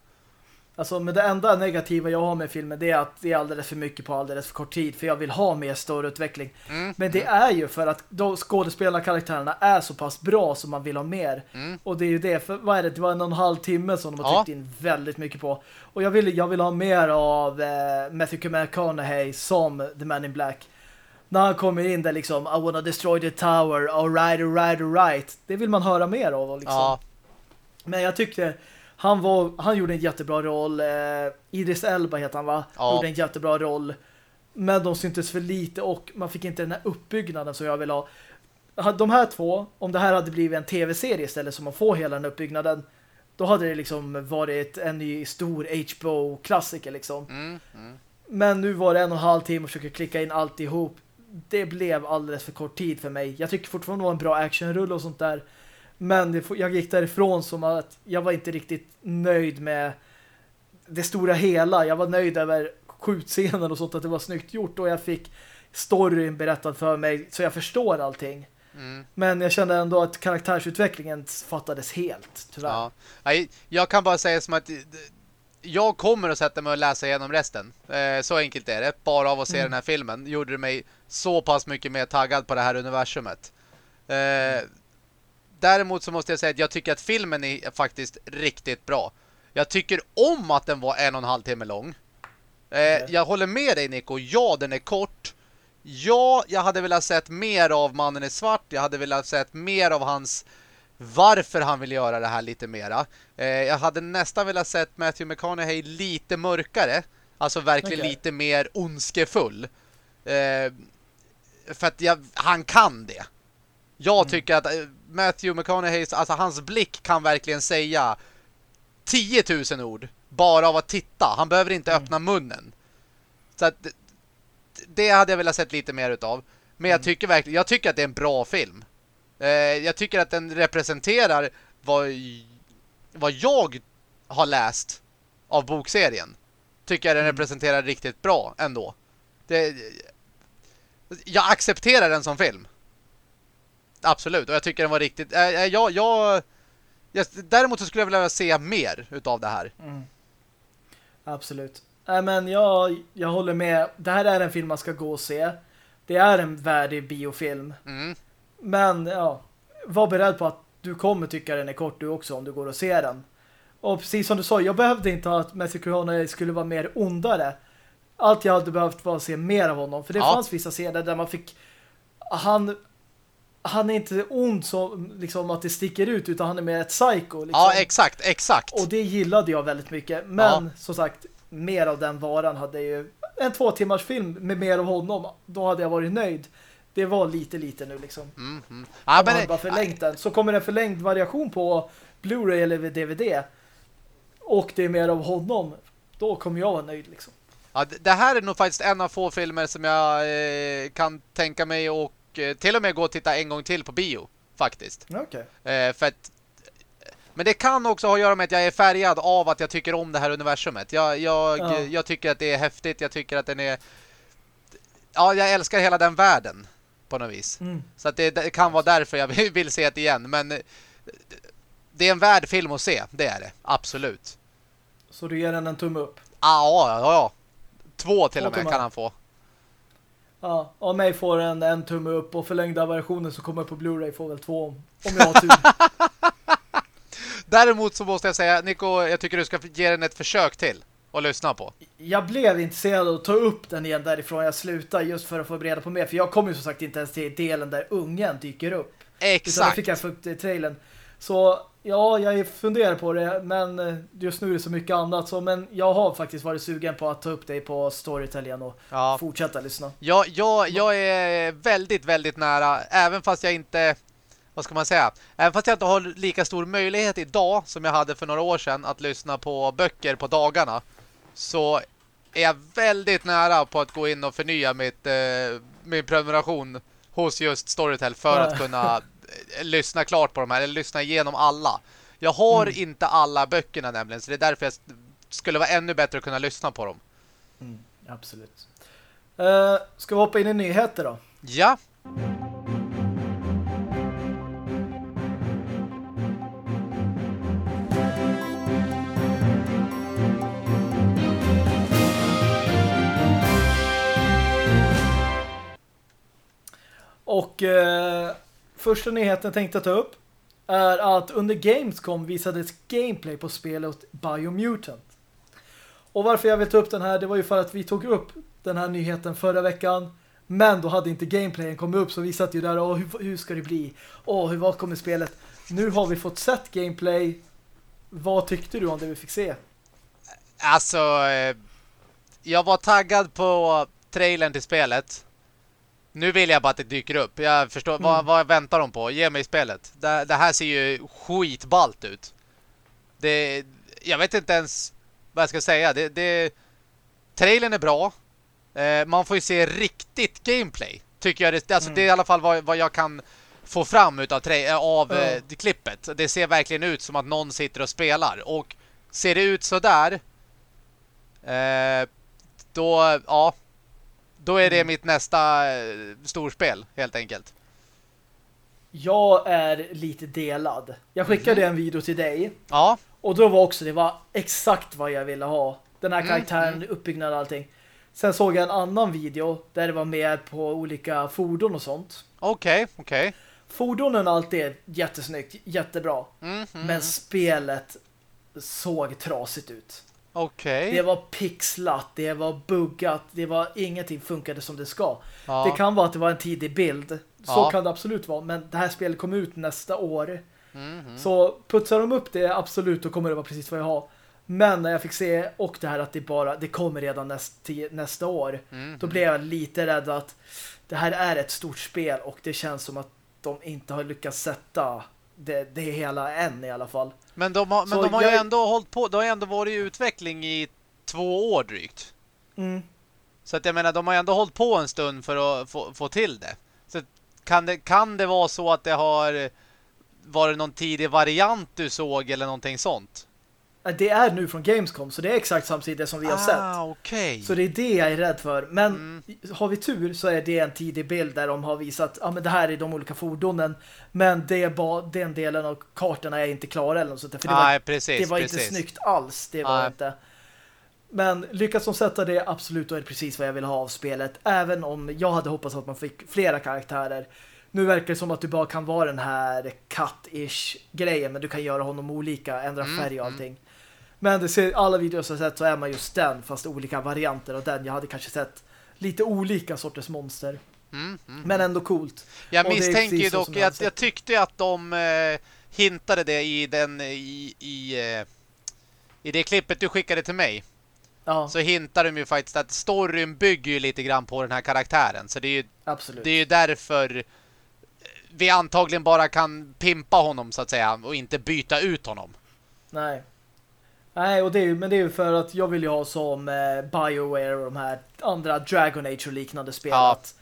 Alltså, men det enda negativa jag har med filmen det är att det är alldeles för mycket på alldeles för kort tid. För jag vill ha mer större utveckling. Mm. Men det är ju för att de skådespelarkaraktärerna är så pass bra som man vill ha mer. Mm. Och det är ju det, för vad är det? Det var en och en halv timme som de har Ja. tryckt in väldigt mycket på. Och jag vill, jag vill ha mer av eh, Matthew McConaughey som The Man in Black. När han kommer in där liksom I wanna destroy the tower, alright, alright, alright. Det vill man höra mer av liksom. Ja, Men jag tyckte han, var, han gjorde en jättebra roll. Eh, Idris Elba heter han va? Ja. Gjorde en jättebra roll. Men de syntes för lite och man fick inte den här uppbyggnaden som jag vill ha. De här två, om det här hade blivit en tv-serie istället som man får hela den uppbyggnaden, då hade det liksom varit en ny stor HBO-klassiker liksom. mm, mm. Men nu var det en och en halv timme och försöka klicka in alltihop. Det blev alldeles för kort tid för mig. Jag tycker fortfarande det var en bra actionrull och sånt där. Men det, jag gick därifrån som att jag var inte riktigt nöjd med det stora hela. Jag var nöjd över skjutscenen och sånt att det var snyggt gjort och jag fick storyn berättad för mig så jag förstår allting. Mm. Men jag kände ändå att karaktärsutvecklingen fattades helt, tyvärr. Ja. Jag kan bara säga som att jag kommer att sätta mig och läsa igenom resten. Eh, så enkelt är det. Bara av att se Mm. den här filmen gjorde det mig så pass mycket mer taggad på det här universumet. Eh, däremot så måste jag säga att jag tycker att filmen är faktiskt riktigt bra. Jag tycker om att den var en och en halv timme lång. Eh, Okej. Jag håller med dig Nico. Ja, den är kort. Ja, jag hade velat sett mer av mannen i svart. Jag hade velat sett mer av hans varför han vill göra det här lite mera. Eh, jag hade nästan velat sett Matthew McConaughey lite mörkare. Alltså verkligen Okej. lite mer ondskefull. Eh, för att jag, han kan det. Jag Mm. tycker att eh, Matthew McConaughey, alltså hans blick kan verkligen säga 10 000 ord bara av att titta. Han behöver inte Mm. öppna munnen. Så att det- det hade jag velat sett lite mer utav. Men Mm. jag tycker verkligen, jag tycker att det är en bra film. Eh, jag tycker att den representerar vad, vad jag har läst av bokserien. Tycker jag den Mm. representerar riktigt bra ändå. Det, jag accepterar den som film. Absolut, och jag tycker den var riktigt... Äh, äh, jag, jag, jag, däremot så skulle jag vilja se mer utav det här. Mm. Absolut. Nej, men jag, jag håller med. Det här är en film man ska gå och se. Det är en värdig biofilm. Mm. Men ja, var beredd på att du kommer tycka den är kort du också om du går och ser den. Och precis som du sa, jag behövde inte att Matthew Corona skulle vara mer ondare. Allt jag hade behövt var att se mer av honom. För det Ja. fanns vissa scener där man fick... Han, han är inte ond så liksom att det sticker ut utan han är mer ett psycho. Liksom. Ja, exakt, exakt. Och det gillade jag väldigt mycket. Men som sagt, mer av den varan hade ju en två timmars film med mer av honom. Då hade jag varit nöjd. Det var lite lite nu liksom. Mm, mm. Om men, bara förlängt den. Så kommer en förlängd variation på Blu-ray eller DVD. Och det är mer av honom. Då kommer jag vara nöjd liksom. Ja, det här är nog faktiskt en av få filmer som jag eh, kan tänka mig och eh, till och med gå och titta en gång till på bio, faktiskt. Okej. Eh, för att, men det kan också ha att göra med att jag är färgad av att jag tycker om det här universumet. Jag, jag, Ja. jag tycker att det är häftigt, jag tycker att den är... Ja, jag älskar hela den världen på något vis. Mm. Så att det, det kan vara därför jag vill, se det igen. Men det är en värd film att se, det är det. Absolut. Så du ger den en tumme upp. Ja, ja, ja. Två till Två och med tummar. kan han få. Ja, av mig får den en tumme upp och förlängda versionen så kommer på Blu-ray får väl två om, om jag har tur. Däremot så måste jag säga, Nico, jag tycker du ska ge den ett försök till och lyssna på. jag blev intresserad av att ta upp den igen därifrån jag slutade just för att få reda på mer. För jag kom ju som sagt inte ens till delen där ungen dyker upp. Utan det Exakt. fick jag upp i trailern. Så ja, jag funderar på det. Men eh, just nu är det så mycket annat. Så, men jag har faktiskt varit sugen på att ta upp dig på Storyteljen och Ja. fortsätta lyssna. Jag, jag, jag är väldigt, väldigt nära, även fast jag inte, vad ska man säga, även fast jag inte har lika stor möjlighet idag som jag hade för några år sedan att lyssna på böcker på dagarna, så är jag väldigt nära på att gå in och förnya mitt, eh, min prenumeration hos just Storytel för att kunna eh, lyssna klart på de här, eller lyssna igenom alla. Jag har Mm. inte alla böckerna nämligen, så det är därför jag skulle vara ännu bättre att kunna lyssna på dem. Absolut. Uh, ska vi hoppa in i nyheter då? Ja, Och eh, första nyheten tänkte jag ta upp är att under Gamescom visades gameplay på spelet Biomutant. Och varför jag vill ta upp den här, det var ju för att vi tog upp den här nyheten förra veckan. Men då hade inte gameplayen kommit upp så vi satt ju där och hur, hur ska det bli? Åh, hur vad kommer spelet? Nu har vi fått sett gameplay. Vad tyckte du om det vi fick se? Alltså, eh, jag var taggad på trailern till spelet. Nu vill jag bara att det dyker upp. Jag förstår, Mm. vad, vad väntar de på? Ge mig spelet. Det, det här ser ju skitballt ut. Det, jag vet inte ens vad jag ska säga. Det, det, trailern är bra. Eh, man får ju se riktigt gameplay. Tycker jag. Det, alltså, Mm. det är i alla fall vad, vad jag kan få fram utav eh, av Ja. eh, klippet. Det ser verkligen ut som att någon sitter och spelar. Och ser det ut så där eh, då, ja då är det Mm. mitt nästa eh, storspel, helt enkelt. Jag är lite delad. Jag skickade en video till dig. Ja, Och då var också det var exakt vad jag ville ha. Den här Mm, karaktären, uppbyggnad och allting. Sen såg jag en annan video där det var mer på olika fordon och sånt. okej, okej. Fordonen och allt är jättesnyggt, jättebra. Mm, mm, Men spelet såg trasigt ut. Okej. Det var pixlat, det var buggat, det var ingenting funkade som det ska. Ja. Det kan vara att det var en tidig bild. Så Ja. kan det absolut vara. Men det här spelet kommer ut nästa år. Mm, mm. Så putsar de upp det absolut, då kommer det vara precis vad jag har. Men när jag fick se och det här att det bara det kommer redan näst, nästa år Mm. då blev jag lite rädd att det här är ett stort spel och det känns som att de inte har lyckats sätta det, det hela än i alla fall. Men de har, men Så de har ju jag- ändå hållit på, de har ju ändå varit i utveckling i två år drygt. Mm. Så att jag menar, de har ju ändå hållit på en stund för att få, få till det. Så kan det, kan det vara så att det har varit någon tidig variant du såg eller någonting sånt? Äh, Det är nu från Gamescom så det är exakt samtidigt som vi har sett. Ah, okej. Så det är det jag är rädd för. Men Mm. har vi tur så är det en tidig bild där de har visat ja, men det här är de olika fordonen. Men det är bara, den delen av kartorna är inte klara eller något sånt För det var, Nej, precis, det var precis. inte snyggt alls. Det var inte. Men lyckas de sätta det, absolut, då är det precis vad jag vill ha av spelet. Även om jag hade hoppats att man fick flera karaktärer. Nu verkar det som att du bara kan vara den här cut-ish grejen, men du kan göra honom olika, ändra Mm, färg och mm. Men det ser, alla videos jag sett så är man just den, fast olika varianter av den. Jag hade kanske sett lite olika sorters monster. Mm, mm. Men ändå coolt. Jag och misstänker ju dock jag jag tyckte att de eh, hintade det i den i, i, eh, i det klippet du skickade till mig. Ja, Så hintar de ju faktiskt att storyn bygger ju lite grann på den här karaktären. Så det är ju, absolut. det är ju därför vi antagligen bara kan pimpa honom så att säga och inte byta ut honom. Nej. Nej, och det är ju, men det är ju för att jag vill ju ha som eh, BioWare och de här andra Dragon Age och liknande spel. Ja. Att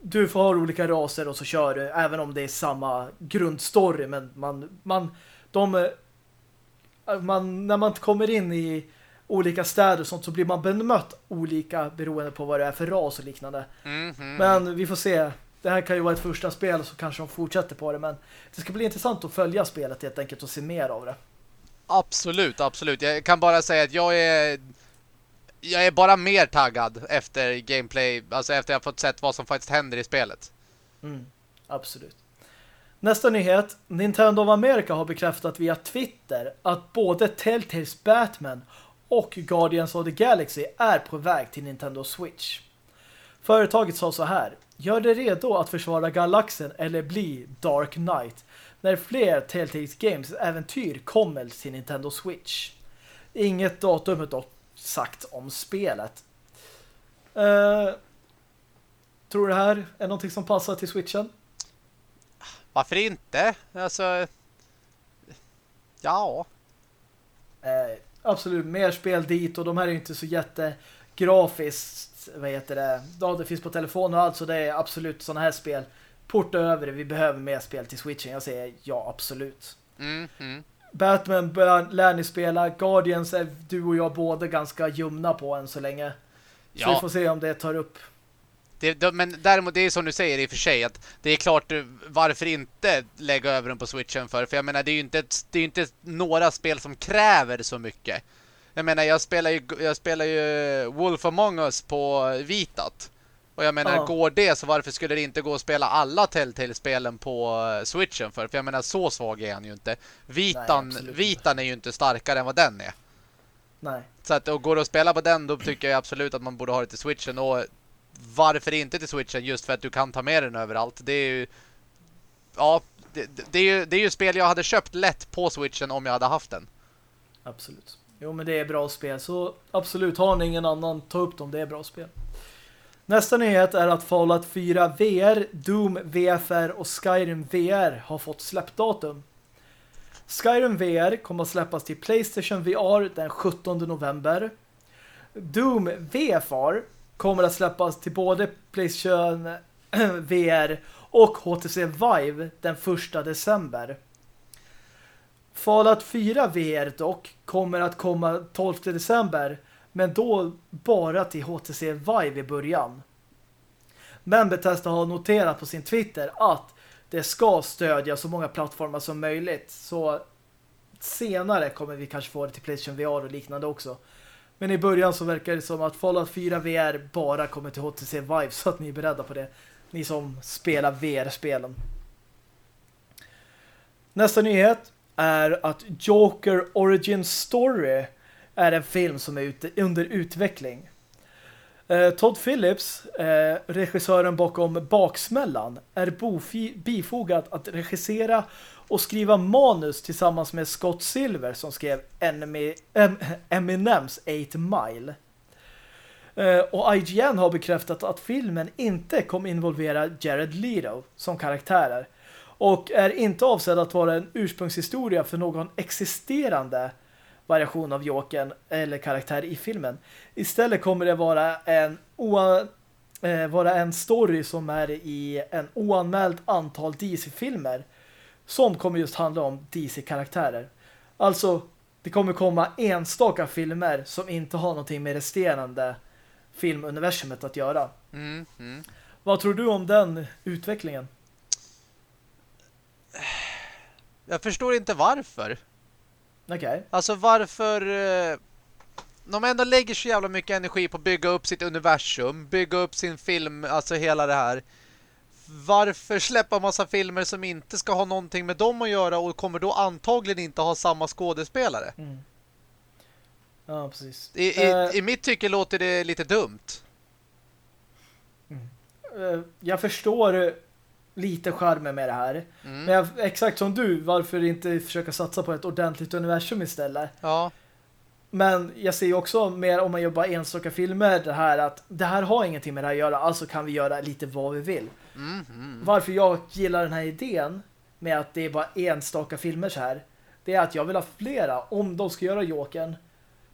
du får ha olika raser och så kör du, även om det är samma grundstory. Men man, man, de, eh, man, när man kommer in i olika städer och sånt så blir man bemött olika beroende på vad det är för ras och liknande. Mm, mm. Men vi får se. Det här kan ju vara ett första spel så kanske de fortsätter på det. Men det ska bli intressant att följa spelet helt enkelt och se mer av det. Absolut, absolut. Jag kan bara säga att jag är jag är bara mer taggad efter gameplay, alltså efter jag fått sett vad som faktiskt händer i spelet. Mm, absolut. Nästa nyhet. Nintendo of America har bekräftat via Twitter att både Telltales Batman och Guardians of the Galaxy är på väg till Nintendo Switch. Företaget sa så här. Gör dig redo att försvara galaxen eller bli Dark Knight när fler Telltales Games äventyr kommer till Nintendo Switch. Inget datum är dock sagt om spelet. Eh, tror du det här är någonting som passar till Switchen? Varför inte? Alltså... Ja. Eh, absolut, mer spel dit och de här är ju inte så jättegrafiskt, vad heter det? Ja, det finns på telefon och allt så det är absolut sådana här spel. Porta över det, vi behöver mer spel till Switchen. Jag säger ja, absolut. Mm, mm. Batman lär ni spela. Guardians är du och jag båda ganska ljumna på än så länge. Så vi Ja, får se om det tar upp. det, det, men däremot det är som du säger i och för sig att det är klart eh, varför inte lägga över den på Switchen för? För jag menar det är ju inte, ett, det är inte några spel som kräver så mycket. Jag menar jag spelar ju, jag spelar ju Wolf Among Us på Vitat. Och jag menar Ja. går det så varför skulle det inte gå att spela alla Telltale-spelen på eh, Switchen för? För jag menar så svag är han ju inte. Vitan, Nej. Vitan är ju inte starkare än vad den är. Nej. Så att och går det att spela på den då tycker jag absolut att man borde ha det till Switchen och varför inte till Switchen just för att du kan ta med den överallt. Det är ju ja, det, det, det är ju det är ju spel jag hade köpt lätt på Switchen om jag hade haft den. Absolut. Jo, men det är bra spel. Så absolut, har ni ingen annan, ta upp dem. Det är bra spel. Nästa nyhet är att Fallout 4 VR, Doom VFR och Skyrim VR har fått släppdatum. Skyrim VR kommer att släppas till Playstation VR den 17 november. Doom VFR kommer att släppas till både Playstation VR och HTC Vive den 1 december. Fallout 4 VR dock kommer att komma 12 december men då bara till HTC Vive i början. Men Bethesda har noterat på sin Twitter att det ska stödja så många plattformar som möjligt så senare kommer vi kanske få det till PlayStation VR och liknande också. Men i början så verkar det som att Fallout 4 VR bara kommer till HTC Vive så att ni är beredda på det. Ni som spelar VR-spelen. Nästa nyhet är att Joker Origin Story är en film som är ute, under utveckling. Eh, Todd Phillips, eh, regissören bakom Baksmällan, är bifogad att regissera och skriva manus tillsammans med Scott Silver som skrev Eminems 8 Mile. Eh, och IGN har bekräftat att filmen inte kommer involvera Jared Leto som karaktärer och är inte avsedd att vara en ursprungshistoria för någon existerande variation av Jokern eller karaktär i filmen. Istället kommer det vara en eh, vara en story som är i en oanmäld antal DC-filmer som kommer just handla om DC-karaktärer. Alltså, det kommer komma enstaka filmer som inte har någonting med resterande filmuniversumet att göra. Mm, mm. Vad tror du om den utvecklingen? Jag förstår inte varför. Okay. Alltså varför... Eh, de ändå lägger så jävla mycket energi på att bygga upp sitt universum, bygga upp sin film, alltså hela det här. Varför släppa massa filmer som inte ska ha någonting med dem att göra och kommer då antagligen inte ha samma skådespelare? Mm. Ja, precis. I, i, uh, I mitt tycke låter det lite dumt. Mm. Uh, jag förstår lite charmen med det här. Mm. Men jag, exakt som du, varför inte försöka satsa på ett ordentligt universum istället? Ja. Men jag ser ju också mer om man gör bara enstaka filmer det här att det här har ingenting med det här att göra, alltså kan vi göra lite vad vi vill. Mm, mm. Varför jag gillar den här idén med att det är bara enstaka filmer så här, det är att jag vill ha flera. Om de ska göra Jokern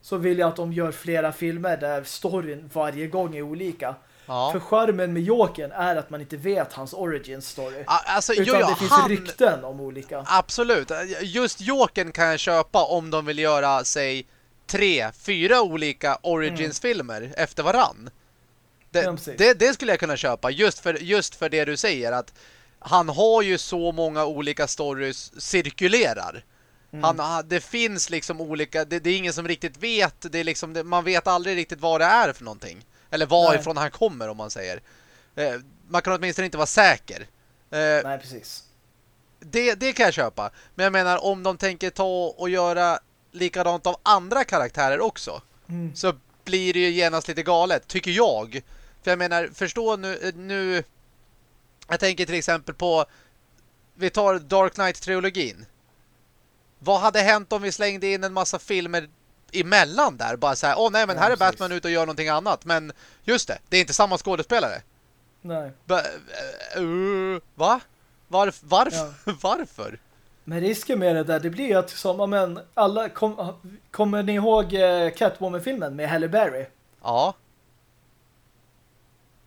så vill jag att de gör flera filmer där storyn varje gång är olika. Ja. För skärmen med Jokern är att man inte vet hans origin story. Alltså, utan jo, ja, det finns han... rykten om olika. Absolut. Just Jokern kan jag köpa om de vill göra, säg, tre, fyra olika Origins-filmer mm. efter varann. Det, ja, det, det, skulle jag kunna köpa just för, just för det du säger att han har ju så många olika stories cirkulerar. Mm. Han, det finns liksom olika, det, det, är ingen som riktigt vet, det är liksom, man vet aldrig riktigt vad det är för någonting. Eller varifrån Nej. han kommer om man säger. Eh, man kan åtminstone inte vara säker. Eh, Nej, precis. Det, det kan jag köpa. Men jag menar, om de tänker ta och göra likadant av andra karaktärer också mm. så blir det ju genast lite galet, tycker jag. För jag menar, förstå nu, nu jag tänker till exempel på vi tar Dark Knight-trilogin. Vad hade hänt om vi slängde in en massa filmer emellan där? Bara så här, åh nej men ja, här är precis. Batman ute och gör någonting annat. Men just det, det är inte samma skådespelare. Nej. Ba, uh, va? Varf, varf, ja. varför? Men risken med det där, det blir att som, men alla, kom, kommer ni ihåg eh, Catwoman-filmen med Halle Berry? Ja.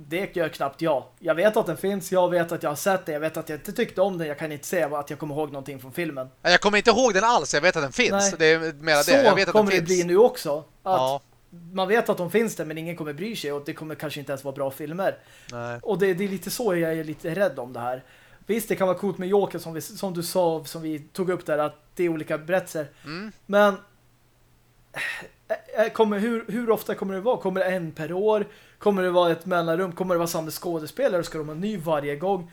Det gör knappt jag. Jag vet att den finns, jag vet att jag har sett den, jag vet att jag inte tyckte om den, jag kan inte säga att jag kommer ihåg någonting från filmen. Jag kommer inte ihåg den alls, jag vet att den finns. Nej. Det är mera Så det. Jag vet att kommer den det bli nu också. Att ja. Man vet att de finns där men ingen kommer bry sig och det kommer kanske inte ens vara bra filmer. Nej. Och det, det, är lite så jag är lite rädd om det här. Visst, det kan vara coolt med Joker som, vi, som du sa, som vi tog upp där, att det är olika berättelser. Mm. Men kommer, hur, hur ofta kommer det vara? Kommer det en per år? Kommer det vara ett mellanrum? Kommer det vara samma skådespelare? Ska de ha ny varje gång?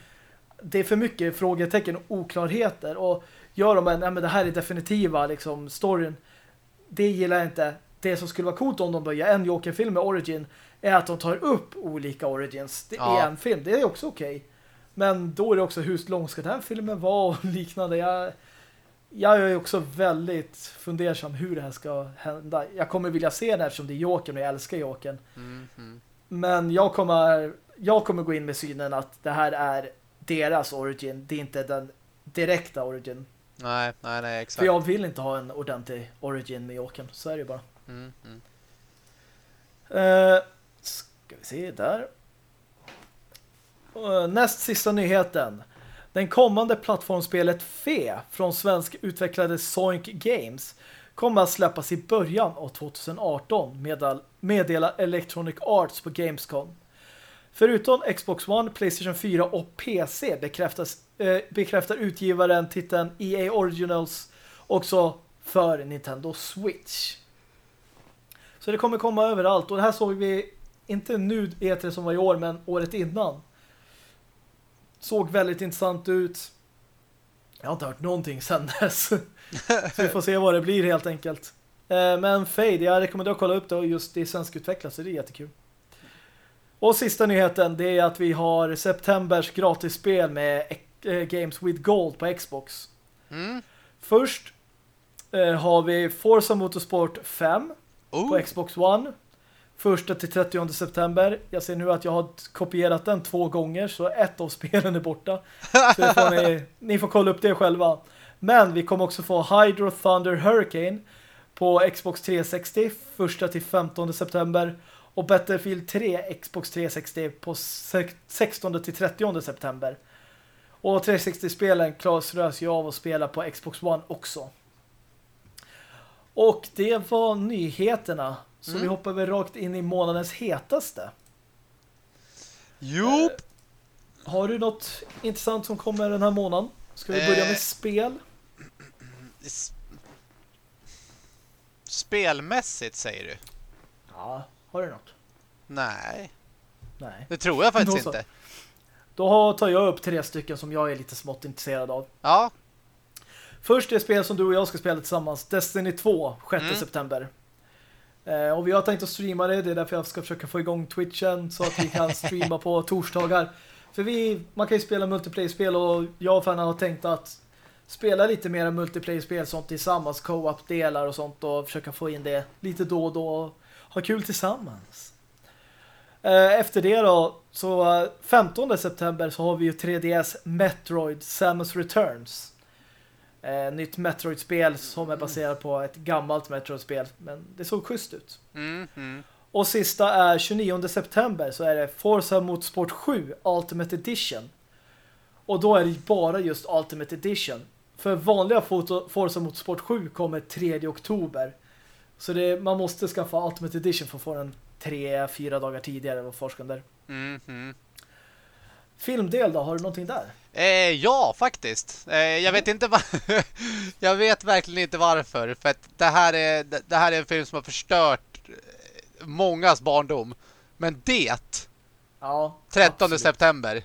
Det är för mycket frågetecken och oklarheter. Och gör de en, nej men det här är definitiva liksom, storyn. Det gillar jag inte. Det som skulle vara coolt om de börjar en Joker-film med Origin är att de tar upp olika Origins. Ja. är en film. Det är också okej. Okay. Men då är det också hur lång ska den filmen vara och liknande. Jag, jag är också väldigt fundersam hur det här ska hända. Jag kommer vilja se det eftersom det är Jokern och jag älskar Jokern. Mm, mm. Men jag kommer, jag kommer gå in med synen att det här är deras origin. Det är inte den direkta origin. Nej, nej, nej, exakt. För jag vill inte ha en ordentlig origin med Jokern. Så är det bara. Mm, mm. Uh, ska vi se där. Uh, näst sista nyheten. Den kommande plattformspelet Fe från svensk utvecklade Soink Games kommer att släppas i början av 2018 meddelar Electronic Arts på Gamescom. Förutom Xbox One, Playstation 4 och PC bekräftas, eh, bekräftar utgivaren titeln EA Originals också för Nintendo Switch. Så det kommer komma överallt och det här såg vi inte nu E3 som var i år men året innan. Såg väldigt intressant ut. Jag har inte hört någonting sedan dess. Så vi får se vad det blir helt enkelt. Eh, men Fade, jag rekommenderar att kolla upp det och just det är svenskutvecklat så det är jättekul. Och sista nyheten det är att vi har septembers gratisspel med eh, Games with Gold på Xbox. Mm. Först eh, har vi Forza Motorsport 5 Oh. på Xbox One. Första till 30 september. Jag ser nu att jag har kopierat den två gånger så ett av spelen är borta. Så det får ni, ni får kolla upp det själva. Men vi kommer också få Hydro Thunder Hurricane på Xbox 360 första till 15 september och Battlefield 3 Xbox 360 på 16 till 30 september. Och 360-spelen klaras ju av att spela på Xbox One också. Och det var nyheterna. Så Mm. vi hoppar väl rakt in i månadens hetaste. Jo. Har du något intressant som kommer den här månaden? Ska vi börja Eh. med spel? Spelmässigt säger du? Ja, har du något? Nej, Nej. det tror jag faktiskt Då inte. Då tar jag upp tre stycken som jag är lite smått intresserad av. Ja, Först är spel som du och jag ska spela tillsammans. Destiny 2, 6 Mm. september. Eh, och vi har tänkt att streama det. Det är därför jag ska försöka få igång Twitchen så att vi kan streama på torsdagar. För vi, man kan ju spela multiplayer-spel och jag och Fanna har tänkt att spela lite mer multiplayer-spel sånt tillsammans, co-op-delar och sånt och försöka få in det lite då och då och ha kul tillsammans. Eh, efter det då, så 15 september så har vi ju 3DS Metroid Samus Returns. Eh, nytt Metroid-spel som är baserat på ett gammalt Metroid-spel. Men det såg schysst ut. mm, mm. Och sista är 29 september så är det Forza Motorsport 7 Ultimate Edition. Och då är det bara just Ultimate Edition. För vanliga Forza Motorsport 7 kommer 3 oktober. Så det, man måste skaffa Ultimate Edition för att få den 3-4 dagar tidigare än forskande. Mm, mm. Filmdel då, har du någonting där? Eh, ja, faktiskt. Eh, jag vet inte vad Jag vet verkligen inte varför för att det här är det här är en film som har förstört eh, mångas barndom. Men det Ja, 13 absolut. september.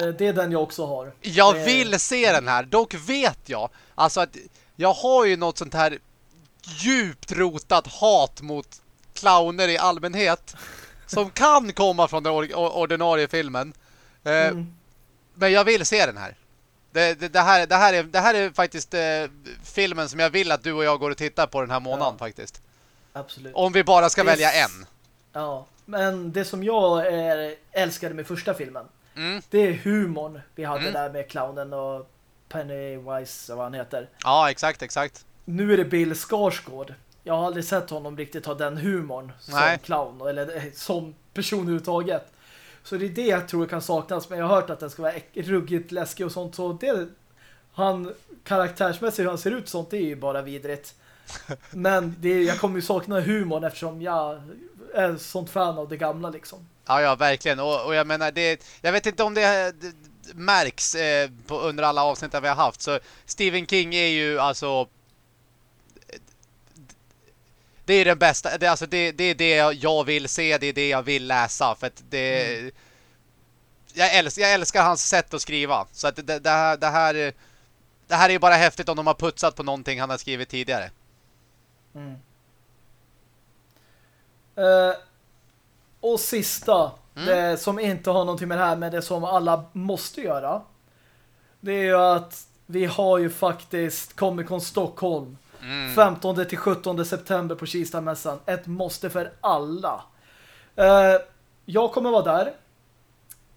Eh, Det är den jag också har. Jag Det- vill se den här. Dock vet jag alltså att jag har ju något sånt här djupt rotat hat mot clowner i allmänhet som kan komma från den or- ordinarie filmen. Eh, Mm. Men jag vill se den här. Det, det, det, här, det, här, är, det här är faktiskt eh, filmen som jag vill att du och jag går och tittar på den här månaden Ja. faktiskt. Absolut. Om vi bara ska Det välja en. Ja, men det som jag är, älskade med första filmen Mm. det är humorn vi hade Mm. där med clownen och Pennywise och vad han heter. Ja, exakt, exakt. Nu är det Bill Skarsgård. Jag har aldrig sett honom riktigt ha den humorn Nej. som clown eller eh, som person överhuvudtaget. Så det är det jag tror kan saknas. Men jag har hört att den ska vara ruggigt läskig och sånt. Så det, han karaktärsmässigt hur han ser ut sånt det är ju bara vidrigt. Men det, jag kommer ju sakna humorn eftersom jag är sånt fan av det gamla liksom. Ja, ja, verkligen. Och, och jag menar, det, jag vet inte om det, det märks eh, på, under alla avsnitt vi har haft. Så Stephen King är ju alltså... Det är den bästa. Det, alltså det, det är det jag vill se. Det är det jag vill läsa. För att det... Jag, älskar, jag älskar hans sätt att skriva. Så att det, det, här, det här... Det här är ju bara häftigt om de har putsat på någonting han har skrivit tidigare. Mm. Eh, och sista, Mm. det som inte har någonting med det här men det som alla måste göra. Det är ju att vi har ju faktiskt Comic Con Stockholm Mm. 15 till 17 september på Kistamässan. Ett måste för alla. Eh, jag kommer vara där.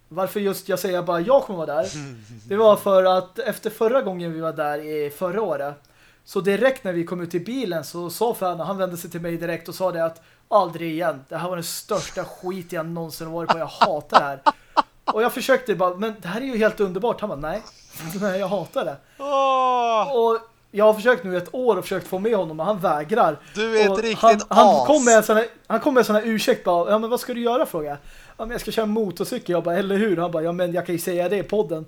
Varför just jag säger bara jag kommer vara där. Det var för att efter förra gången vi var där i förra året så direkt när vi kom ut i bilen så sa Fanna, han vände sig till mig direkt och sa det att aldrig igen. Det här var den största skit jag någonsin varit på. Jag hatar det här. Och jag försökte bara, men det här är ju helt underbart. Han bara, nej. Nej, jag hatar det. Åh, Och jag har försökt nu ett år och försökt få med honom och han vägrar. du är Och ett riktigt han, han as. kom med en sån här, han kom med här ursäkt bara, ja men vad ska du göra fråga? Ja men jag ska köra motorcykel. Jag bara, eller hur? Han bara, ja men jag kan ju säga det i podden.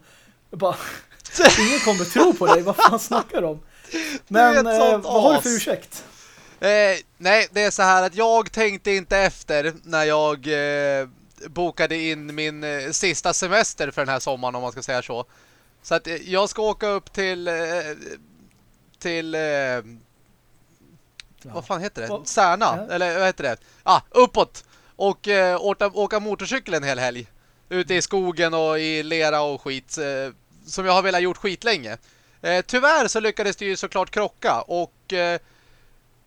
Jag bara, ingen kommer tro på dig. Vad fan snackar du om? Men eh, vad har du för ursäkt? Eh, nej, det är så här att jag tänkte inte efter när jag eh, bokade in min eh, sista semester för den här sommaren om man ska säga så. Så att eh, jag ska åka upp till eh, till eh, vad fan heter det? Särna, Ja. eller vad heter det? Ah, uppåt och eh, åka, åka motorcykel en hel helg. Ute i skogen och i lera och skit. Eh, som jag har velat gjort skitlänge. Eh, tyvärr så lyckades det ju såklart krocka. Och eh,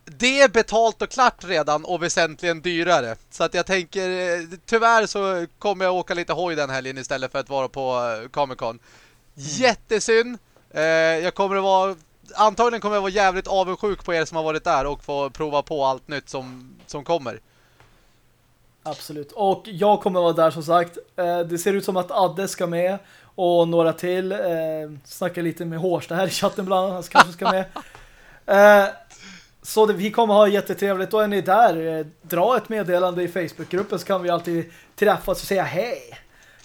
det är betalt och klart redan och väsentligen dyrare. Så att jag tänker, eh, tyvärr så kommer jag åka lite hoj den helgen istället för att vara på eh, Comic Con. Jättesynd. Eh, jag kommer att vara antagligen kommer jag vara jävligt avundsjuk på er som har varit där och få prova på allt nytt som, som kommer. Absolut. Och jag kommer vara där som sagt. Eh, det ser ut som att Adde ska med och några till. Eh, snackar lite med Hårsta här i chatten bland annat. kanske ska med. Eh, så det, vi kommer ha jättetrevligt. Och är ni där, eh, dra ett meddelande i Facebookgruppen så kan vi alltid träffas och säga hej.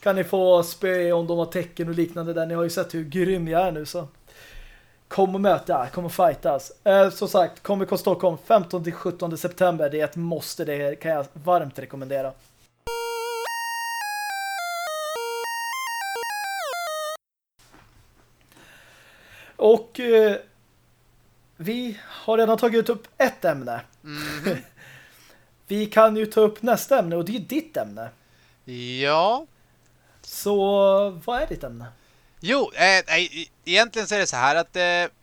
Kan ni få spö om de har tecken och liknande där. Ni har ju sett hur grym jag är nu så. Kom och möta, kom och fightas. Eh, som sagt, Comic Stockholm 15-17 september. Det är ett måste, det kan jag varmt rekommendera. Och eh, vi har redan tagit upp ett ämne. Mm. vi kan ju ta upp nästa ämne och det är ditt ämne. Ja. Så vad är ditt ämne? Jo, eh, nej, egentligen så är det så här att eh,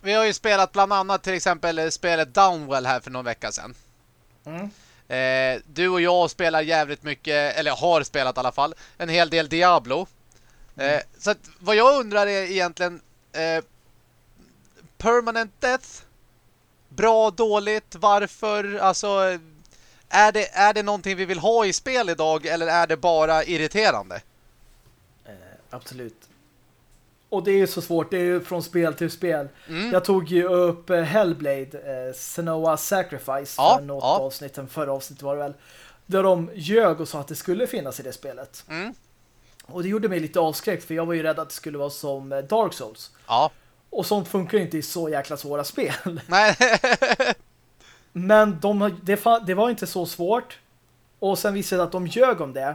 vi har ju spelat bland annat till exempel spelet Downwell här för någon vecka sedan. Mm. Eh, du och jag spelar jävligt mycket, eller har spelat i alla fall, en hel del Diablo. Eh, så att, vad jag undrar är egentligen eh, Permanent Death Bra, dåligt, varför? Alltså är det, är det någonting vi vill ha i spel idag eller är det bara irriterande? Absolut. Och det är ju så svårt, det är ju från spel till spel. Mm. Jag tog ju upp eh, Hellblade, eh, Senua Sacrifice Ja, för något ja. avsnitt, förra avsnitt var det väl. Där de ljög och sa att det skulle finnas i det spelet. Mm. Och det gjorde mig lite avskräckt för jag var ju rädd att det skulle vara som eh, Dark Souls. Ja. Och sånt funkar ju inte i så jäkla svåra spel. Nej. Men de, det, det var inte så svårt. Och sen visade det att de ljög om det.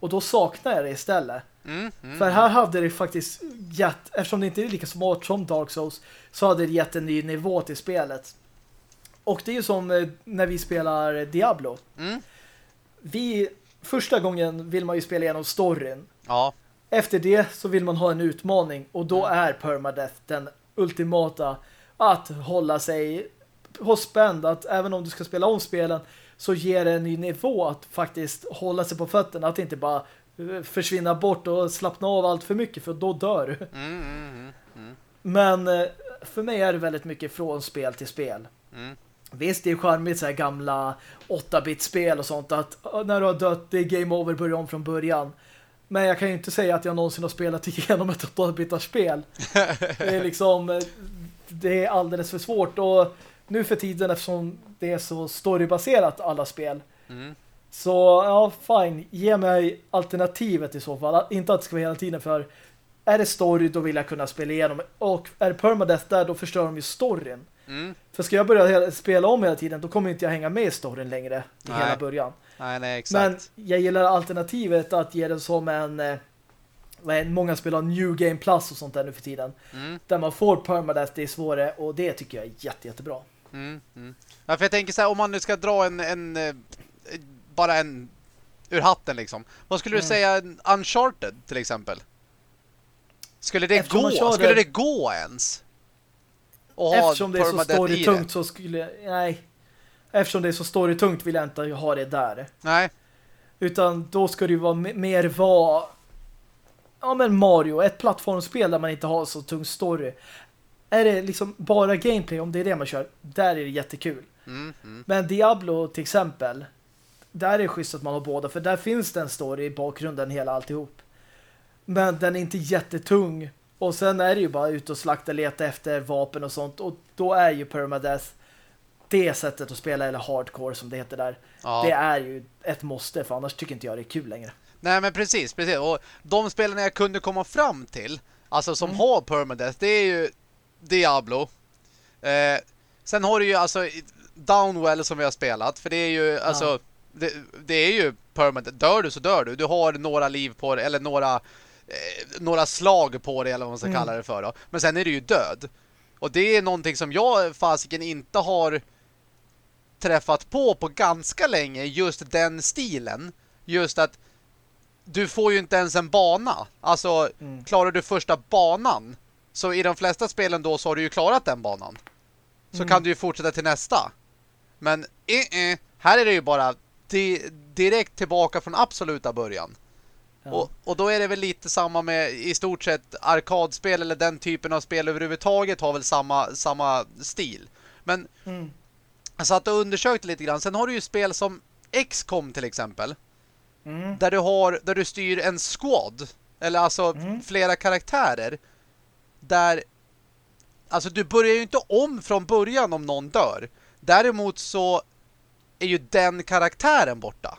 Och då saknar jag det istället. Mm, mm. För här hade det faktiskt gett, eftersom det inte är lika smart som Dark Souls, så hade det gett en ny nivå till spelet. Och det är ju som eh, när vi spelar Diablo. Mm. Vi, första gången vill man ju spela igenom storyn. Ja. Efter det så vill man ha en utmaning och då är permadeath den ultimata att hålla sig spänd att även om du ska spela om spelen så ger det en ny nivå att faktiskt hålla sig på fötterna att inte bara försvinna bort och slappna av allt för mycket för då dör du. Mm, mm, mm, Men eh, för mig är det väldigt mycket från spel till spel. mm. Visst, det är charmigt så här gamla 8-bit-spel och sånt att när du har dött, det är game over, börja om från början. Men jag kan ju inte säga att jag någonsin har spelat igenom ett 8-bitars-spel. Det är liksom eh, det är alldeles för svårt och nu för tiden eftersom det är så storybaserat alla spel Mm. Så ja, fine. Ge mig alternativet i så fall. Inte att det ska vara hela tiden för är det story då vill jag kunna spela igenom och är det permadeath där då förstör de ju storyn. Mm. För ska jag börja spela om hela tiden då kommer inte jag hänga med i storyn längre i Nej. hela början. Nej, nej, Men exakt. jag gillar alternativet att ge det som en eh, många spelar New Game Plus och sånt där nu för tiden. Mm. Där man får permadeath, det är svårare och det tycker jag är jätte, jättebra. Mm, mm. Ja, för jag tänker så här, om man nu ska dra en, en eh, bara en ur hatten liksom. Vad skulle du Mm. säga Uncharted till exempel? Skulle det Eftersom gå? Uncharted- Skulle det gå ens? Och Eftersom det är så storytungt så skulle nej. Eftersom det är så storytungt vill jag inte ha det där. Nej. Utan då ska det ju vara me- mer vara ja men Mario, ett plattformsspel där man inte har så tung story. Är det liksom bara gameplay, om det är det man kör, där är det jättekul. Mm, mm. Men Diablo till exempel, där är det schysst att man har båda, för där finns det en story i bakgrunden hela alltihop. Men den är inte jättetung. Och sen är det ju bara ut och slakta, leta efter vapen och sånt. Och då är ju permadeath det sättet att spela, eller hardcore som det heter där. Ja. Det är ju ett måste, för annars tycker inte jag det är kul längre. Nej men precis, precis. Och de spelarna jag kunde komma fram till, alltså som Mm. har permadeath, det är ju Diablo. Eh, sen har du ju alltså Downwell som vi har spelat, för det är ju alltså det, det är ju permadeath. Dör du så dör du. Du har några liv på det, eller några eh, några slag på det eller vad man ska Mm. kalla det för då. Men sen är du ju död. Och det är någonting som jag fasiken inte har träffat på på ganska länge just den stilen. Just att du får ju inte ens en bana. Alltså, mm. klarar du första banan så i de flesta spelen då så har du ju klarat den banan. Så mm. kan du ju fortsätta till nästa. Men eh, eh, här är det ju bara di direkt tillbaka från absoluta början. Ja. Och, och då är det väl lite samma med i stort sett arkadspel eller den typen av spel överhuvudtaget har väl samma, samma stil. Men mm. jag satt och undersökte lite grann. Sen har du ju spel som XCOM till exempel. Mm. Där, du har, där du styr en squad. Eller alltså mm. flera karaktärer. Där Alltså du börjar ju inte om från början om någon dör. Däremot så är ju den karaktären borta.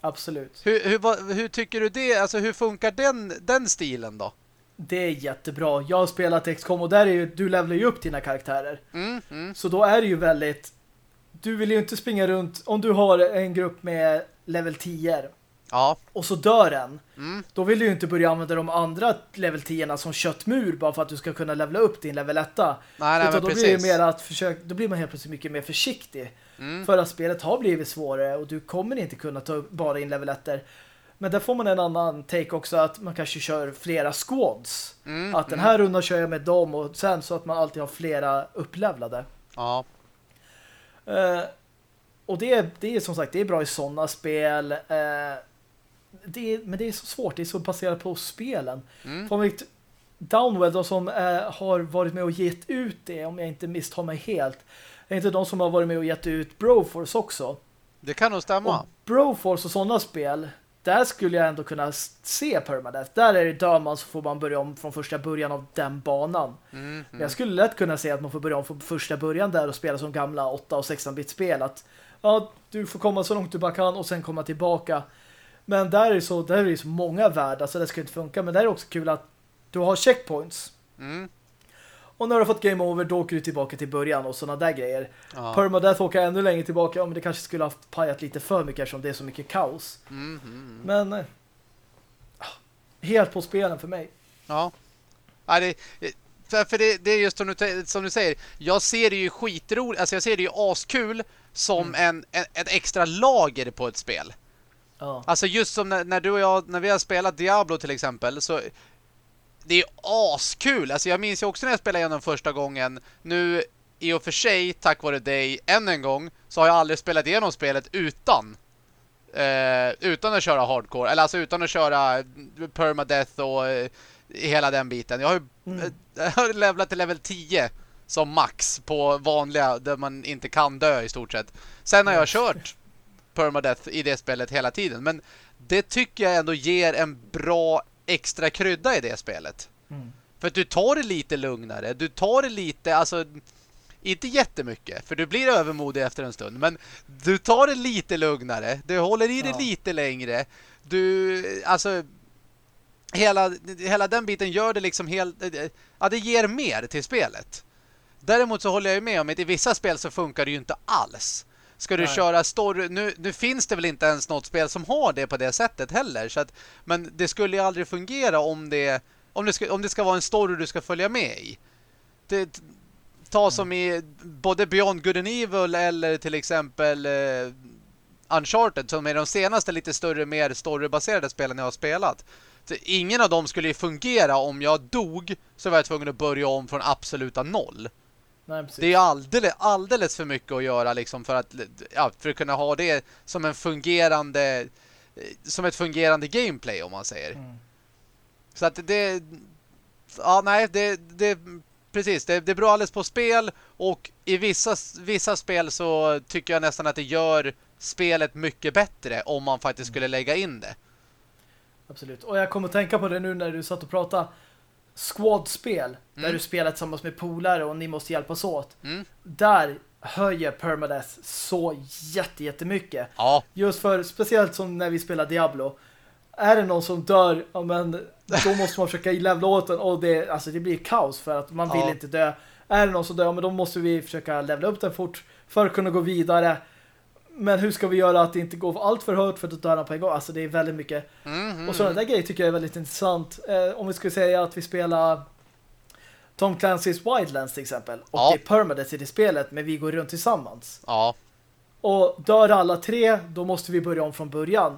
Absolut. Hur, hur, hur tycker du det? Alltså hur funkar den, den stilen då? Det är jättebra. Jag har spelat XCOM och där är ju, du levlar ju upp dina karaktärer. Mm, mm. Så då är det ju väldigt... Du vill ju inte springa runt... Om du har en grupp med level 10 Ja. Och så dör den. Mm. Då vill du ju inte börja använda de andra level 10 som köttmur bara för att du ska kunna levla upp din level 1. Nej, nej, då precis. blir det mer att försöka, då blir man helt plötsligt mycket mer försiktig. Mm. För att spelet har blivit svårare och du kommer inte kunna ta bara in level 1 men där får man en annan take också att man kanske kör flera squads. Mm, att den mm. här rundan kör jag med dem och sen så att man alltid har flera upplevlade. Ja. Uh, och det är, det är som sagt, det är bra i sådana spel. Uh, det är, men det är så svårt, det är så baserat på spelen. Mm. För Downwell, de som eh, har varit med och gett ut det, om jag inte misstar mig helt, är inte de som har varit med och gett ut Broforce också. Det kan nog stämma. Och Broforce och sådana spel, där skulle jag ändå kunna se permadeath. Där är det dör man så får man börja om från första början av den banan. Mm, mm. Jag skulle lätt kunna se att man får börja om från första början där och spela som gamla 8 och 16-bit-spel. Att ja, du får komma så långt du bara kan och sen komma tillbaka. Men där är det så, där är det så många världar så det ska inte funka. Men det är också kul att du har checkpoints. Mm. Och när du har fått game over då åker du tillbaka till början och sådana där grejer. Ja. Permadeath åker ännu längre tillbaka. Ja, men det kanske skulle ha pajat lite för mycket eftersom det är så mycket kaos. Mm, mm, men eh, helt på spelen för mig. Ja. ja det, för det, det är just som du, som du säger. Jag ser det ju skitroligt. Alltså jag ser det ju askul som mm. en, en, ett extra lager på ett spel. Ja. Alltså just som när, när, du och jag, när vi har spelat Diablo till exempel, så det är askul. Alltså jag minns ju också när jag spelade igenom första gången. Nu, i och för sig, tack vare dig, än en gång, så har jag aldrig spelat igenom spelet utan eh, utan att köra hardcore. Eller alltså utan att köra permadeath och eh, hela den biten. Jag har ju mm. eh, levlat till level 10 som max på vanliga där man inte kan dö i stort sett. Sen har jag kört permadeath i det spelet hela tiden. Men det tycker jag ändå ger en bra extra krydda i det spelet. Mm. För att du tar det lite lugnare. Du tar det lite, alltså inte jättemycket, för du blir övermodig efter en stund. Men du tar det lite lugnare. Du håller i det ja. lite längre. Du, alltså hela, hela den biten gör det liksom helt, ja det ger mer till spelet. Däremot så håller jag med om att i vissa spel så funkar det ju inte alls. Ska du Nej. köra story... Nu, nu finns det väl inte ens något spel som har det på det sättet heller. Så att, men det skulle ju aldrig fungera om det, om det, ska, om det ska vara en story du ska följa med i. Det, ta mm. som i både Beyond Good and Evil eller till exempel eh, Uncharted som är de senaste lite större, mer storybaserade spelen jag har spelat. Så ingen av dem skulle ju fungera om jag dog så var jag tvungen att börja om från absoluta noll. Nej, det är alldeles, alldeles för mycket att göra liksom för att ja, för att kunna ha det som en fungerande som ett fungerande gameplay om man säger. Mm. Så att det ja nej det, det precis det, det beror alldeles på spel och i vissa, vissa spel så tycker jag nästan att det gör spelet mycket bättre om man faktiskt mm. skulle lägga in det. Absolut. Och jag kommer tänka på det nu när du satt och pratade squad-spel mm. där du spelar tillsammans med polare och ni måste hjälpas åt. Mm. Där höjer permadeath så jätte, jättemycket. Ja. Just för, speciellt som när vi spelar Diablo. Är det någon som dör, ja, men då måste man försöka levla åt den och det, alltså det blir kaos för att man vill ja. inte dö. Är det någon som dör, ja, men då måste vi försöka levla upp den fort för att kunna gå vidare. Men hur ska vi göra att det inte går allt för högt för att döda på en gång? Alltså det är väldigt mycket. Mm, mm, och sådana där grejer tycker jag är väldigt intressant. Eh, om vi skulle säga att vi spelar Tom Clancy's Wildlands till exempel. Och ja. det är permadeath i det spelet, men vi går runt tillsammans. Ja. Och dör alla tre, då måste vi börja om från början.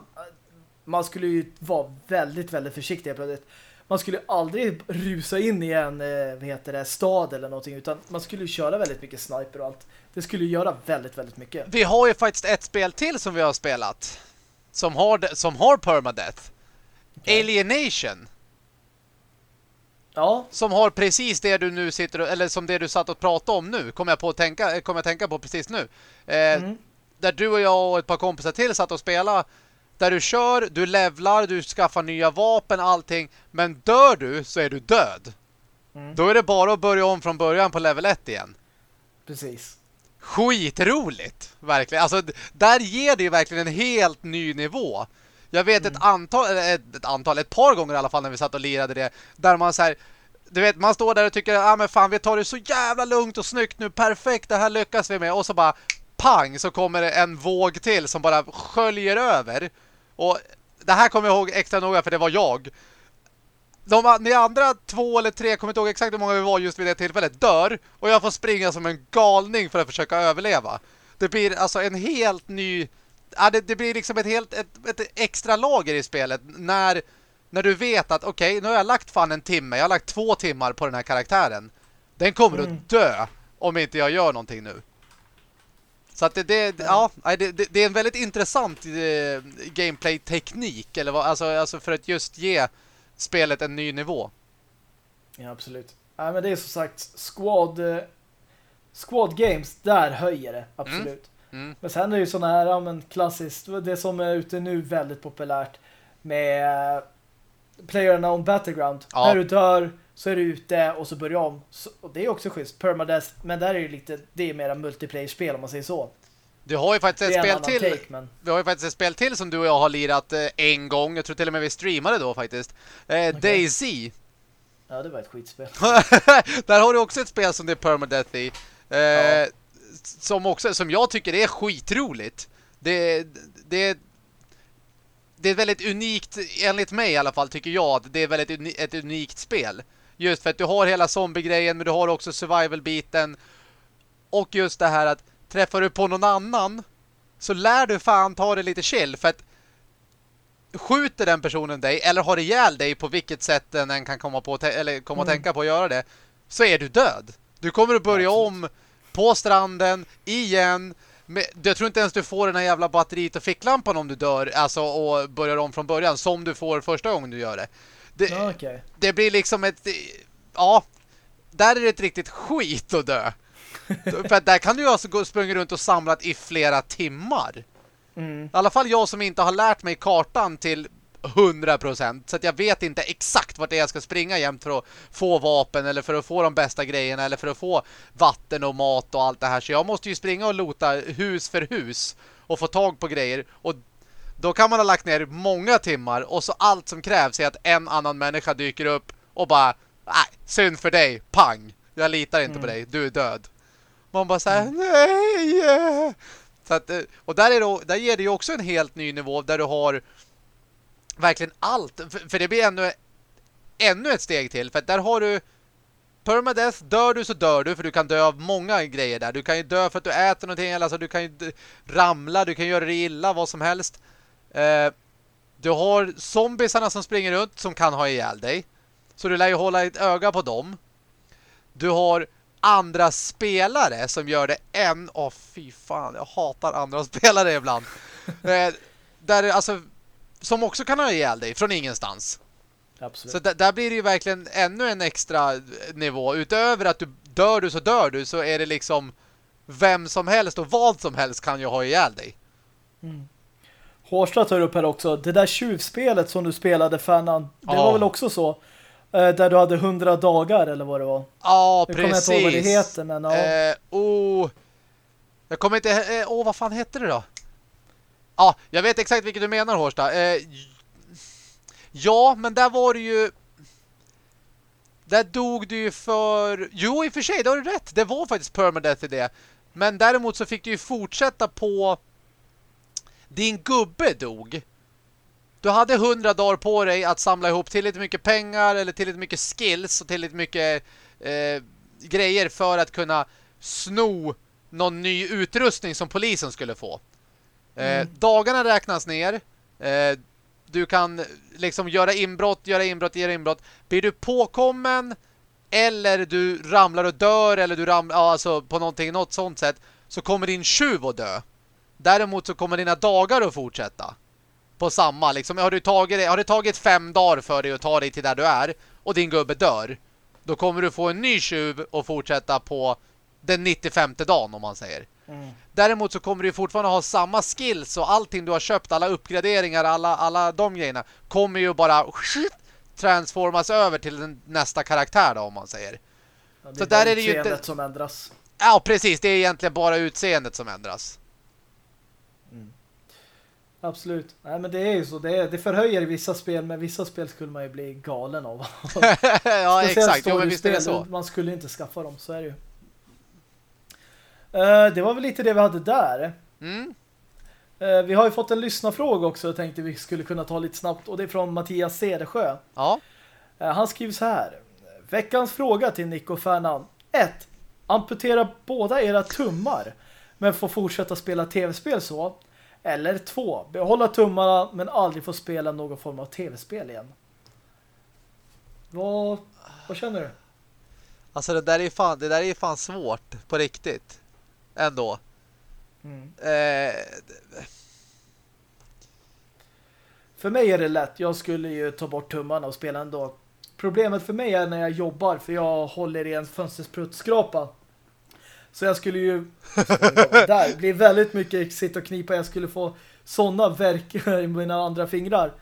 Man skulle ju vara väldigt, väldigt försiktig plötsligt. Man skulle aldrig rusa in i en eh, vad heter det, stad eller någonting utan man skulle köra väldigt mycket sniper och allt. Det skulle göra väldigt, väldigt mycket. Vi har ju faktiskt ett spel till som vi har spelat. Som har, som har permadeath. Okay. Alienation. Ja. Som har precis det du nu sitter eller som det du satt och pratade om nu kommer jag på att tänka kommer jag tänka på precis nu. Eh, mm. Där du och jag och ett par kompisar till satt och spelade där du kör, du levlar, du skaffar nya vapen, allting. Men dör du så är du död. Mm. Då är det bara att börja om från början på level 1 igen. Precis. Skitroligt, verkligen. Alltså, där ger det ju verkligen en helt ny nivå. Jag vet mm. ett antal, ett, ett, antal, ett par gånger i alla fall när vi satt och lirade det. Där man så här, du vet, man står där och tycker, ja ah, men fan vi tar det så jävla lugnt och snyggt nu, perfekt, det här lyckas vi med. Och så bara, pang, så kommer det en våg till som bara sköljer över. Och det här kommer jag ihåg extra noga för det var jag. De, ni andra två eller tre kommer inte ihåg exakt hur många vi var just vid det tillfället dör. Och jag får springa som en galning för att försöka överleva. Det blir alltså en helt ny... Ja, det, det blir liksom ett helt ett, ett, extra lager i spelet när, när du vet att okej, okay, nu har jag lagt fan en timme. Jag har lagt två timmar på den här karaktären. Den kommer mm. att dö om inte jag gör någonting nu. Så att det, det, ja, det, det, är en väldigt intressant eh, gameplay-teknik eller vad, alltså, alltså för att just ge spelet en ny nivå. Ja, absolut. Ja, men det är som sagt Squad eh, Squad Games, där höjer det, absolut. Mm. Mm. Men sen är det ju sådana här, ja men klassiskt, det som är ute nu väldigt populärt med eh, playerna on Battleground. Ja. När du dör så är du ute och så börjar om. Så, och det är också schysst. Permadeath, men där är ju lite, det är mera multiplayer-spel om man säger så. Du har ju faktiskt ett spel till. Take, men... Vi har ju faktiskt ett spel till som du och jag har lirat eh, en gång. Jag tror till och med vi streamade då faktiskt. Eh, okay. Daisy. Ja, det var ett skitspel. Där har du också ett spel som det är permadeath i. Eh, ja. Som också, som jag tycker är skitroligt. Det, det, det är väldigt unikt, enligt mig i alla fall tycker jag att det är väldigt uni ett unikt spel. Just för att du har hela zombie-grejen men du har också survival-biten. Och just det här att träffar du på någon annan så lär du fan ta det lite chill för att skjuter den personen dig eller har ihjäl dig på vilket sätt den än kan komma på eller komma mm. att tänka på att göra det så är du död. Du kommer att börja om på stranden igen. Jag tror inte ens du får den här jävla batteriet och ficklampan om du dör alltså och börjar om från början som du får första gången du gör det. Det, okay. det blir liksom ett ja, där är det ett riktigt skit att dö. För där kan du alltså gå springa runt och samlat i flera timmar. Mm. I alla fall jag som inte har lärt mig kartan till 100% så att jag vet inte exakt vart det är jag ska springa jämt för att få vapen eller för att få de bästa grejerna eller för att få vatten och mat och allt det här. Så jag måste ju springa och lota hus för hus och få tag på grejer och då kan man ha lagt ner många timmar och så allt som krävs är att en annan människa dyker upp och bara, nej, synd för dig, pang. Jag litar inte mm. på dig, du är död. Man bara såhär, mm. nej! Så att, eh, och där, är det, där ger det ju också en helt ny nivå där du har verkligen allt. För, för det blir ännu, ännu ett steg till. För där har du permadeath, dör du så dör du för du kan dö av många grejer där. Du kan ju dö för att du äter någonting eller alltså du kan ju ramla, du kan göra det illa, vad som helst. Eh, du har zombiesarna som springer runt som kan ha ihjäl dig. Så du lär ju hålla ett öga på dem. Du har andra spelare som gör det än... Åh, oh, fy fan. Jag hatar andra spelare ibland. eh, där, alltså, som också kan ha ihjäl dig från ingenstans. Absolut. Så där blir det ju verkligen ännu en extra nivå. Utöver att du dör du så dör du så är det liksom vem som helst och vad som helst kan ju ha ihjäl dig. Mm. Hårsta tar upp här också. Det där tjuvspelet som du spelade, Fernan, det ja. var väl också så? Eh, där du hade hundra dagar eller vad det var. Ja, precis. Jag kommer inte ihåg vad det heter, men ja. Eh, oh, jag kommer inte... Eh, oh, vad fan heter det då? Ja, jag vet exakt vilket du menar, Hårsta. Eh, ja, men där var det ju... Där dog du ju för... Jo, i och för sig, det har du rätt. Det var faktiskt permadeath i det. Men däremot så fick du ju fortsätta på... Din gubbe dog. Du hade hundra dagar på dig att samla ihop tillräckligt mycket pengar eller tillräckligt mycket skills och tillräckligt mycket eh, grejer för att kunna sno någon ny utrustning som polisen skulle få. Eh, dagarna räknas ner. Eh, du kan liksom göra inbrott, göra inbrott, göra inbrott. Blir du påkommen eller du ramlar och dör eller du ramlar alltså på någonting, något sånt sätt så kommer din tjuv att dö. Däremot så kommer dina dagar att fortsätta. På samma, liksom, har du tagit, har det tagit fem dagar för dig att ta dig till där du är och din gubbe dör, då kommer du få en ny tjuv och fortsätta på den 95 dagen om man säger. Mm. Däremot så kommer du fortfarande ha samma skills och allting du har köpt, alla uppgraderingar, alla, alla de grejerna kommer ju bara transformas över till den nästa karaktär då om man säger. Ja, Så bara där är det ju inte- som ändras. Ja, precis. Det är egentligen bara utseendet som ändras. Absolut. Nej, men det är ju så. Det, är, det förhöjer vissa spel, men vissa spel skulle man ju bli galen av. ja, exakt. Jo, men visst är det så. Man skulle inte skaffa dem, så är det ju. Eh, det var väl lite det vi hade där. Mm. Eh, vi har ju fått en lyssnarfråga också, jag tänkte vi skulle kunna ta lite snabbt. Och det är från Mattias Cedersjö. Ja. Eh, han skriver så här. Veckans fråga till Nico Färnan. 1. Amputera båda era tummar men få fortsätta spela tv-spel så. Eller 2. Behålla tummarna men aldrig få spela någon form av tv-spel igen. Vad, vad känner du? Alltså det där är fan, det där är fan svårt på riktigt. Ändå. Mm. Eh, För mig är det lätt. Jag skulle ju ta bort tummarna och spela ändå. Problemet för mig är när jag jobbar för jag håller i en fönstersprutskrapa. Så jag skulle ju där blir väldigt mycket sitta och knipa. Jag skulle få sådana verk i mina andra fingrar.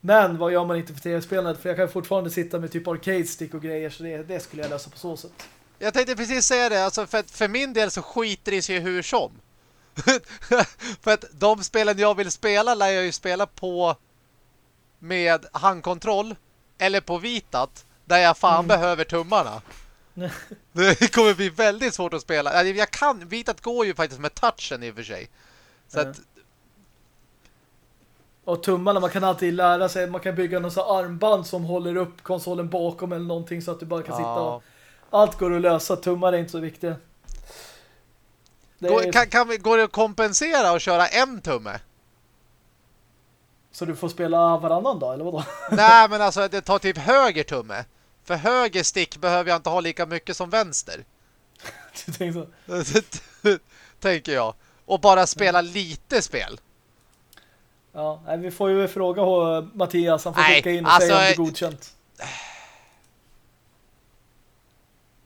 Men vad gör man inte för tv-spelandet? För jag kan fortfarande sitta med typ arcade stick och grejer så det, det skulle jag lösa på så sätt. jag tänkte precis säga det. Alltså för, för min del så skiter det sig hur som. för att de spelen jag vill spela lär jag ju spela på med handkontroll eller på vitat där jag fan behöver tummarna. Det kommer bli väldigt svårt att spela. Alltså, Jag kan, vitat går ju faktiskt med touchen i och för sig. Så Mm. att, Och tummarna, man kan alltid lära sig. Man kan bygga någon sån armband som håller upp konsolen bakom eller någonting så att du bara kan sitta ja. och allt går att lösa. Tummar är inte så viktiga. Det är, Går, kan, kan vi, går det att kompensera och köra en tumme? Så du får spela varannan dag, eller vadå? Nej, men alltså det tar typ höger tumme. För höger stick behöver jag inte ha lika mycket som vänster. Tänker jag. Och bara spela lite spel. Ja, nej, vi får ju fråga Mattias. Han får Nej, skicka in och alltså, säga om det är godkänt.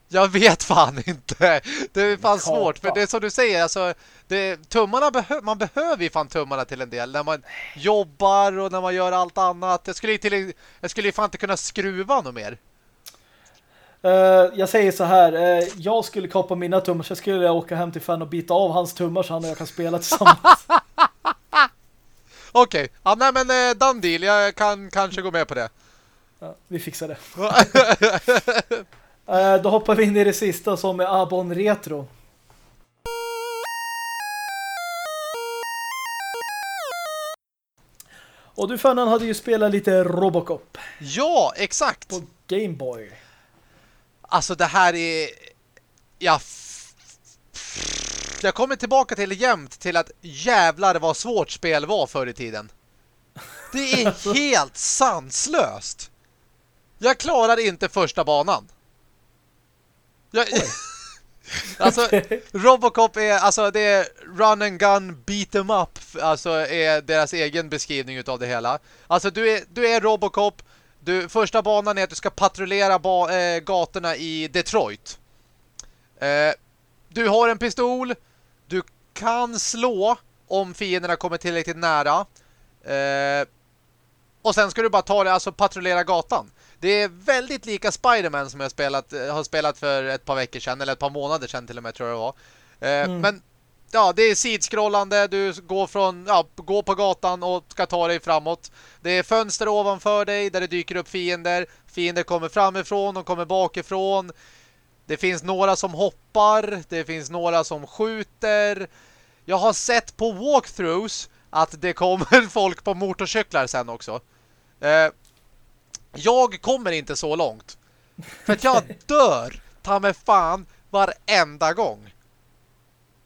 Jag vet fan inte. Det är fan Kapa. svårt. För det är som du säger, alltså, det, tummarna behö man behöver ju fan tummarna till en del. När man jobbar och när man gör allt annat. Jag skulle ju, till, jag skulle ju fan inte kunna skruva något mer. Eh, jag säger så här. eh, jag skulle kapa mina tummar så skulle jag åka hem till fan och bita av hans tummar så han och jag kan spela tillsammans. Okej, ja, nej men eh, done deal. Jag kan kanske gå med på det. ja, vi fixar det. Eh, då hoppar vi in i det sista som är Abon Retro. Och du Fannan hade ju spelat lite Robocop ja, exakt. på Game Boy. Alltså det här är... Ja, f- f- jag kommer tillbaka till jämt till att jävlar vad svårt spel var förr i tiden. Det är helt sanslöst. Jag klarar inte första banan. Jag, alltså, Robocop är alltså det är run and gun beat em up alltså är deras egen beskrivning utav det hela. Alltså du är du är Robocop. Du första banan är att du ska patrullera ba, eh, gatorna i Detroit. Eh, du har en pistol. Du kan slå om fienderna kommer tillräckligt nära. Eh, och sen ska du bara ta det alltså patrullera gatan. Det är väldigt lika Spider-Man som jag spelat, eh, har spelat för ett par veckor sedan eller ett par månader sedan till och med tror jag det var. Eh, Mm. Men ja, det är sidskrollande, du går från ja, går på gatan och ska ta dig framåt. Det är fönster ovanför dig där det dyker upp fiender. Fiender kommer framifrån, de kommer bakifrån. Det finns några som hoppar, det finns några som skjuter. Jag har sett på walkthroughs att det kommer folk på motorcyklar sen också. Eh, jag kommer inte så långt. För att jag dör ta mig fan varenda gång.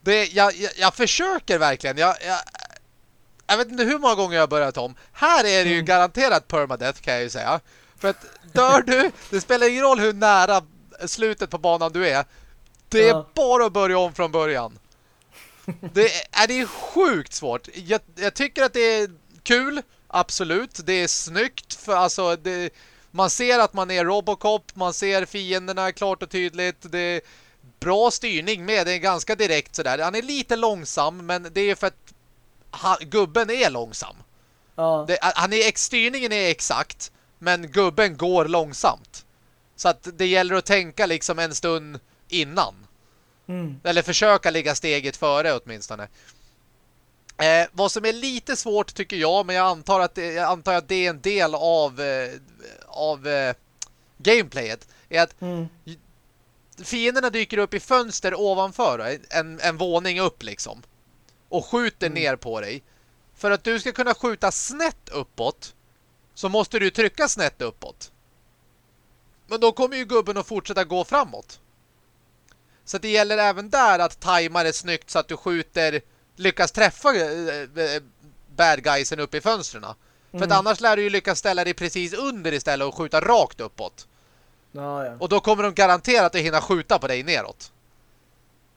Det, jag, jag, jag försöker verkligen. Jag, jag, jag vet inte hur många gånger jag har börjat om. Här är det ju Mm. garanterat permadeath kan jag ju säga. För att dör du, det spelar ingen roll hur nära slutet på banan du är. Det är Ja. bara att börja om från början. Det är, det är sjukt svårt. Jag, jag tycker att det är kul, absolut. Det är snyggt för alltså det, man ser att man är Robocop, man ser fienderna klart och tydligt. Det bra styrning med, det är ganska direkt sådär. Han är lite långsam, men det är för att han, gubben är långsam. Ja. Det, han är, styrningen är exakt, men gubben går långsamt. Så att det gäller att tänka liksom en stund innan. Mm. Eller försöka ligga steget före åtminstone. Eh, vad som är lite svårt tycker jag, men jag antar att det, jag antar att det är en del av, eh, av eh, gameplayet, är att Mm. Fienderna dyker upp i fönster ovanför dig, en, en våning upp liksom. Och skjuter Mm. ner på dig. För att du ska kunna skjuta snett uppåt så måste du trycka snett uppåt. Men då kommer ju gubben att fortsätta gå framåt. Så det gäller även där att tajma det snyggt så att du skjuter lyckas träffa eh, eh, bad guysen upp i fönstren. För Mm. annars lär du ju lyckas ställa dig precis under istället och skjuta rakt uppåt. Ja, ja. Och då kommer de garanterat att hinna skjuta på dig neråt.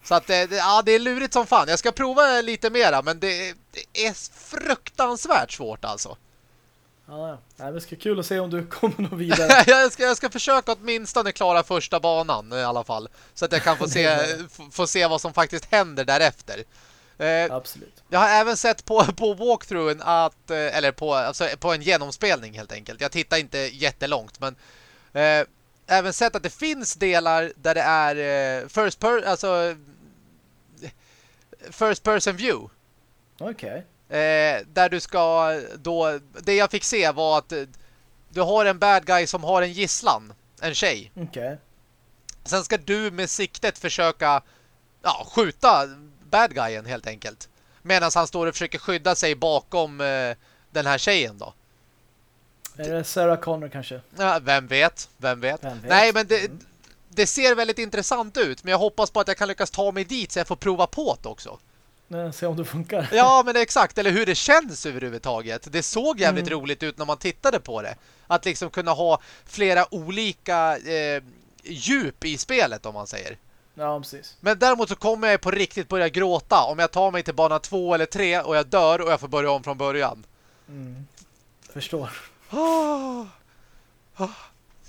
Så att det, det, ja, det är lurigt som fan. Jag ska prova lite mera, men det, det är fruktansvärt svårt alltså. ja, ja. Nej, det ska kul att se om du kommer nog vidare. jag, ska, jag ska försöka åtminstone klara första banan i alla fall. Så att jag kan få se, få se vad som faktiskt händer därefter. Eh, Absolut. jag har även sett på, på walkthroughen att, eh, eller på, alltså på en genomspelning helt enkelt. Jag tittar inte jättelångt, men eh, även sett att det finns delar där det är eh, first per, alltså first person view. Okej. Eh, där du ska då, det jag fick se var att eh, du har en bad guy som har en gisslan, en tjej. Okej. Sen ska du med siktet försöka ja, skjuta bad guyen helt enkelt. Medan han står och försöker skydda sig bakom eh, den här tjejen då. Är det Sarah Connor kanske? Ja, vem vet? Vem vet? Vem vet? Nej, men det, Mm. det ser väldigt intressant ut. Men jag hoppas på att jag kan lyckas ta mig dit så jag får prova på det också. Nej, Se om det funkar. Ja, men exakt. Eller hur det känns överhuvudtaget. Det såg jävligt Mm. roligt ut när man tittade på det. Att liksom kunna ha flera olika eh, djup i spelet om man säger. Ja, precis. Men däremot så kommer jag på riktigt börja gråta om jag tar mig till bana två eller tre och jag dör och jag får börja om från början. Mm. Förstår.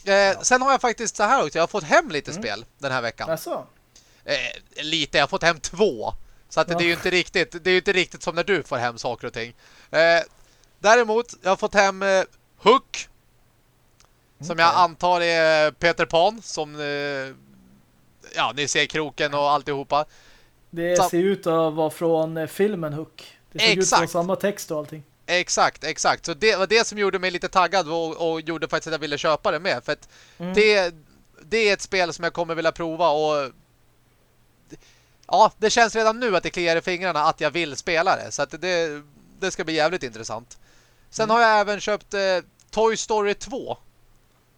Eh, sen har jag faktiskt så här också. Jag har fått hem lite Mm. spel den här veckan. Alltså. Eh, lite, jag har fått hem två. Så att det, Ja. det är ju inte riktigt Det är ju inte riktigt som när du får hem saker och ting. Eh, däremot, jag har fått hem eh, Hook. Som jag antar är Peter Pan. Som, eh, ja, ni ser kroken och alltihopa. Det Så- ser ut att vara från eh, filmen Hook. Det ser ut Exakt. som samma text och allting. Exakt, exakt. Så det var det som gjorde mig lite taggad och, och gjorde faktiskt att jag ville köpa det med. För att Mm. det, det är ett spel som jag kommer vilja prova och ja, det känns redan nu att det kliar i fingrarna att jag vill spela det. Så att det, det ska bli jävligt intressant. Sen Mm. har jag även köpt eh, Toy Story 2.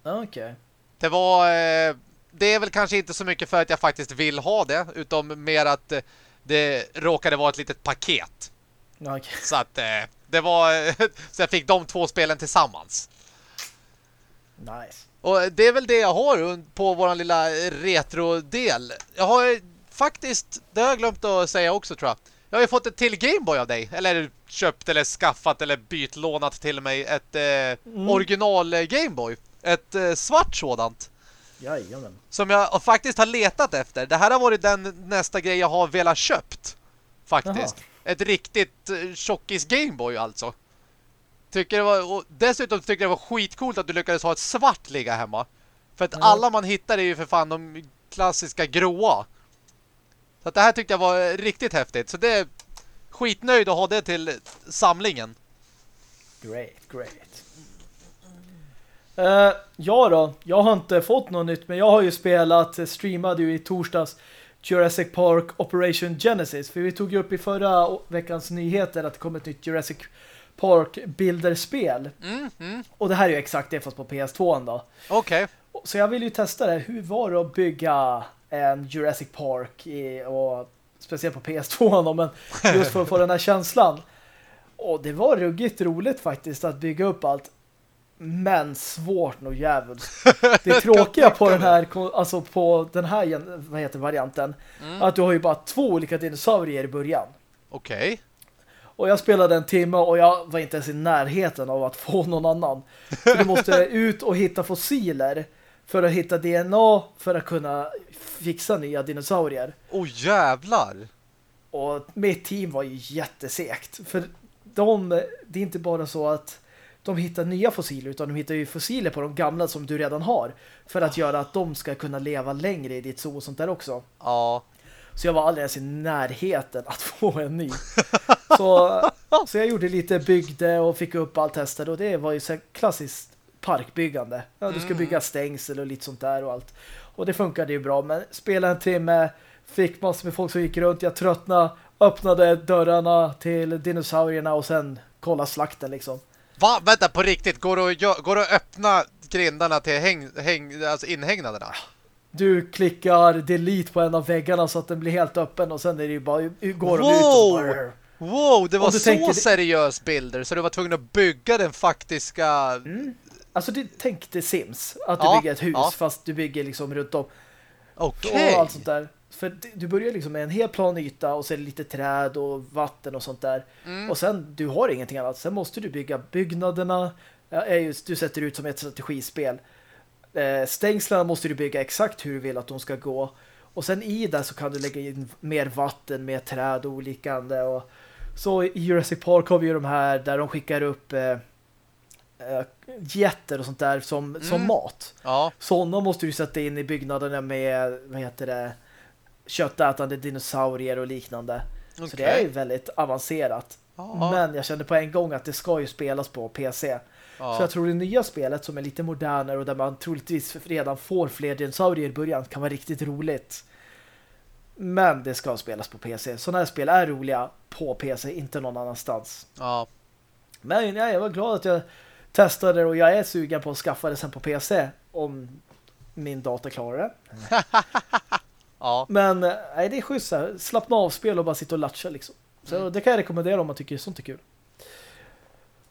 Okej. Det var eh, det är väl kanske inte så mycket för att jag faktiskt vill ha det utan mer att eh, det råkade vara ett litet paket. Okej. Så att eh, det var så jag fick de två spelen tillsammans. Nice. Och det är väl det jag har på våran lilla retro-del. Jag har faktiskt, det har jag glömt att säga också tror jag. Jag har ju fått ett till Gameboy av dig. Eller köpt eller skaffat eller bytt lånat till mig ett eh, Mm. original eh, Gameboy. Ett eh, svart sådant. Jajamän. Som jag faktiskt har letat efter. Det här har varit den nästa grej jag har velat köpt. Faktiskt. Jaha. Ett riktigt eh, tjockis Gameboy alltså. Tycker det var, och dessutom tycker jag det var skitcoolt att du lyckades ha ett svart ligga hemma. För att Ja. alla man hittar är ju för fan de klassiska gråa. Så att det här tyckte jag var eh, riktigt häftigt. Så det är skitnöjd att ha det till samlingen. Great, great. Uh, ja då, jag har inte fått något nytt men jag har ju spelat, streamade ju i torsdags Jurassic Park Operation Genesis. För vi tog ju upp i förra veckans nyheter att det kom ett nytt Jurassic Park bilderspel. Mm, mm. Och det här är ju exakt det fast på PS2 då. Okej. Så jag vill ju testa det. Hur var det att bygga en Jurassic Park i, och speciellt på PS2 då, men just för att få den här känslan. Och det var ruggigt roligt faktiskt att bygga upp allt. Men svårt nog jävligt. Det tråkiga på den här alltså på den här vad heter varianten mm. att du har ju bara två olika dinosaurier i början. Okej. Okay. Och jag spelade en timme och jag var inte ens i närheten av att få någon annan. För du måste ut och hitta fossiler för att hitta DNA för att kunna fixa nya dinosaurier. Åh oh, jävlar! Och mitt team var ju jättesekt. För de, det är inte bara så att de hittar nya fossiler utan de hittar ju fossiler på de gamla som du redan har. För att göra att de ska kunna leva längre i ditt zoo och sånt där också. Ja. Så jag var ens i närheten att få en ny. Så, så jag gjorde lite byggde och fick upp allt testade och det var ju så klassiskt parkbyggande. Ja, du ska mm. bygga stängsel och lite sånt där och allt. Och det funkade ju bra, men spela en timme, fick massor med folk som gick runt, jag tröttnade, öppnade dörrarna till dinosaurierna och sen kolla slakten liksom. Va? Vänta, på riktigt, går det att, går det att öppna grindarna till häng, häng, alltså inhägnaderna? Du klickar delete på en av väggarna så att den blir helt öppen och sen är det ju bara går wow! ut och bara... Wow, det var så tänker... seriös bilder så du var tvungen att bygga den faktiska... Mm. Alltså du tänkte Sims, att du ja, bygger ett hus ja. fast du bygger liksom runt om. Okej. Okay. Och allt sånt där. För du börjar liksom med en hel plan yta och sen lite träd och vatten och sånt där. Mm. Och sen, du har ingenting annat. Sen måste du bygga byggnaderna. Just, du sätter ut som ett strategispel. Eh, stängslarna måste du bygga exakt hur du vill att de ska gå. Och sen i där så kan du lägga in mer vatten, mer träd och olikande. Och så i Jurassic Park har vi ju de här där de skickar upp eh, eh, getter och sånt där som, mm. som mat. Ja. Sådana måste du sätta in i byggnaderna med, vad heter det, köttätande dinosaurier och liknande. Okay. Så det är ju väldigt avancerat. Ja. Men jag kände på en gång att det ska ju spelas på PC. Ja. Så jag tror det nya spelet som är lite modernare och där man troligtvis redan får fler dinosaurier i början kan vara riktigt roligt. Men det ska spelas på PC. Sådana här spel är roliga på PC, inte någon annanstans. Ja. Men ja, jag var glad att jag testade det och jag är sugen på att skaffa det sen på PC om min dator klarar det. ja. Men nej, det är schysst. Slappna av spel och bara sitta och latcha liksom. Så mm. det kan jag rekommendera om man tycker sånt är kul.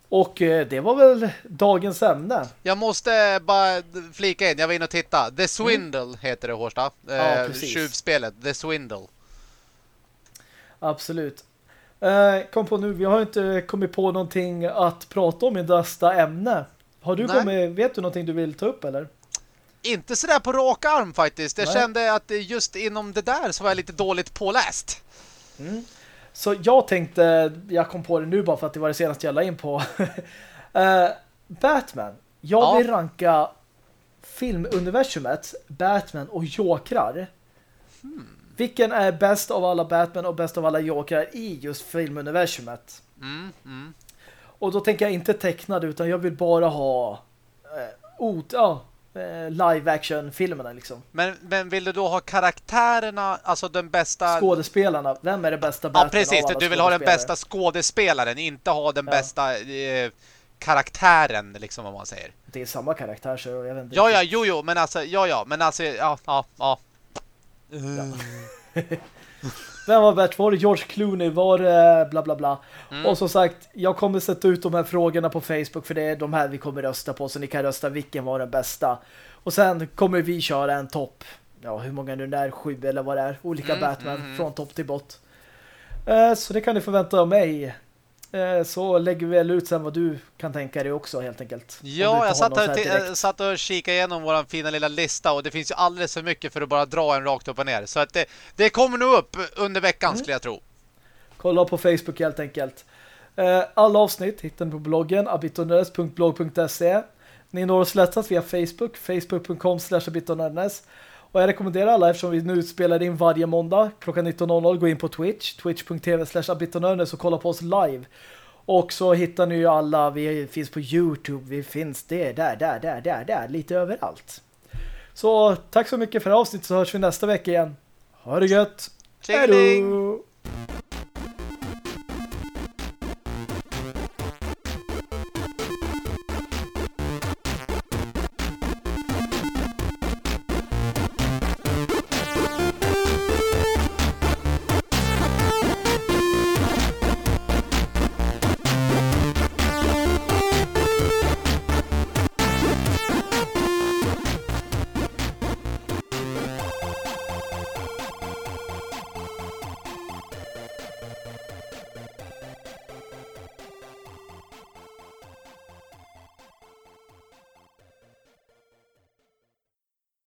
Och eh, det var väl dagens ämne. Jag måste bara flika in, jag var inne och titta. The Swindle mm. heter det Hårsta. Ja, eh, tjuvspelet, The Swindle. Absolut. Eh, kom på nu, vi har inte kommit på någonting att prata om i nästa ämne. Har du kommit, vet du någonting du vill ta upp eller? Inte sådär på rak arm faktiskt. Jag Nej. kände att just inom det där så var jag lite dåligt påläst. Mm. Så jag tänkte, jag kom på det nu bara för att det var det senaste jag la in på. uh, Batman. Jag ja. vill ranka filmuniversumet, Batman och Jokrar. Hmm. Vilken är bäst av alla Batman och bäst av alla Jokrar i just filmuniversumet? Mm, mm. Och då tänker jag inte tecknade utan jag vill bara ha eh, ot, ja, Eh, live-action-filmerna liksom. Men, men vill du då ha karaktärerna, alltså den bästa... Skådespelarna, vem är det bästa Batman Ja, precis, du vill ha den bästa skådespelaren, inte ha den ja. bästa eh, karaktären, liksom vad man säger. Det är samma karaktär, så jag vet inte. Ja, ja, jo, jo, men alltså, ja, ja, men alltså, ja, ja, ja. ja. Vem var värst? Var det George Clooney? Var det bla bla bla? Mm. Och som sagt, jag kommer sätta ut de här frågorna på Facebook för det är de här vi kommer rösta på så ni kan rösta vilken var den bästa. Och sen kommer vi köra en topp. Ja, hur många nu där? Sju eller vad det är. Olika mm, Batman mm, mm. från topp till bott. Uh, så det kan ni förvänta av mig. Eh, så lägger vi väl ut sen vad du kan tänka dig också helt enkelt. Ja, jag satt, här, satt och kikade igenom vår fina lilla lista och det finns ju alldeles för mycket för att bara dra en rakt upp och ner. Så att det, det kommer nog upp under veckan mm. skulle jag tro. Kolla på Facebook helt enkelt. Eh, alla avsnitt hittar ni på bloggen abitonördes.blog.se Ni når oss lättast via Facebook, facebook.com slash och jag rekommenderar alla, eftersom vi nu spelar in varje måndag klockan 19.00, gå in på Twitch, twitch.tv slash och kolla på oss live. Och så hittar ni ju alla, vi finns på Youtube, vi finns där, där, där, där, där, där, lite överallt. Så tack så mycket för avsnittet så hörs vi nästa vecka igen. Ha det gött! Hej då!